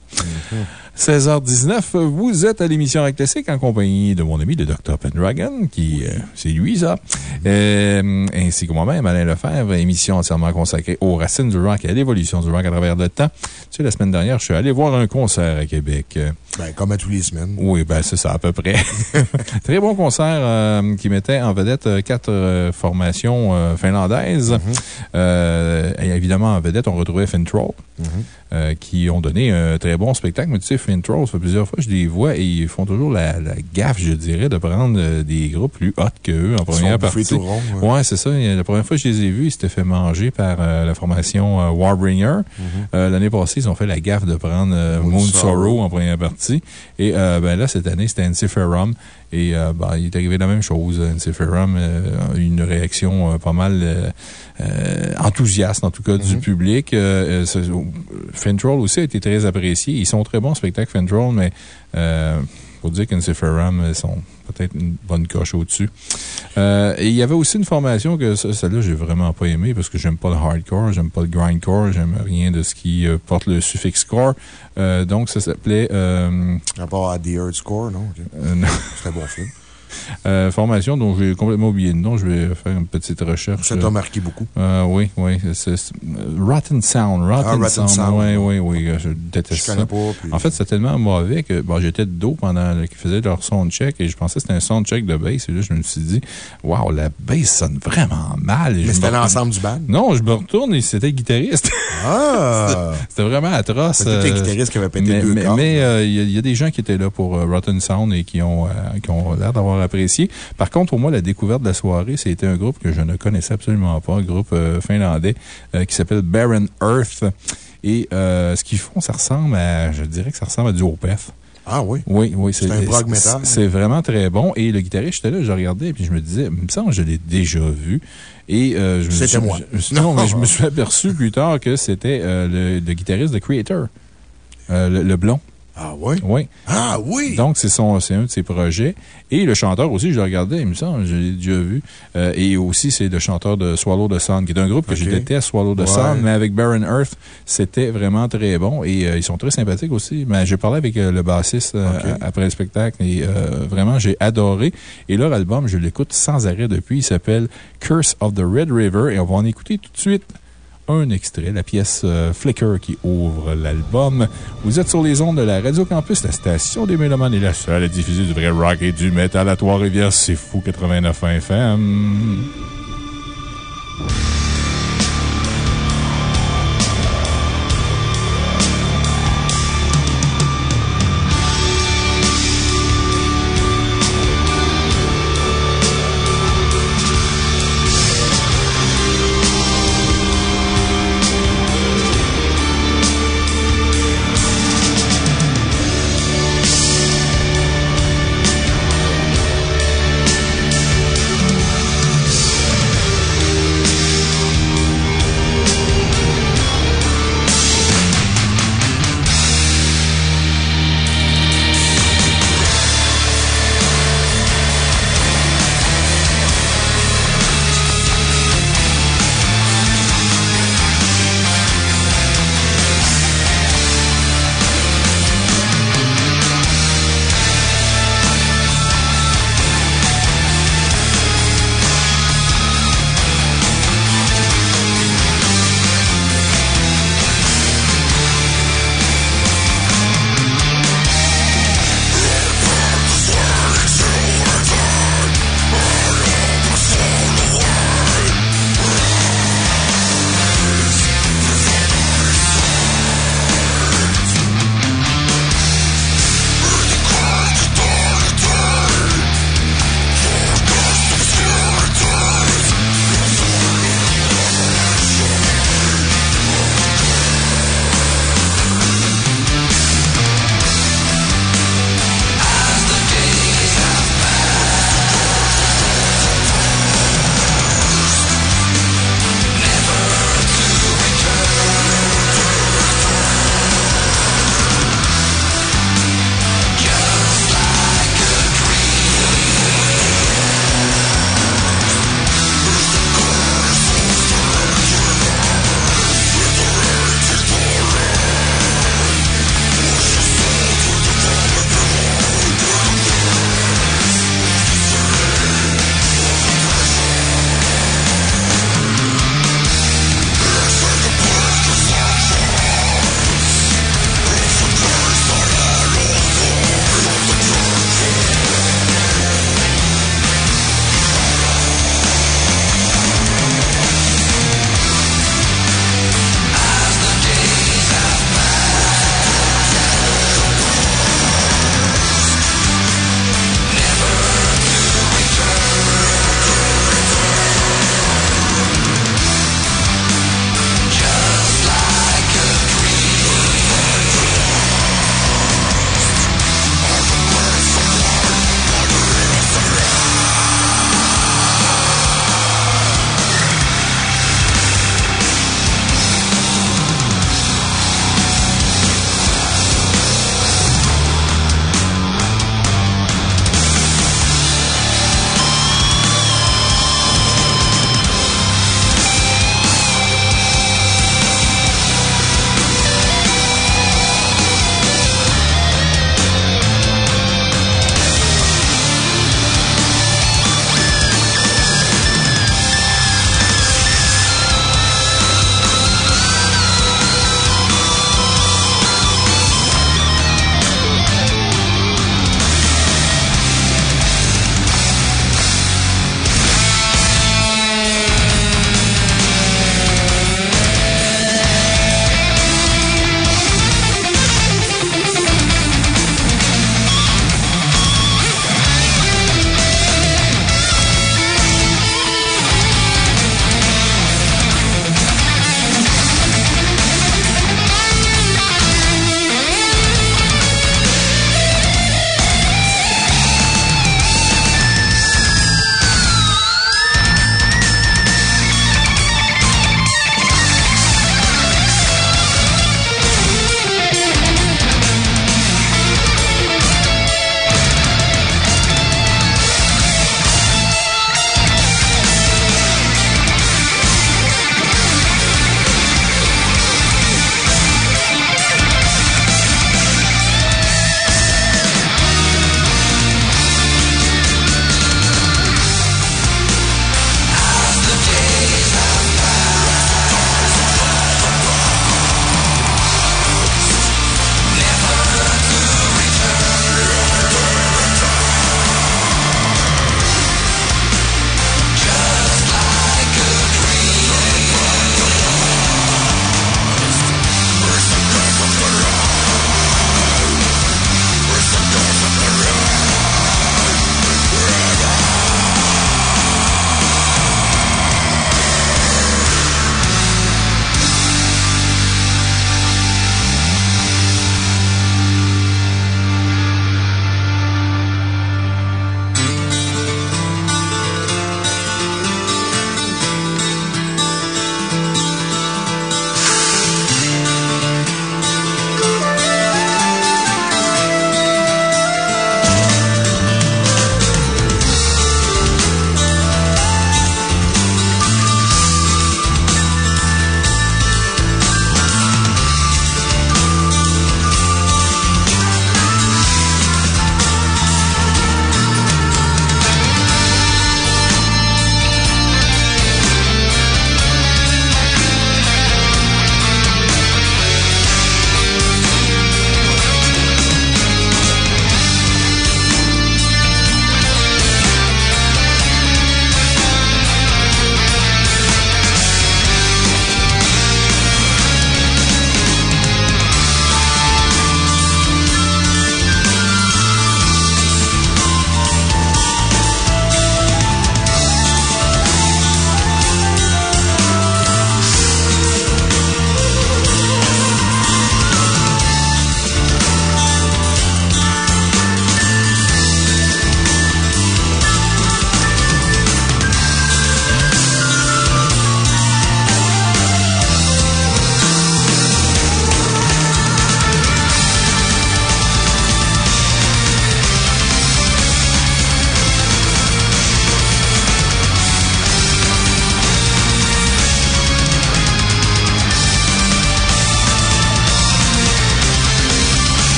16h19, vous êtes à l'émission Rock Classique en compagnie de mon ami le Dr. Pendragon, qui, euh, c'est lui, ça. Euh, ainsi que moi-même, Alain Lefebvre, émission entièrement consacrée aux racines du rock et à l'évolution du rock à travers le temps. Tu sais, la semaine dernière, je suis allé voir un concert à Québec. Ben, comme à tous les semaines. Oui, ben, c'est ça, à peu près. [LAUGHS] Très bon concert euh, qui mettait en vedette quatre formations finlandaises. Et évidemment, en vedette, on retrouvait Fintroll, euh, qui ont donné un très bon spectacle. Mais tu sais, Fintroll, ça fait plusieurs fois que je les vois et ils font toujours la, la gaffe, je dirais, de prendre euh, des groupes plus hot qu'eux en Ils première partie. tout rond, ouais. Ouais, c'est ça. La première fois que je les ai vus, ils s'étaient fait manger par euh, la formation euh, Warbringer. Euh, L'année passée, ils ont fait la gaffe de prendre Moon Moon Sorrow. Sorrow en première partie. Et ben là, cette année, c'était Ensiferum. Et euh, ben, il est arrivé la même chose. Ensiferum euh, a eu une réaction euh, pas mal enthousiaste, en tout cas, du public. Euh, ce- Fentrol aussi a été très apprécié. Ils sont très bons spectacles, Fentrol, mais faut dire qu'Ensiferum euh, sont peut-être une bonne coche au-dessus. Euh, et il y avait aussi une formation que celle-là, j'ai vraiment pas aimé parce que j'aime pas le hardcore, j'aime pas le grindcore, j'aime rien de ce qui euh, porte le suffixe core. Euh, donc, ça s'appelait. Rapport à The Earth Score, non? Ok. euh, non. C'est un bon film. Euh, formation dont j'ai complètement oublié le nom. Je vais faire une petite recherche. Ça t'a marqué beaucoup. Euh, oui, oui. c'est- c'est- Rotten Sound. Rotten, Ah, Rotten Sound. Sound. Oui, oui, oui. Je déteste Je connais ça. pas, puis- En fait, c'était tellement mauvais que bon, j'étais de dos pendant qu'ils faisaient leur soundcheck et je pensais que c'était un soundcheck de bass. Et là, je me suis dit, waouh, la bass sonne vraiment mal. Et Mais c'était l'ensemble du band? Non, je me retourne et c'était guitariste. [LAUGHS] Ah! C'était vraiment atroce. C'était euh, guitaristes qui avaient pété mais, deux mais- euh, il y, a- il y a des gens qui étaient là pour euh, Rotten Sound et qui ont, euh, qui ont l'air d'avoir apprécié. Par contre, pour moi, la découverte de la soirée, c'était un groupe que je ne connaissais absolument pas, un groupe euh, finlandais euh, qui s'appelle Barren Earth. Et euh, ce qu'ils font, ça ressemble à, je dirais que ça ressemble à du Opeth. Ah oui? Oui, oui. C'est un prog metal. c'est- C'est vraiment très bon. Et le guitariste, j'étais là, je regardais et puis je me disais, il me semble que je l'ai déjà vu. Et euh, je me C'était suis- moi. je- je- non, [LAUGHS] mais je me suis aperçu plus tard que c'était euh, le, le guitariste de Creator, euh, le, le blond. Ah oui? Oui. Ah oui! Donc, c'est un de ses projets. Et le chanteur aussi, je le regardais, il me semble, je l'ai déjà vu. Euh, et aussi, c'est le chanteur de Swallow the Sun, qui est un groupe que je Ok. déteste, Swallow the Ouais. Sun, mais avec Baron Earth, c'était vraiment très bon. Et euh, ils sont très sympathiques aussi. Mais j'ai parlé avec euh, le bassiste après le spectacle et vraiment, j'ai adoré. Et leur album, je l'écoute sans arrêt depuis. Il s'appelle Curse of the Red River et on va en écouter tout de suite un extrait, la pièce euh, Flicker qui ouvre l'album. Vous êtes sur les ondes de la Radio Campus, la station des Mélomanes et la seule à diffuser du vrai rock et du métal à Trois-Rivières. C'est fou 89 FM.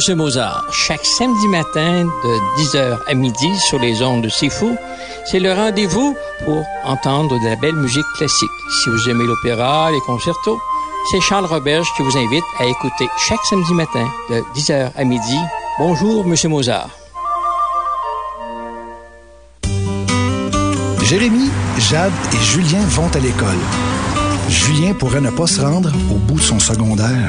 Monsieur Mozart. Chaque samedi matin de 10h à midi sur les ondes de C'est Fou, c'est le rendez-vous pour entendre de la belle musique classique. Si vous aimez l'opéra, les concertos, c'est Charles Roberge qui vous invite à écouter chaque samedi matin de 10h à midi. Bonjour, Monsieur Mozart. Jérémy, Jade et Julien vont à l'école. Julien pourrait ne pas se rendre au bout de son secondaire.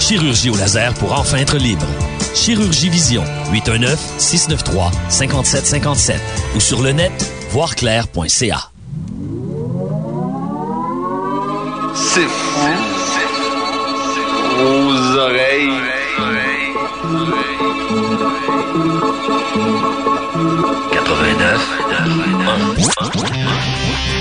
Chirurgie au laser pour enfin être libre. Chirurgie Vision, 819-693-5757 ou sur le net, voirclair.ca. C'est fou. Aux oreilles. oreilles. 89. 89. 89.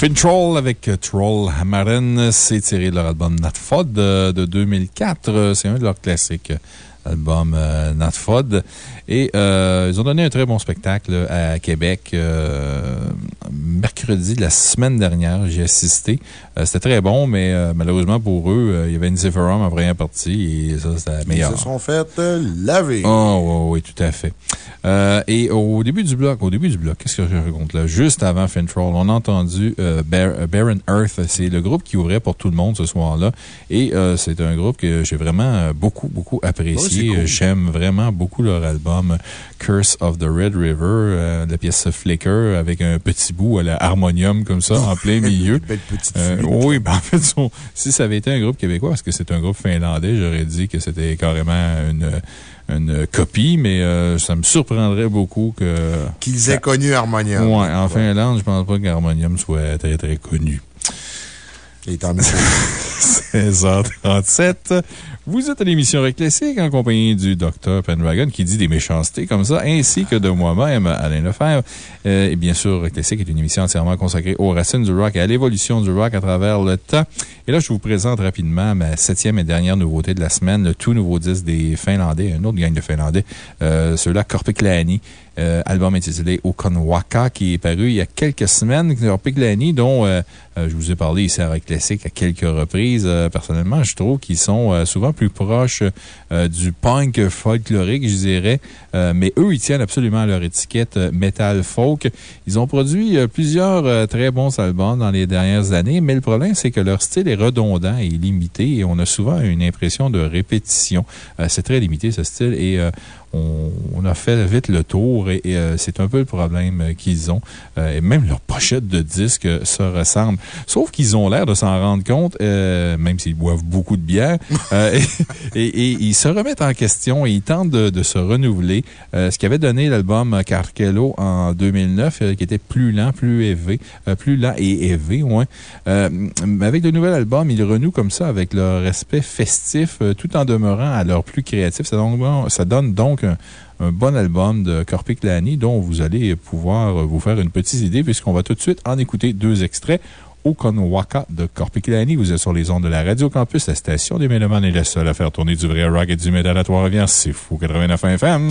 Phil Troll avec euh, Troll Hammaren, c'est tiré de leur album Natfod euh, de 2004. Euh, c'est un de leurs classiques albums Natfod. Et ils ont donné un très bon spectacle à Québec mercredi de la semaine dernière. J'ai assisté. Euh, C'était très bon, mais euh, malheureusement pour eux, euh, il y avait une Zephyrum en première partie et ça, c'était la Ils meilleure. se sont fait laver. Oh, oui, oui, tout à fait. Et au début du bloc, au début du bloc, qu'est-ce que je raconte là? Juste avant Fintroll, on a entendu Bar- Barren Earth. C'est le groupe qui ouvrait pour tout le monde ce soir-là. Et c'est un groupe que j'ai vraiment beaucoup, beaucoup Ouais, apprécié. cool. J'aime vraiment beaucoup leur album Curse of the Red River, la pièce Flicker avec un petit bout à la harmonium comme ça, en plein milieu. [LAUGHS] Euh, oui, ben, en fait, son- si ça avait été un groupe québécois, parce que c'est un groupe finlandais, j'aurais dit que c'était carrément une, une copie, mais euh, ça me surprendrait beaucoup que. Qu'ils aient connu Harmonium. Oui, en Finlande, je pense pas qu'Harmonium soit très, très connu. Et tant mieux. 16h37. Vous êtes à l'émission Rock Classique en compagnie du Dr. Pendragon qui dit des méchancetés comme ça, ainsi que de moi-même, Alain Lefebvre. Euh, et bien sûr, Rock est une émission entièrement consacrée aux racines du rock et à l'évolution du rock à travers le temps. Et là, je vous présente rapidement ma septième et dernière nouveauté de la semaine, le tout nouveau disque des Finlandais, un autre gang de Finlandais, euh, ceux-là, Korpiklani. Euh, album intitulé Okonwaka qui est paru il y a quelques semaines. Korpiklani, dont euh, euh, je vous ai parlé ici Rock Classique à quelques reprises. Personnellement, je trouve qu'ils sont souvent plus proches du punk folklorique, je dirais. Mais eux, ils tiennent absolument leur étiquette metal folk. Ils ont produit plusieurs très bons albums dans les dernières années, mais le problème, c'est que leur style est redondant et limité et on a souvent une impression de répétition. C'est très limité, ce style, et on, on a fait vite le tour et, et, euh, c'est un peu le problème euh, qu'ils ont. Euh, et même leur pochette de disques euh, se ressemble. Sauf qu'ils ont l'air de s'en rendre compte, même s'ils boivent beaucoup de bière, [LAUGHS] et, et- et ils se remettent en question et ils tentent de, de se renouveler. Ce qui avait donné l'album Carkello en 2009, euh, qui était plus lent, plus élevé, plus lent et élevé, ouais. Mais avec le nouvel album, ils renouent comme ça avec leur respect festif, tout en demeurant à leur plus créatif. Ça donne donc un, bon album de Korpiklani dont vous allez pouvoir vous faire une petite idée puisqu'on va tout de suite en écouter deux extraits. Okonwaka de Korpiklani. Vous êtes sur les ondes de la Radio Campus, la station des Mélomanes est la seule à faire tourner du vrai rock et du métal à Trois-Rivières. C'est fou, 89 FM.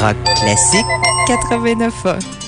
Rock classique. 89 Jos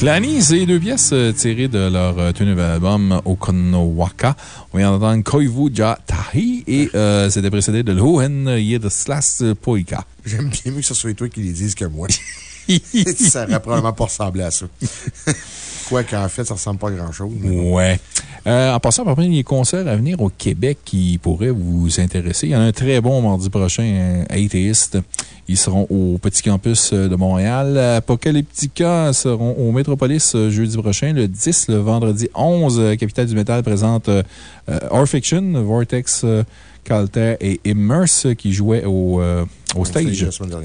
Corpiclani, c'est deux pièces euh, tirées de leur euh, tout nouvel album Okonowaka. On vient d'entendre Koivu Ja Tahi et euh, c'était précédé de Lohen Yedeslas Poika. J'aime bien mieux que ce soit toi qui les dises que moi. [LAUGHS] [LAUGHS] ça aurait probablement pas ressemblé à ça. [LAUGHS] Quoi qu'en fait, ça ressemble pas à grand chose. Ouais. Euh, en passant par les concerts à venir au Québec qui pourraient vous intéresser, il y en a un très bon mardi prochain, Atheist. Ils seront au Petit Campus euh, de Montréal. Apocalyptica seront au Métropolis euh, jeudi prochain, le 10, le vendredi 11. euh, Capitale du Métal présente euh, euh, Orfiction, Vortex, Calter et Immerse qui jouaient au, au stage.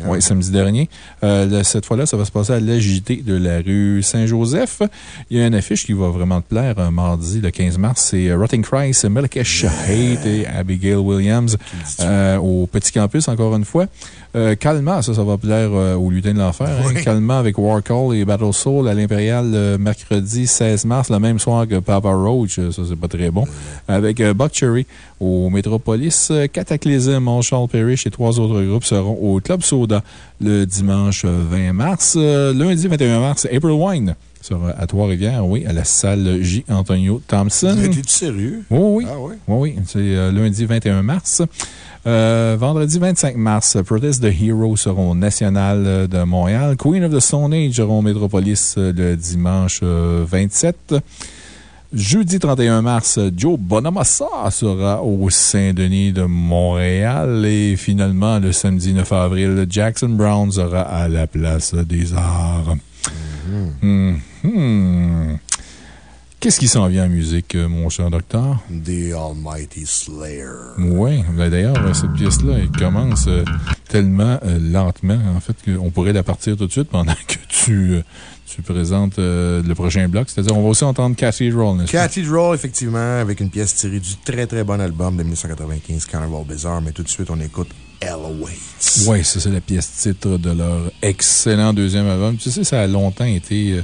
Oui, samedi dernier. Euh, cette fois-là, ça va se passer à l'AJT de la rue Saint-Joseph. Il y a une affiche qui va vraiment te plaire euh, mardi, le 15 mars. C'est euh, Rotting Christ, Melekesh Hate et Abigail Williams euh, au Petit Campus, encore une fois. Calma, ça, ça va plaire au lutin de l'enfer. hein. Calma avec Warcall et Battle Soul à l'Impérial mercredi 16 mars, le même soir que Papa Roach. Ça, c'est pas très bon. Avec Buck Cherry au Métropolis, euh, Cataclysm, All Charles Parrish et trois autres groupes seront au Club Soda le dimanche euh, 20 mars. Euh, lundi 21 mars, April Wine sera à Trois-Rivières, oui, à la salle J. Antonio Thompson. T'es-tu sérieux? Oui, oui. Ah oui? Oui, oui. C'est euh, lundi 21 mars. Euh, vendredi 25 mars, Protest the Hero seront au National euh, de Montréal. Queen of the Stone Age seront au Métropolis euh, le dimanche euh, 27. Jeudi 31 mars, Joe Bonamassa sera au Saint-Denis de Montréal. Et finalement, le samedi 9 avril, Jackson Brown sera à la Place des Arts. Mhm. Qu'est-ce qui s'en vient en musique, mon cher docteur? The Almighty Slayer. Oui, ben d'ailleurs, cette pièce-là, elle commence euh, tellement euh, lentement, en fait, qu'on pourrait la partir tout de suite pendant [LAUGHS] que tu, euh, tu présentes euh, le prochain bloc. C'est-à-dire, on va aussi entendre Cathedral, n'est-ce pas? Cathedral, effectivement, avec une pièce tirée du très très bon album de 1995, Carnival Bizarre. Mais tout de suite, on écoute Awaits. Oui, ça, c'est la pièce titre de leur excellent deuxième album. Tu sais, ça a longtemps été euh,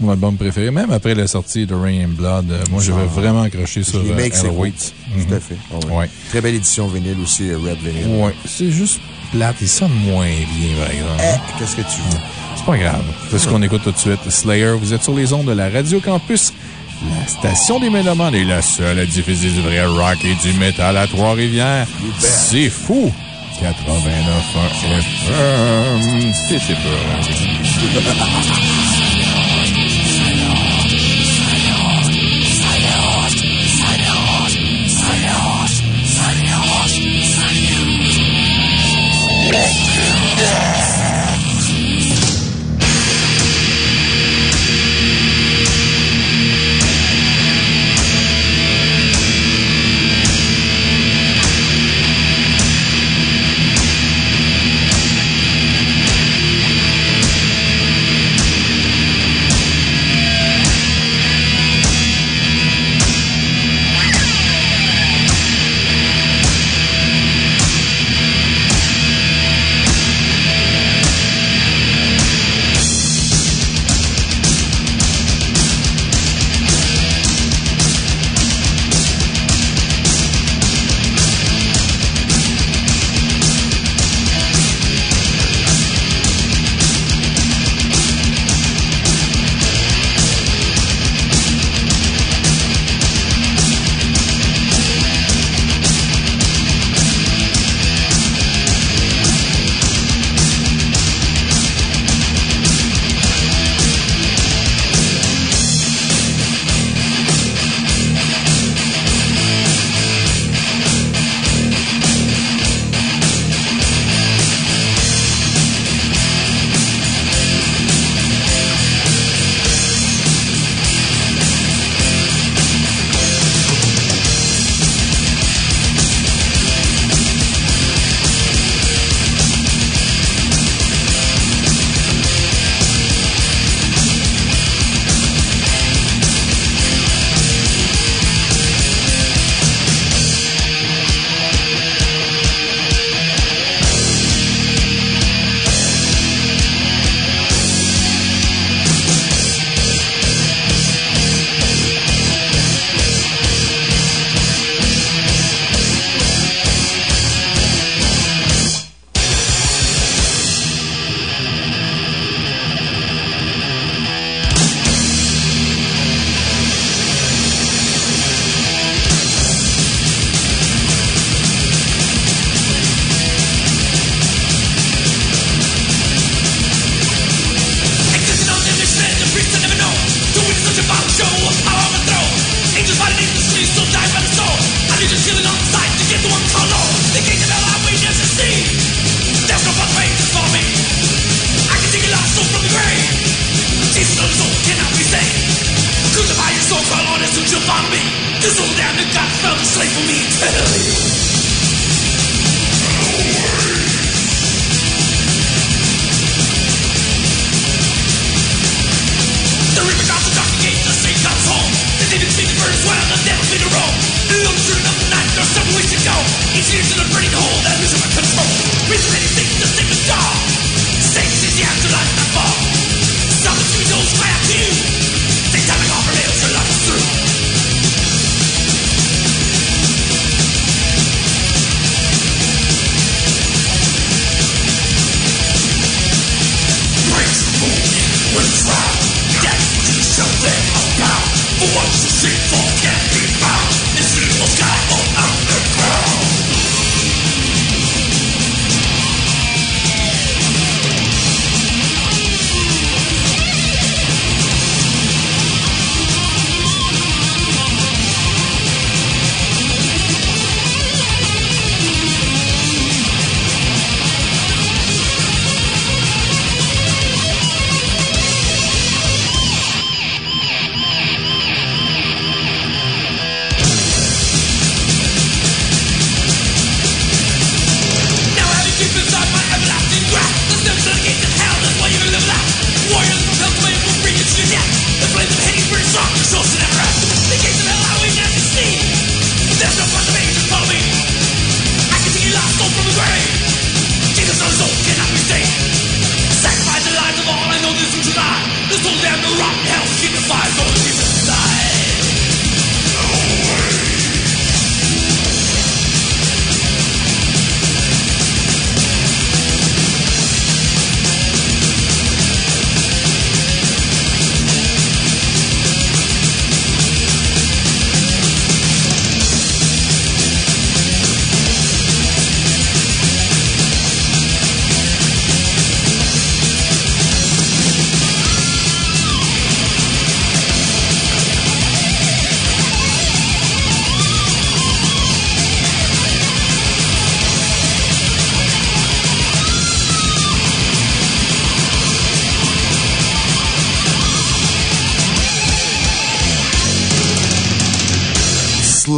mon album préféré. Même après la sortie de Rain and Blood, euh, moi, j'avais Ah. vraiment accroché sur Les makes, c'est. Tout à Mhm. fait. Ah ouais. Ouais. Très belle édition vinyle aussi, Red Vinyl. Oui, c'est juste plate. Il sonne moins bien, par exemple. Eh, qu'est-ce que tu veux? C'est pas grave. C'est ce qu'on écoute tout de suite. Slayer, vous êtes sur les ondes de la Radio Campus, la station des Mélomanes est la seule à diffuser du vrai rock et du métal à Trois-Rivières. C'est fou! 89 FM. C'est Thank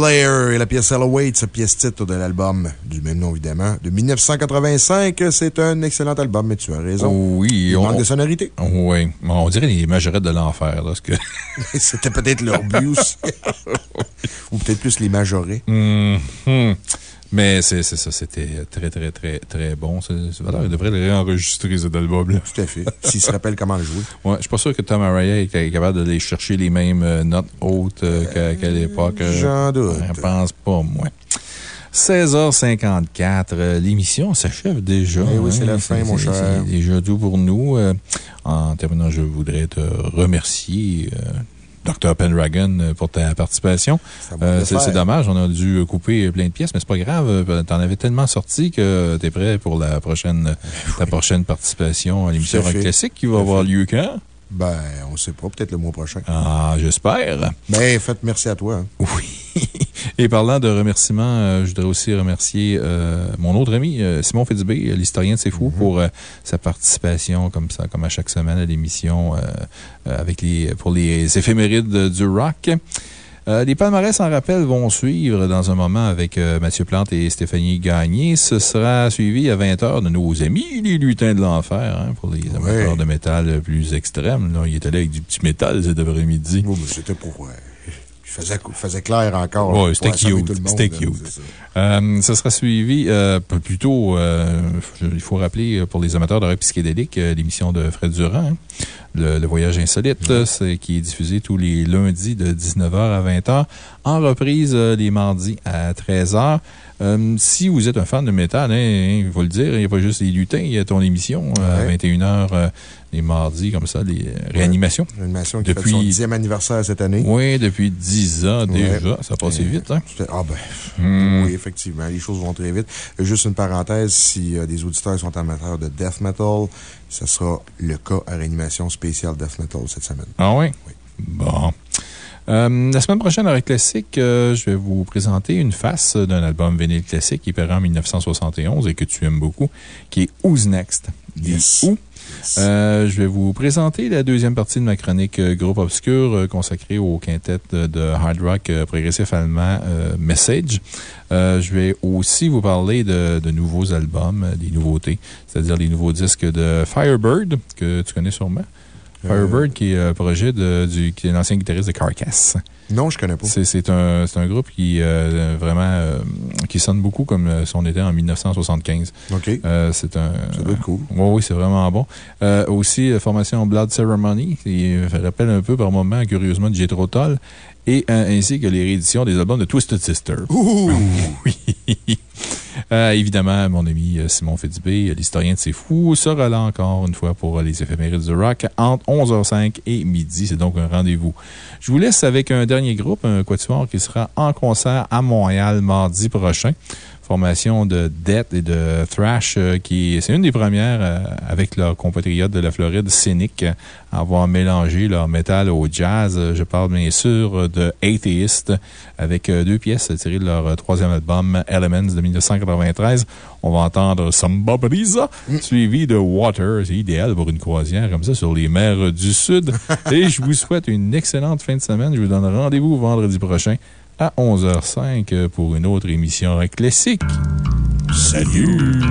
Slayer et la pièce Hello Wait, pièce titre de l'album du même nom, évidemment, de 1985. C'est un excellent album, mais tu as raison. Oui. Il manque de sonorité. Oui. On dirait les majorettes de l'enfer, là. que- [LAUGHS] C'était peut-être leur but aussi. Ou peut-être plus les majorés. Mhm. Mais c'est ça, c'était très, très, très, très bon. Valeur, il devrait le réenregistrer, cet album-là. Tout à fait. S'il se rappelle comment le jouer. Ouais, je suis pas sûr que Tom Araya est capable d'aller chercher les mêmes euh, notes hautes euh, qu'à qu'à l'époque. euh, J'en doute. Je pense pas, moi. 16h54, euh, l'émission s'achève déjà. Eh oui, c'est la fin, mon cher. C'est déjà tout pour nous. Euh, en terminant, je voudrais te remercier, euh, Dr. Pendragon, euh, pour ta participation. Euh, C'est dommage, on a dû couper plein de pièces, mais c'est pas grave. euh, T'en avais tellement sorti que t'es prêt pour la prochaine, ta prochaine participation à l'émission Rock. Classique qui va Tout avoir fait. lieu quand? Ben, on sait pas. Peut-être le mois prochain. Ah, j'espère. Ben, faites merci à toi. hein. Oui. [LAUGHS] Et parlant de remerciements, euh, je voudrais aussi remercier euh, mon autre ami, euh, Simon Fitzbé, euh, l'historien de C'est Fou, pour euh, sa participation, comme ça, comme à chaque semaine, à l'émission avec les, pour les éphémérides du rock. Euh, les palmarès en rappel vont suivre dans un moment avec euh, Mathieu Plante et Stéphanie Gagné. Ce sera suivi à 20h de nos amis, les lutins de l'enfer, hein, pour les amateurs de métal plus extrêmes. Là, il était là avec du petit métal cet après-midi. Mais C'était pour. Faisait, faisait clair encore. Oui, c'était cute. C'était cute. ça. Euh, ce sera suivi, euh, plutôt, euh, il faut rappeler euh, pour les amateurs de rock psychédélique, euh, l'émission de Fred Durand, hein, le, le Voyage Insolite, qui est diffusé tous les lundis de 19h à 20h, en reprise euh, les mardis à 13h. Euh, si vous êtes un fan de métal, hein, hein, il faut le dire, il n'y a pas juste les lutins, il y a ton émission euh, à Ouais. 21h euh, les mardis, comme ça, les réanimations. Réanimation qui fait son dixième anniversaire cette année. Oui, depuis 10 ans déjà. Ça a passé Euh, vite, hein? Ah, ben. Hmm. Oui, effectivement. Les choses vont très vite. Juste une parenthèse, si des auditeurs sont amateurs de death metal, ce sera le cas à réanimation spéciale death metal cette semaine. Ah oui? Bon. Euh, la semaine prochaine, avec Classique, euh, je vais vous présenter une face d'un album vinyle classique qui paraît en 1971 et que tu aimes beaucoup, qui est Who's Next? Des Who. Euh, je vais vous présenter la deuxième partie de ma chronique euh, Groupe Obscur euh, consacrée au quintet de, de hard rock progressif allemand Message. Je vais aussi vous parler de, de nouveaux albums, des nouveautés, c'est-à-dire les nouveaux disques de Firebird, que tu connais sûrement. Firebird, qui est un projet de, du, qui est l'ancien guitariste de Carcass. Non, je connais pas. C'est un, c'est un groupe qui, euh, vraiment, euh, qui sonne beaucoup comme euh, si on était en 1975. OK. Euh, c'est un. Ça doit être cool. Oui, oui, c'est vraiment bon. Euh, aussi, euh, formation Blood Ceremony, qui euh, rappelle un peu par moment, curieusement, de Jethro Tull, et euh, ainsi que les rééditions des albums de Twisted Sister. [LAUGHS] Oui. Euh, évidemment, mon ami euh, Simon Fitzbé, l'historien de C'est Fou, sera là encore une fois pour les éphémérides du rock entre 11h05 et midi. C'est donc un rendez-vous. Je vous laisse avec un dernier groupe, un quatuor qui sera en concert à Montréal mardi prochain formation de death et de thrash euh, qui c'est une des premières euh, avec leurs compatriotes de la Floride, Cynic, à avoir mélangé leur métal au jazz. Euh, Je parle bien sûr de Atheist avec deux pièces tirées de leur troisième album Elements de 1993. On va entendre Samba Brisa, suivi de Water. C'est idéal pour une croisière comme ça sur les mers du Sud. [LAUGHS] Et je vous souhaite une excellente fin de semaine. Je vous donne rendez-vous vendredi prochain à 11h05 pour une autre émission classique. Salut!